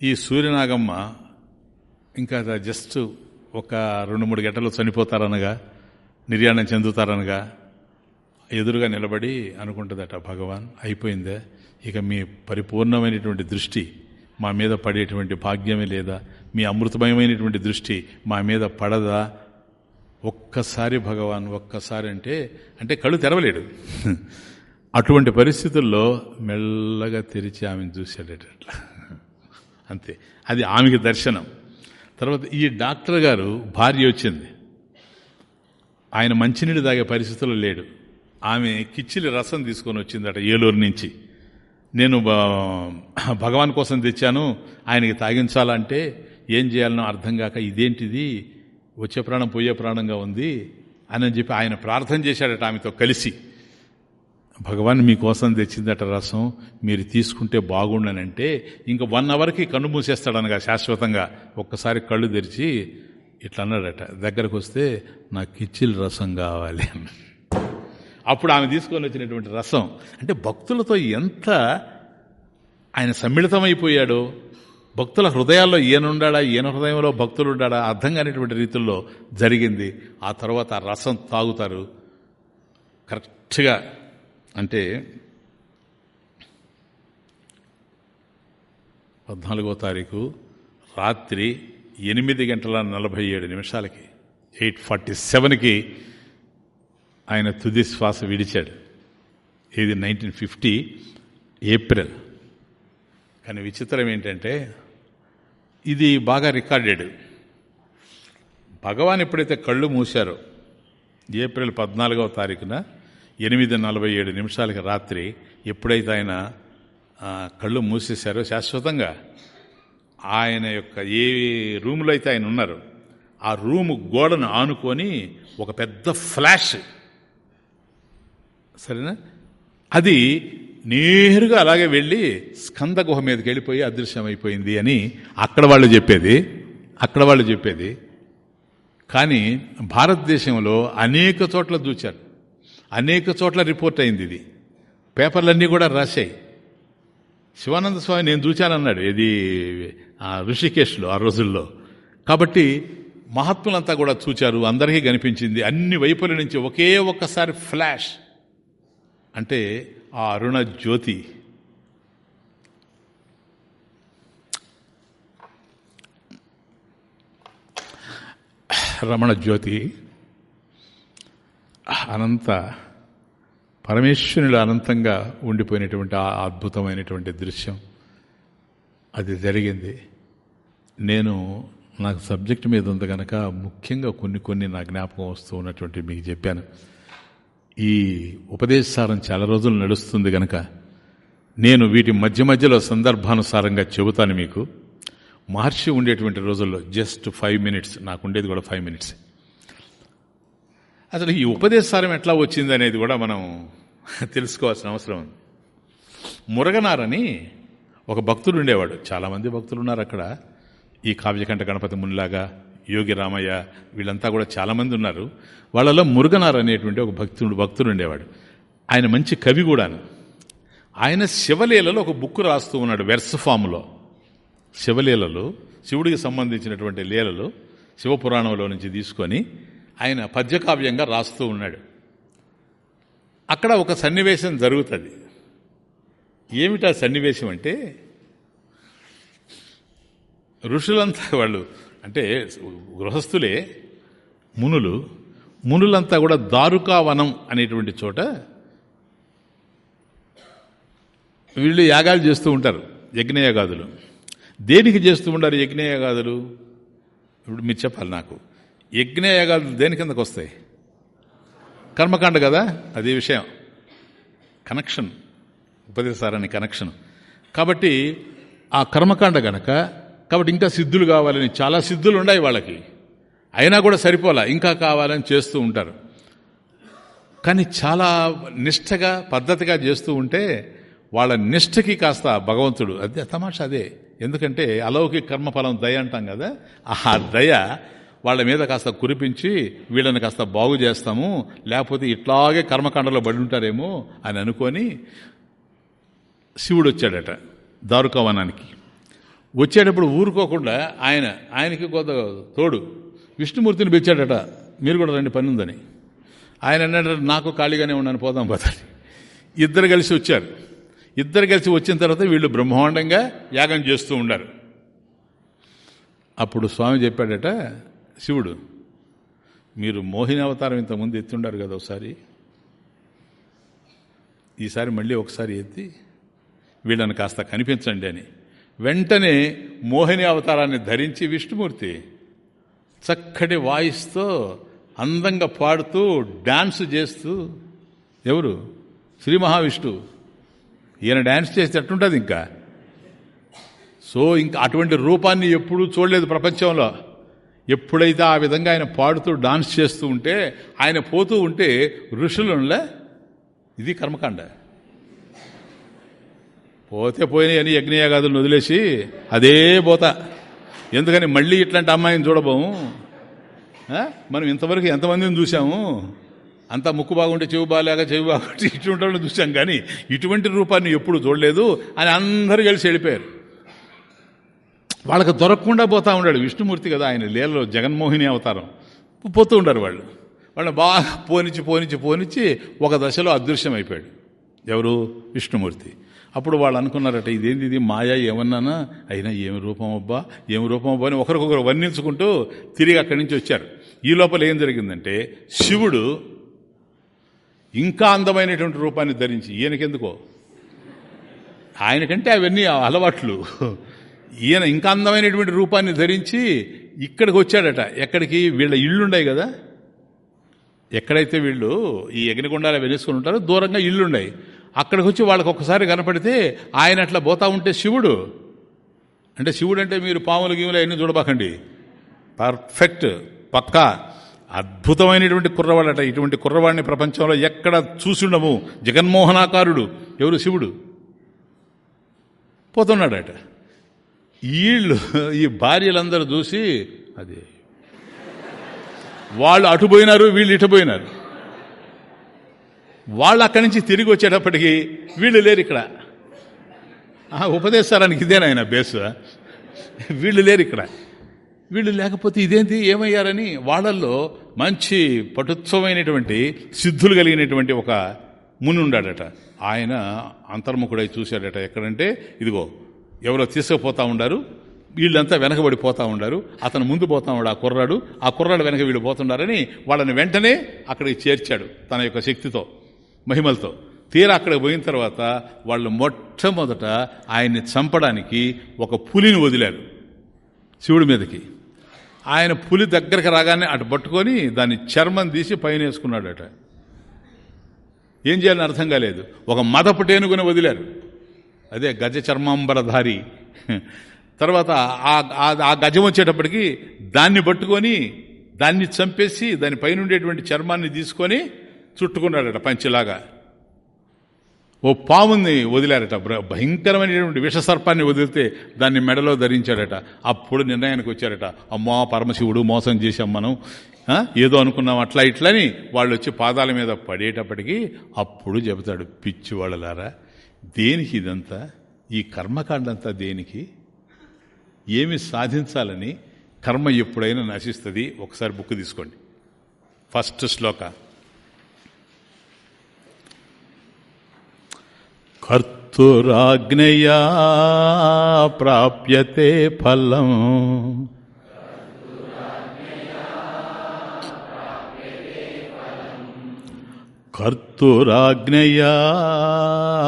S1: ఈ సూర్యనాగమ్మ ఇంకా జస్ట్ ఒక రెండు మూడు గంటలు చనిపోతారనగా నిర్యాణం చెందుతారనగా ఎదురుగా నిలబడి అనుకుంటుందట భగవాన్ అయిపోయిందే. ఇక మీ పరిపూర్ణమైనటువంటి దృష్టి మా మీద పడేటువంటి భాగ్యమే లేదా? మీ అమృతమయమైనటువంటి దృష్టి మా మీద పడదా? ఒక్కసారి భగవాన్ ఒక్కసారి అంటే అంటే కళ్ళు తెరవలేడు. అటువంటి పరిస్థితుల్లో మెల్లగా తెరిచి ఆమెను చూసేటట్లా అంతే. అది ఆమెకి దర్శనం. తర్వాత ఈ డాక్టర్ గారు భార్య వచ్చింది. ఆయన మంచినీళ్ళు తాగే పరిస్థితుల్లో లేడు. ఆమె కిచ్చిలి రసం తీసుకొని వచ్చిందట ఏలూరు నుంచి. నేను భగవాన్ కోసం తెచ్చాను ఆయనకి తాగించాలంటే ఏం చేయాలనో అర్థం కాక ఇదేంటిది వచ్చే ప్రాణం పోయే ప్రాణంగా ఉంది అని చెప్పి ఆయన ప్రార్థన చేశాడట ఆమెతో కలిసి. భగవాన్ మీకోసం తెచ్చిందట రసం మీరు తీసుకుంటే బాగుండనంటే ఇంకా వన్ అవర్కి కన్ను మూసేస్తాడనగా శాశ్వతంగా. ఒక్కసారి కళ్ళు తెరిచి ఇట్లా అన్నాడట దగ్గరకు వస్తే నాకు కిచ్చిల్ రసం కావాలి అప్పుడు ఆమె తీసుకొని వచ్చినటువంటి రసం అంటే భక్తులతో ఎంత ఆయన సమ్మిళితమైపోయాడో భక్తుల హృదయాల్లో ఈయనుండా ఈయన హృదయంలో భక్తులు ఉండాడా అర్థం కానిటువంటి రీతుల్లో జరిగింది. ఆ తర్వాత ఆ రసం తాగుతారు. కరెక్ట్గా అంటే పద్నాలుగో తారీఖు రాత్రి ఎనిమిది గంటల నలభై ఏడు నిమిషాలకి ఎయిట్ ఫార్టీ సెవెన్కి ఆయన తుది శ్వాస విడిచాడు. ఇది నైన్టీన్ ఫిఫ్టీ ఏప్రిల్. కానీ విచిత్రం ఏంటంటే ఇది బాగా రికార్డెడ్. భగవాన్ ఎప్పుడైతే కళ్ళు మూశారో ఏప్రిల్ పద్నాలుగవ తారీఖున ఎనిమిది నలభై ఏడు నిమిషాలకి రాత్రి ఎప్పుడైతే ఆయన కళ్ళు మూసేశారో శాశ్వతంగా ఆయన యొక్క ఏ రూమ్లో అయితే ఆయన ఉన్నారు ఆ రూము గోడను ఆనుకొని ఒక పెద్ద ఫ్లాష్. సరేనా? అది నేరుగా అలాగే వెళ్ళి స్కంద గుహ మీదకి వెళ్ళిపోయి అదృశ్యమైపోయింది అని అక్కడ వాళ్ళు చెప్పేది అక్కడ వాళ్ళు చెప్పేది. కానీ భారతదేశంలో అనేక చోట్ల చూచారు అనేక చోట్ల రిపోర్ట్ అయింది ఇది. పేపర్లన్నీ కూడా రాశాయి. శివానంద స్వామి నేను చూచానన్నాడు ఇది ఋషికేశ్లో ఆ రోజుల్లో. కాబట్టి మహాత్ములంతా కూడా చూచారు అందరికీ కనిపించింది. అన్ని వైపుల నుంచి ఒకే ఒక్కసారి ఫ్లాష్. అంటే ఆ అరుణ జ్యోతి రమణ జ్యోతి అనంత పరమేశ్వరుడు అనంతంగా ఉండిపోయినటువంటి ఆ అద్భుతమైనటువంటి దృశ్యం. అది జరిగింది. నేను నాకు సబ్జెక్ట్ మీద ఉంది కనుక ముఖ్యంగా కొన్ని కొన్ని నా జ్ఞాపకం వస్తూ ఉన్నటువంటి మీకు చెప్పాను. ఈ ఉపదేశసారం చాలా రోజులు నడుస్తుంది కనుక నేను వీటి మధ్య మధ్యలో సందర్భానుసారంగా చెబుతాను మీకు. మహర్షి ఉండేటువంటి రోజుల్లో జస్ట్ ఫైవ్ మినిట్స్ నాకు ఉండేది కూడా ఫైవ్ మినిట్స్ అసలు ఈ ఉపదేశారం ఎట్లా వచ్చింది అనేది కూడా మనం తెలుసుకోవాల్సిన అవసరం ఉంది. మురగనారని ఒక భక్తుడు ఉండేవాడు. చాలామంది భక్తులు ఉన్నారు అక్కడ. ఈ కావ్యకంఠ గణపతి మునిలాగా యోగి రామయ్య వీళ్ళంతా కూడా చాలామంది ఉన్నారు. వాళ్ళలో మురుగనార్ అనేటువంటి ఒక భక్తుడు భక్తుడు ఉండేవాడు. ఆయన మంచి కవి కూడాను. ఆయన శివలీలలో ఒక బుక్ రాస్తూ ఉన్నాడు వెర్స్ ఫామ్లో. శివలీలలు శివుడికి సంబంధించినటువంటి లీలలు శివపురాణంలో నుంచి తీసుకొని ఆయన పద్యకావ్యంగా రాస్తూ ఉన్నాడు. అక్కడ ఒక సన్నివేశం జరుగుతుంది. ఏమిటా సన్నివేశం అంటే? ఋషులంతా వాళ్ళు అంటే గృహస్థులే మునులు మునులంతా కూడా దారుకావనం అనేటువంటి చోట వీళ్ళు యాగాలు చేస్తూ ఉంటారు యజ్ఞయాగాదులు. దేనికి చేస్తూ ఉంటారు యజ్ఞయాగాదులు? ఇప్పుడు మీరు చెప్పాలి నాకు. యజ్ఞయాగాలు దేని కిందకు వస్తాయి? కర్మకాండ కదా? అది విషయం. కనెక్షన్ ఉపదేశారాన్ని కనెక్షన్ కాబట్టి ఆ కర్మకాండ గనక కాబట్టి ఇంకా సిద్ధులు కావాలని చాలా సిద్ధులు ఉన్నాయి వాళ్ళకి. అయినా కూడా సరిపోలా. ఇంకా కావాలని చేస్తూ ఉంటారు. కానీ చాలా నిష్టగా పద్ధతిగా చేస్తూ ఉంటే వాళ్ళ నిష్టకి కాస్త భగవంతుడు. అదే తమాషా అదే. ఎందుకంటే అలౌకిక కర్మఫలం దయ అంటాం కదా? ఆ దయ వాళ్ళ మీద కాస్త కురిపించి వీళ్ళని కాస్త బాగు చేస్తాము లేకపోతే ఇట్లాగే కర్మకాండలో పడి ఉంటారేమో అని అనుకొని శివుడు వచ్చాడట దారుకవనానికి. వచ్చేటప్పుడు ఊరుకోకుండా ఆయన ఆయనకి కొంత తోడు. విష్ణుమూర్తిని పిలిచాడట మీరు కూడా రండి పని ఉందని. ఆయన అన్నాడు నాకు ఖాళీగానే ఉన్నాను పోదాం పదని ఇద్దరు కలిసి వచ్చారు. ఇద్దరు కలిసి వచ్చిన తర్వాత వీళ్ళు బ్రహ్మాండంగా యాగం చేస్తూ ఉండారు. అప్పుడు స్వామి చెప్పాడట శివుడు మీరు మోహిని అవతారం ఇంతకుముందు ఎత్తుండారు కదా ఒకసారి. ఈసారి మళ్ళీ ఒకసారి ఎత్తి వీళ్ళని కాస్త కనిపించండి అని. వెంటనే మోహిని అవతారాన్ని ధరించి విష్ణుమూర్తి చక్కటి వాయిస్తో అందంగా పాడుతూ డాన్స్ చేస్తూ ఎవరు? శ్రీ మహావిష్ణు ఈయన డ్యాన్స్ చేస్తే ఎట్టుంటుంది ఇంకా. సో ఇంకా అటువంటి రూపాన్ని ఎప్పుడూ చూడలేదు ప్రపంచంలో. ఎప్పుడైతే ఆ విధంగా ఆయన పాడుతూ డాన్స్ చేస్తూ ఉంటే ఆయన పోతూ ఉంటే ఋషులులే ఇది కర్మకాండ. పోతే పోయినాయి అని యజ్ఞయాగాదులను వదిలేసి అదే పోతా. ఎందుకని మళ్ళీ ఇట్లాంటి అమ్మాయిని చూడబోము? మనం ఇంతవరకు ఎంతమందిని చూసాము అంతా ముక్కు బాగుంటే చెవి బాగాలేక చెవి బాగుంటే ఇటువంటి చూసాం కానీ ఇటువంటి రూపాన్ని ఎప్పుడు చూడలేదు అని అందరూ కలిసి వెళ్ళిపోయారు. వాళ్ళకి దొరకకుండా పోతా ఉన్నాడు విష్ణుమూర్తి కదా ఆయన లీలలో జగన్మోహిని అవతారం. పోతూ ఉండారు వాళ్ళు. వాళ్ళు బాగా పోనిచ్చి పోనిచ్చి పోనిచ్చి ఒక దశలో అదృశ్యం అయిపోయాడు ఎవరు? విష్ణుమూర్తి. అప్పుడు వాళ్ళు అనుకున్నారట ఇదేంది ఇది? మాయా ఏమన్నానా? అయినా ఏమి రూపం అబ్బా? ఏమి రూపం అబ్బా? అని ఒకరికొకరు వర్ణించుకుంటూ తిరిగి అక్కడి నుంచి వచ్చారు. ఈ లోపల ఏం జరిగిందంటే శివుడు ఇంకా అందమైనటువంటి రూపాన్ని ధరించి ఈయనకెందుకో? ఆయనకంటే అవన్నీ అలవాట్లు. ఈయన ఇంకా అందమైనటువంటి రూపాన్ని ధరించి ఇక్కడికి వచ్చాడట. ఎక్కడికి? వీళ్ళ ఇళ్ళుండాయి కదా. ఎక్కడైతే వీళ్ళు ఈ అగ్నిగుండాలు వెలుసుకుని ఉంటారో దూరంగా ఇళ్ళున్నాయి అక్కడికి వచ్చి వాళ్ళకి ఒక్కసారి కనపడితే ఆయన అట్లా పోతా ఉంటే శివుడు. అంటే శివుడు అంటే మీరు పాములు గీములు అవన్నీ చూడబాకండి. పర్ఫెక్ట్ పక్కా అద్భుతమైనటువంటి కుర్రవాడట. ఇటువంటి కుర్రవాడిని ప్రపంచంలో ఎక్కడ చూసిండము. జగన్మోహనాకారుడు. ఎవరు? శివుడు. పోతున్నాడట. వీళ్ళు ఈ భార్యలందరూ చూసి అది. వాళ్ళు అటుపోయినారు వీళ్ళు ఇటుపోయినారు వాళ్ళు అక్కడి నుంచి తిరిగి వచ్చేటప్పటికి వీళ్ళు లేరు ఇక్కడ. ఉపదేశానికి ఇదేనాయన బేస్? వీళ్ళు లేరు ఇక్కడ. వీళ్ళు లేకపోతే ఇదేంటి ఏమయ్యారని వాళ్ళల్లో మంచి పటుత్వమైనటువంటి సిద్ధులు కలిగినటువంటి ఒక మునుండాడట. ఆయన అంతర్ముఖుడై చూశాడట ఎక్కడంటే ఇదిగో ఎవరో తీసుకుపోతా ఉండారు వీళ్ళంతా వెనకబడిపోతూ ఉండారు అతను ముందు పోతా ఉన్నాడు ఆ కుర్రాడు ఆ కుర్రాడు వెనక వీళ్ళు పోతున్నారని వాళ్ళని వెంటనే అక్కడికి చేర్చాడు తన యొక్క శక్తితో మహిమలతో. తీరా అక్కడికి పోయిన తర్వాత వాళ్ళు మొట్టమొదట ఆయన్ని చంపడానికి ఒక పులిని వదిలారు శివుడి మీదకి. ఆయన పులి దగ్గరకు రాగానే అటు పట్టుకొని దాన్ని చర్మం తీసి పైన వేసుకున్నాడట. ఏం చేయాలని అర్థం కాలేదు. ఒక మదపు టేనుగుని వదిలారు. అదే గజ చర్మాంబరధారి తర్వాత ఆ గజం వచ్చేటప్పటికి దాన్ని పట్టుకొని దాన్ని చంపేసి దాని పైన ఉండేటువంటి చర్మాన్ని తీసుకొని చుట్టుకున్నాడట పంచిలాగా. ఓ పాముని వదిలారట. భయంకరమైనటువంటి విషసర్పాన్ని వదిలితే దాన్ని మెడలో ధరించాడట. అప్పుడు నిర్ణయానికి వచ్చారట. అమ్మా పరమశివుడు మోసం చేశాం మనం. ఏదో అనుకున్నాం అట్లా ఇట్లని వాళ్ళు వచ్చి పాదాల మీద పడేటప్పటికీ అప్పుడు చెబుతాడు పిచ్చి వాళ్ళలారా దేనికి ఇదంతా? ఈ కర్మకాండంతా దేనికి? ఏమి సాధించాలని కర్మ ఎప్పుడైనా నశిస్తుంది? ఒకసారి బుక్ తీసుకోండి. ఫస్ట్ శ్లోక. కర్తురాజ్ఞయా ప్రాప్యతే ఫలం. కర్తురాజ్ఞయా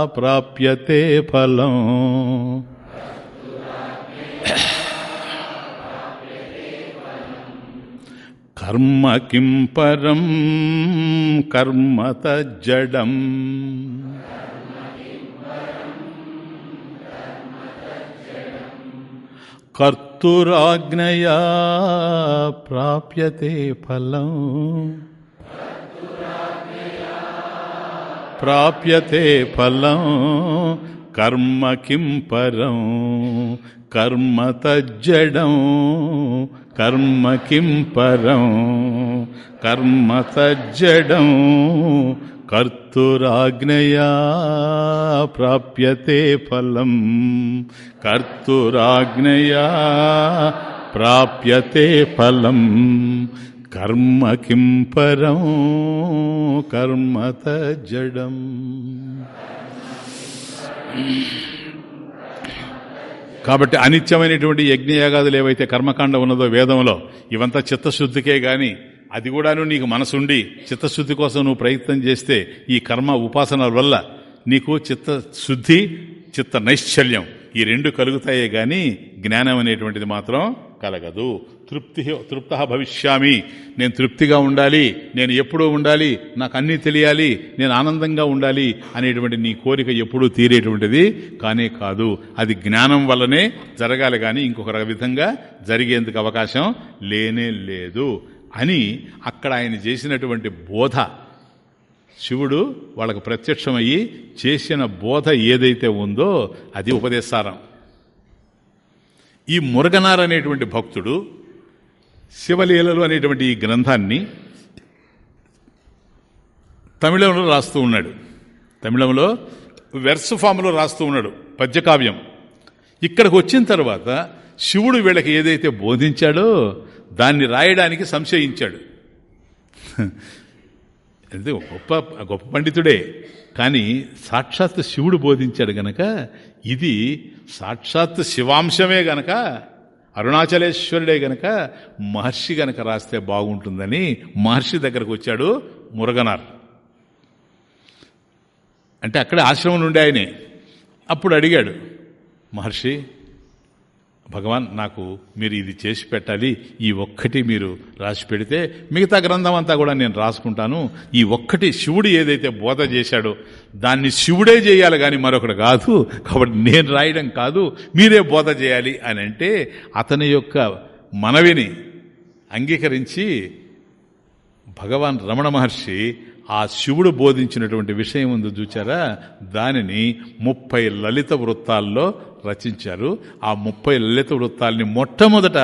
S1: ప్రాప్యతే ఫలం. కర్మ కిం పరం కర్మ తజ్జడం. కర్తురాజ్ఞయా ప్రాప్యతే ఫలం. ప్రాప్యతే ఫలం కర్మ కిం పరం? కర్మ తజ్జడం కర్మ కిం పరం? కర్మ తజ్జడం కర్తురాజ్ఞయా ప్రాప్యతే ఫలం కర్తురాజ్ఞయా ప్రాప్యతే ఫలం కర్మ కిం పరం కర్మత జడం. కాబట్టి అనిత్యమైనటువంటి యజ్ఞయాగాదులు ఏవైతే కర్మకాండ ఉన్నదో వేదంలో ఇవంతా చిత్తశుద్ధికే గాని అది కూడాను నీకు మనసుండి చిత్తశుద్ధి కోసం నువ్వు ప్రయత్నం చేస్తే ఈ కర్మ ఉపాసనల వల్ల నీకు చిత్తశుద్ధి చిత్త నైశ్చల్యం ఈ రెండు కలుగుతాయే గాని జ్ఞానం అనేటువంటిది మాత్రం కలగదు. తృప్తి తృప్త భవిష్యామి. నేను తృప్తిగా ఉండాలి నేను ఎప్పుడూ ఉండాలి నాకు అన్నీ తెలియాలి నేను ఆనందంగా ఉండాలి అనేటువంటి నీ కోరిక ఎప్పుడూ తీరేటువంటిది కానే కాదు. అది జ్ఞానం వల్లనే జరగాలి కానీ ఇంకొక విధంగా జరిగేందుకు అవకాశం లేనే లేదు అని అక్కడ ఆయన చేసినటువంటి బోధ. శివుడు వాళ్ళకు ప్రత్యక్షమయ్యి చేసిన బోధ ఏదైతే ఉందో అది ఉపదేశారం. ఈ మురగనార్ అనేటువంటి భక్తుడు శివలీలలు అనేటువంటి ఈ గ్రంథాన్ని తమిళంలో రాస్తూ ఉన్నాడు. తమిళంలో వెర్స్ ఫామ్లో రాస్తూ ఉన్నాడు పద్యకావ్యం. ఇక్కడికి వచ్చిన తర్వాత శివుడు వీళ్ళకి ఏదైతే బోధించాడో దాన్ని రాయడానికి సంశయించాడు. అంటే గొప్ప గొప్ప పండితుడే కానీ సాక్షాత్ శివుడు బోధించాడు గనక ఇది సాక్షాత్ శివాంశమే గనక అరుణాచలేశ్వరుడే గనక మహర్షి గనక రాస్తే బాగుంటుందని మహర్షి దగ్గరకు వచ్చాడు మురగనార్. అంటే అక్కడే ఆశ్రమం నుండి ఆయనే. అప్పుడు అడిగాడు మహర్షి భగవాన్ నాకు మీరు ఇది చేసి పెట్టాలి. ఈ ఒక్కటి మీరు రాసి పెడితే మిగతా గ్రంథం అంతా కూడా నేను రాసుకుంటాను. ఈ ఒక్కటి శివుడు ఏదైతే బోధ చేశాడో దాన్ని శివుడే చేయాలి కానీ మరొకటి కాదు. కాబట్టి నేను రాయడం కాదు. మీరే బోధ చేయాలి అని అంటే అతని యొక్క మనవిని అంగీకరించి భగవాన్ రమణ మహర్షి ఆ శివుడు బోధించినటువంటి విషయం ఉంది చూచారా? దానిని ముప్పై లలిత వృత్తాల్లో రచించారు. ఆ ముప్పై లలిత వృత్తాల్ని మొట్టమొదట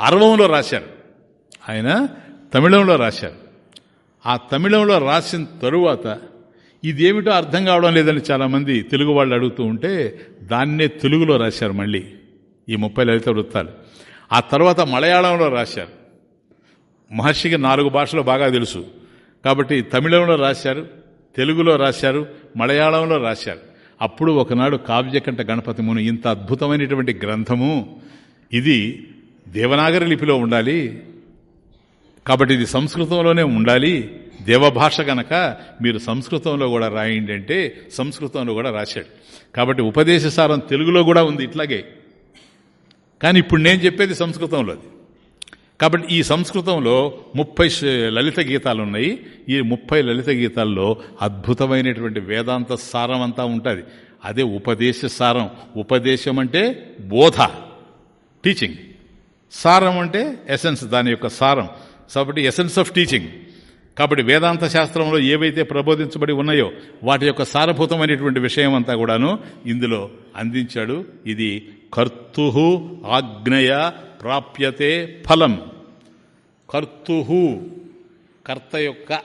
S1: అరవంలో రాశారు. ఆయన తమిళంలో రాశారు. ఆ తమిళంలో రాసిన తరువాత ఇదేమిటో అర్థం కావడం లేదని చాలామంది తెలుగు వాళ్ళు అడుగుతూ ఉంటే దాన్నే తెలుగులో రాశారు మళ్ళీ ఈ ముప్పై లలిత వృత్తాలు. ఆ తర్వాత మలయాళంలో రాశారు. మహర్షికి నాలుగు భాషలు బాగా తెలుసు. కాబట్టి తమిళంలో రాశారు తెలుగులో రాశారు మలయాళంలో రాశారు. అప్పుడు ఒకనాడు కావ్యకంఠ గణపతి ముని ఇంత అద్భుతమైనటువంటి గ్రంథము ఇది దేవనాగరి లిపిలో ఉండాలి కాబట్టి ఇది సంస్కృతంలోనే ఉండాలి దేవభాష గనక మీరు సంస్కృతంలో కూడా రాయండి అంటే సంస్కృతంలో కూడా రాశాడు. కాబట్టి ఉపదేశ సారం తెలుగులో కూడా ఉంది ఇట్లాగే. కానీ ఇప్పుడు నేను చెప్పేది సంస్కృతంలోది. కాబట్టి ఈ సంస్కృతంలో ముప్పై లలిత గీతాలు ఉన్నాయి ఈ ముప్పై లలిత గీతాల్లో అద్భుతమైనటువంటి వేదాంత సారం అంతా ఉంటుంది. అదే ఉపదేశ సారం. ఉపదేశం అంటే బోధ టీచింగ్ సారం అంటే ఎసెన్స్ దాని యొక్క సారం. కాబట్టి ఎసెన్స్ ఆఫ్ టీచింగ్ కాబట్టి వేదాంత శాస్త్రంలో ఏవైతే ప్రబోధించబడి ఉన్నాయో వాటి యొక్క సారభూతమైనటువంటి విషయం అంతా కూడాను ఇందులో అందించాడు. ఇది కర్తు ఆగ్నేయ ప్రాప్యతే ఫలం. కర్తు కర్త యొక్క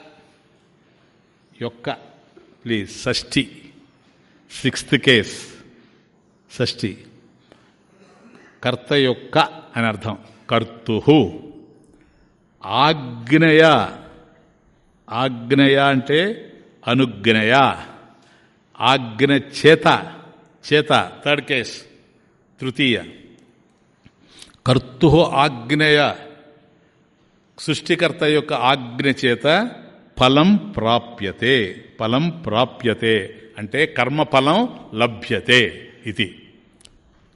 S1: యొక్క ప్లీజ్ షష్ఠి. సిక్స్త్ కేస్ షష్ఠి. కర్త యొక్క అని అర్థం. కర్తు ఆగ్నేయ ఆగ్నేయ అంటే అనుజ్ఞయ ఆజ్ఞ చేత చేత థర్డ్ కేస్ తృతీయ. కర్తు ఆగ్నేయ. సృష్టికర్త యొక్క ఆజ్ఞ చేత ఫలం ప్రాప్యతే. ఫలం ప్రాప్యతే. అంటే కర్మఫలం లభ్యతే ఇది.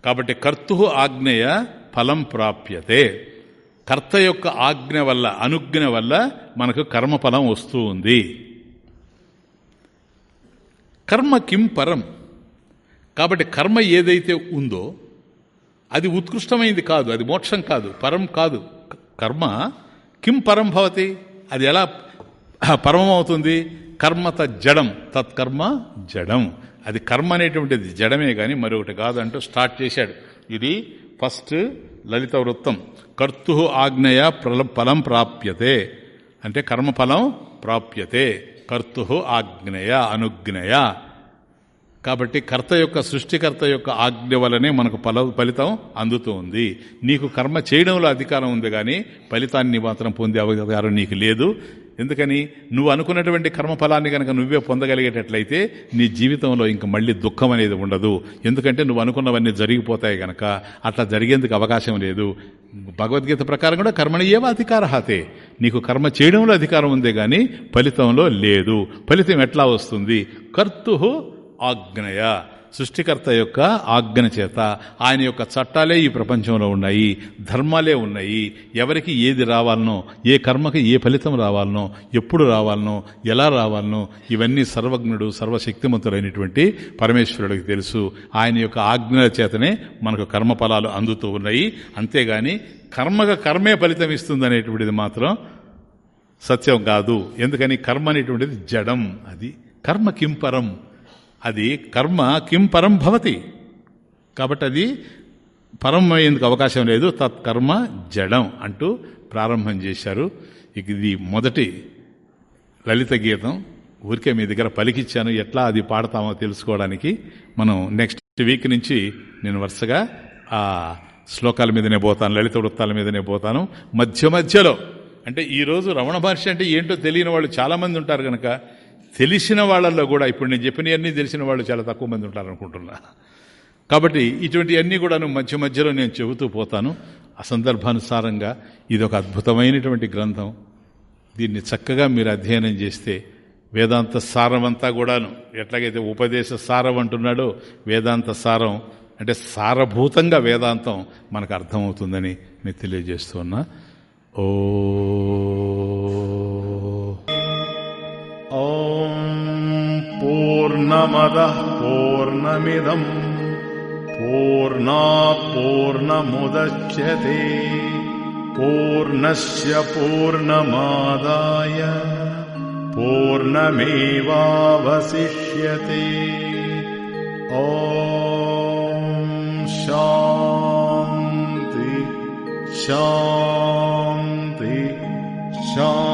S1: కాబట్టి కర్తు ఆజ్ఞయ ఫలం ప్రాప్యతే. కర్త యొక్క ఆజ్ఞ వల్ల అనుజ్ఞ వల్ల మనకు కర్మఫలం వస్తూ ఉంది. కర్మ కిం పరం? కాబట్టి కర్మ ఏదైతే ఉందో అది ఉత్కృష్టమైంది కాదు అది మోక్షం కాదు పరం కాదు. కర్మ కిం పరం భవతి? అది ఎలా పరమవుతుంది కర్మ జడం తత్కర్మ జడం. అది కర్మ అనేటువంటిది జడమే కానీ మరొకటి కాదంటూ స్టార్ట్ చేశాడు. ఇది ఫస్ట్ లలిత వృత్తం. కర్తు ఆజ్ఞయ ఫలం ప్రాప్యతే. అంటే కర్మఫలం ప్రాప్యతే. కర్తు ఆజ్ఞయ అనుజ్ఞయ. కాబట్టి కర్త యొక్క సృష్టికర్త యొక్క ఆజ్ఞ వలనే మనకు ఫల ఫలితం అందుతూ ఉంది నీకు కర్మ చేయడంలో అధికారం ఉంది కానీ ఫలితాన్ని మాత్రం పొందే అధికారం నీకు లేదు. ఎందుకని? నువ్వు అనుకున్నటువంటి కర్మఫలాన్ని కనుక నువ్వే పొందగలిగేటట్లయితే నీ జీవితంలో ఇంక మళ్ళీ దుఃఖం అనేది ఉండదు. ఎందుకంటే నువ్వు అనుకున్నవన్నీ జరిగిపోతాయి గనక. అట్లా జరిగేందుకు అవకాశం లేదు. భగవద్గీత ప్రకారం కూడా కర్మని ఏవో అధికారహాతే. నీకు కర్మ చేయడంలో అధికారం ఉందే కానీ ఫలితంలో లేదు. ఫలితం ఎట్లా వస్తుంది? కర్తు ఆజ్ఞయ. సృష్టికర్త యొక్క ఆజ్ఞ చేత ఆయన యొక్క చట్టాలే ఈ ప్రపంచంలో ఉన్నాయి ధర్మాలే ఉన్నాయి. ఎవరికి ఏది రావాలనో ఏ కర్మకి ఏ ఫలితం రావాలనో ఎప్పుడు రావాలనో ఎలా రావాలనో ఇవన్నీ సర్వజ్ఞుడు సర్వశక్తిమంతుడైనటువంటి పరమేశ్వరుడికి తెలుసు. ఆయన యొక్క ఆజ్ఞల చేతనే మనకు కర్మఫలాలు అందుతూ ఉన్నాయి. అంతేగాని కర్మగా కర్మే ఫలితం ఇస్తుంది అనేటువంటిది మాత్రం సత్యం కాదు. ఎందుకని? కర్మ అనేటువంటిది జడం. అది కర్మ కింపరం. అది కర్మ కిం పరం భవతి. కాబట్టి అది పరం అయ్యేందుకు అవకాశం లేదు తత్కర్మ జడం అంటూ ప్రారంభం చేశారు. ఇక ఇది మొదటి లలిత గీతం. ఊరికే మీ దగ్గర పలికిచ్చాను ఎట్లా అది పాడతామో తెలుసుకోవడానికి. మనం నెక్స్ట్ వీక్ నుంచి నేను వరుసగా ఆ శ్లోకాల మీదనే పోతాను లలిత వృత్తాల మీదనే పోతాను. మధ్య మధ్యలో అంటే ఈరోజు రమణ మహర్షి అంటే ఏంటో తెలియని వాళ్ళు చాలామంది ఉంటారు కనుక తెలిసిన వాళ్ళల్లో కూడా ఇప్పుడు నేను చెప్పినవన్నీ తెలిసిన వాళ్ళు చాలా తక్కువ మంది ఉంటారనుకుంటున్నా. కాబట్టి ఇటువంటివన్నీ కూడాను మధ్య మధ్యలో నేను చెబుతూ పోతాను. ఆ సందర్భానుసారంగా ఇది ఒక అద్భుతమైనటువంటి గ్రంథం. దీన్ని చక్కగా మీరు అధ్యయనం చేస్తే వేదాంత సారం అంతా కూడాను ఎట్లాగైతే ఉపదేశ సారం అంటున్నాడో వేదాంత సారం అంటే సారభూతంగా వేదాంతం మనకు అర్థమవుతుందని నేను తెలియజేస్తున్నా ఓ ॐ पूर्णमदः पूर्णमिदम् पूर्णात् पूर्णमुदच्यते पूर्णस्य पूर्णमादाय पूर्णमेवावशिष्यते ॐ शान्ति शान्ति शान्ति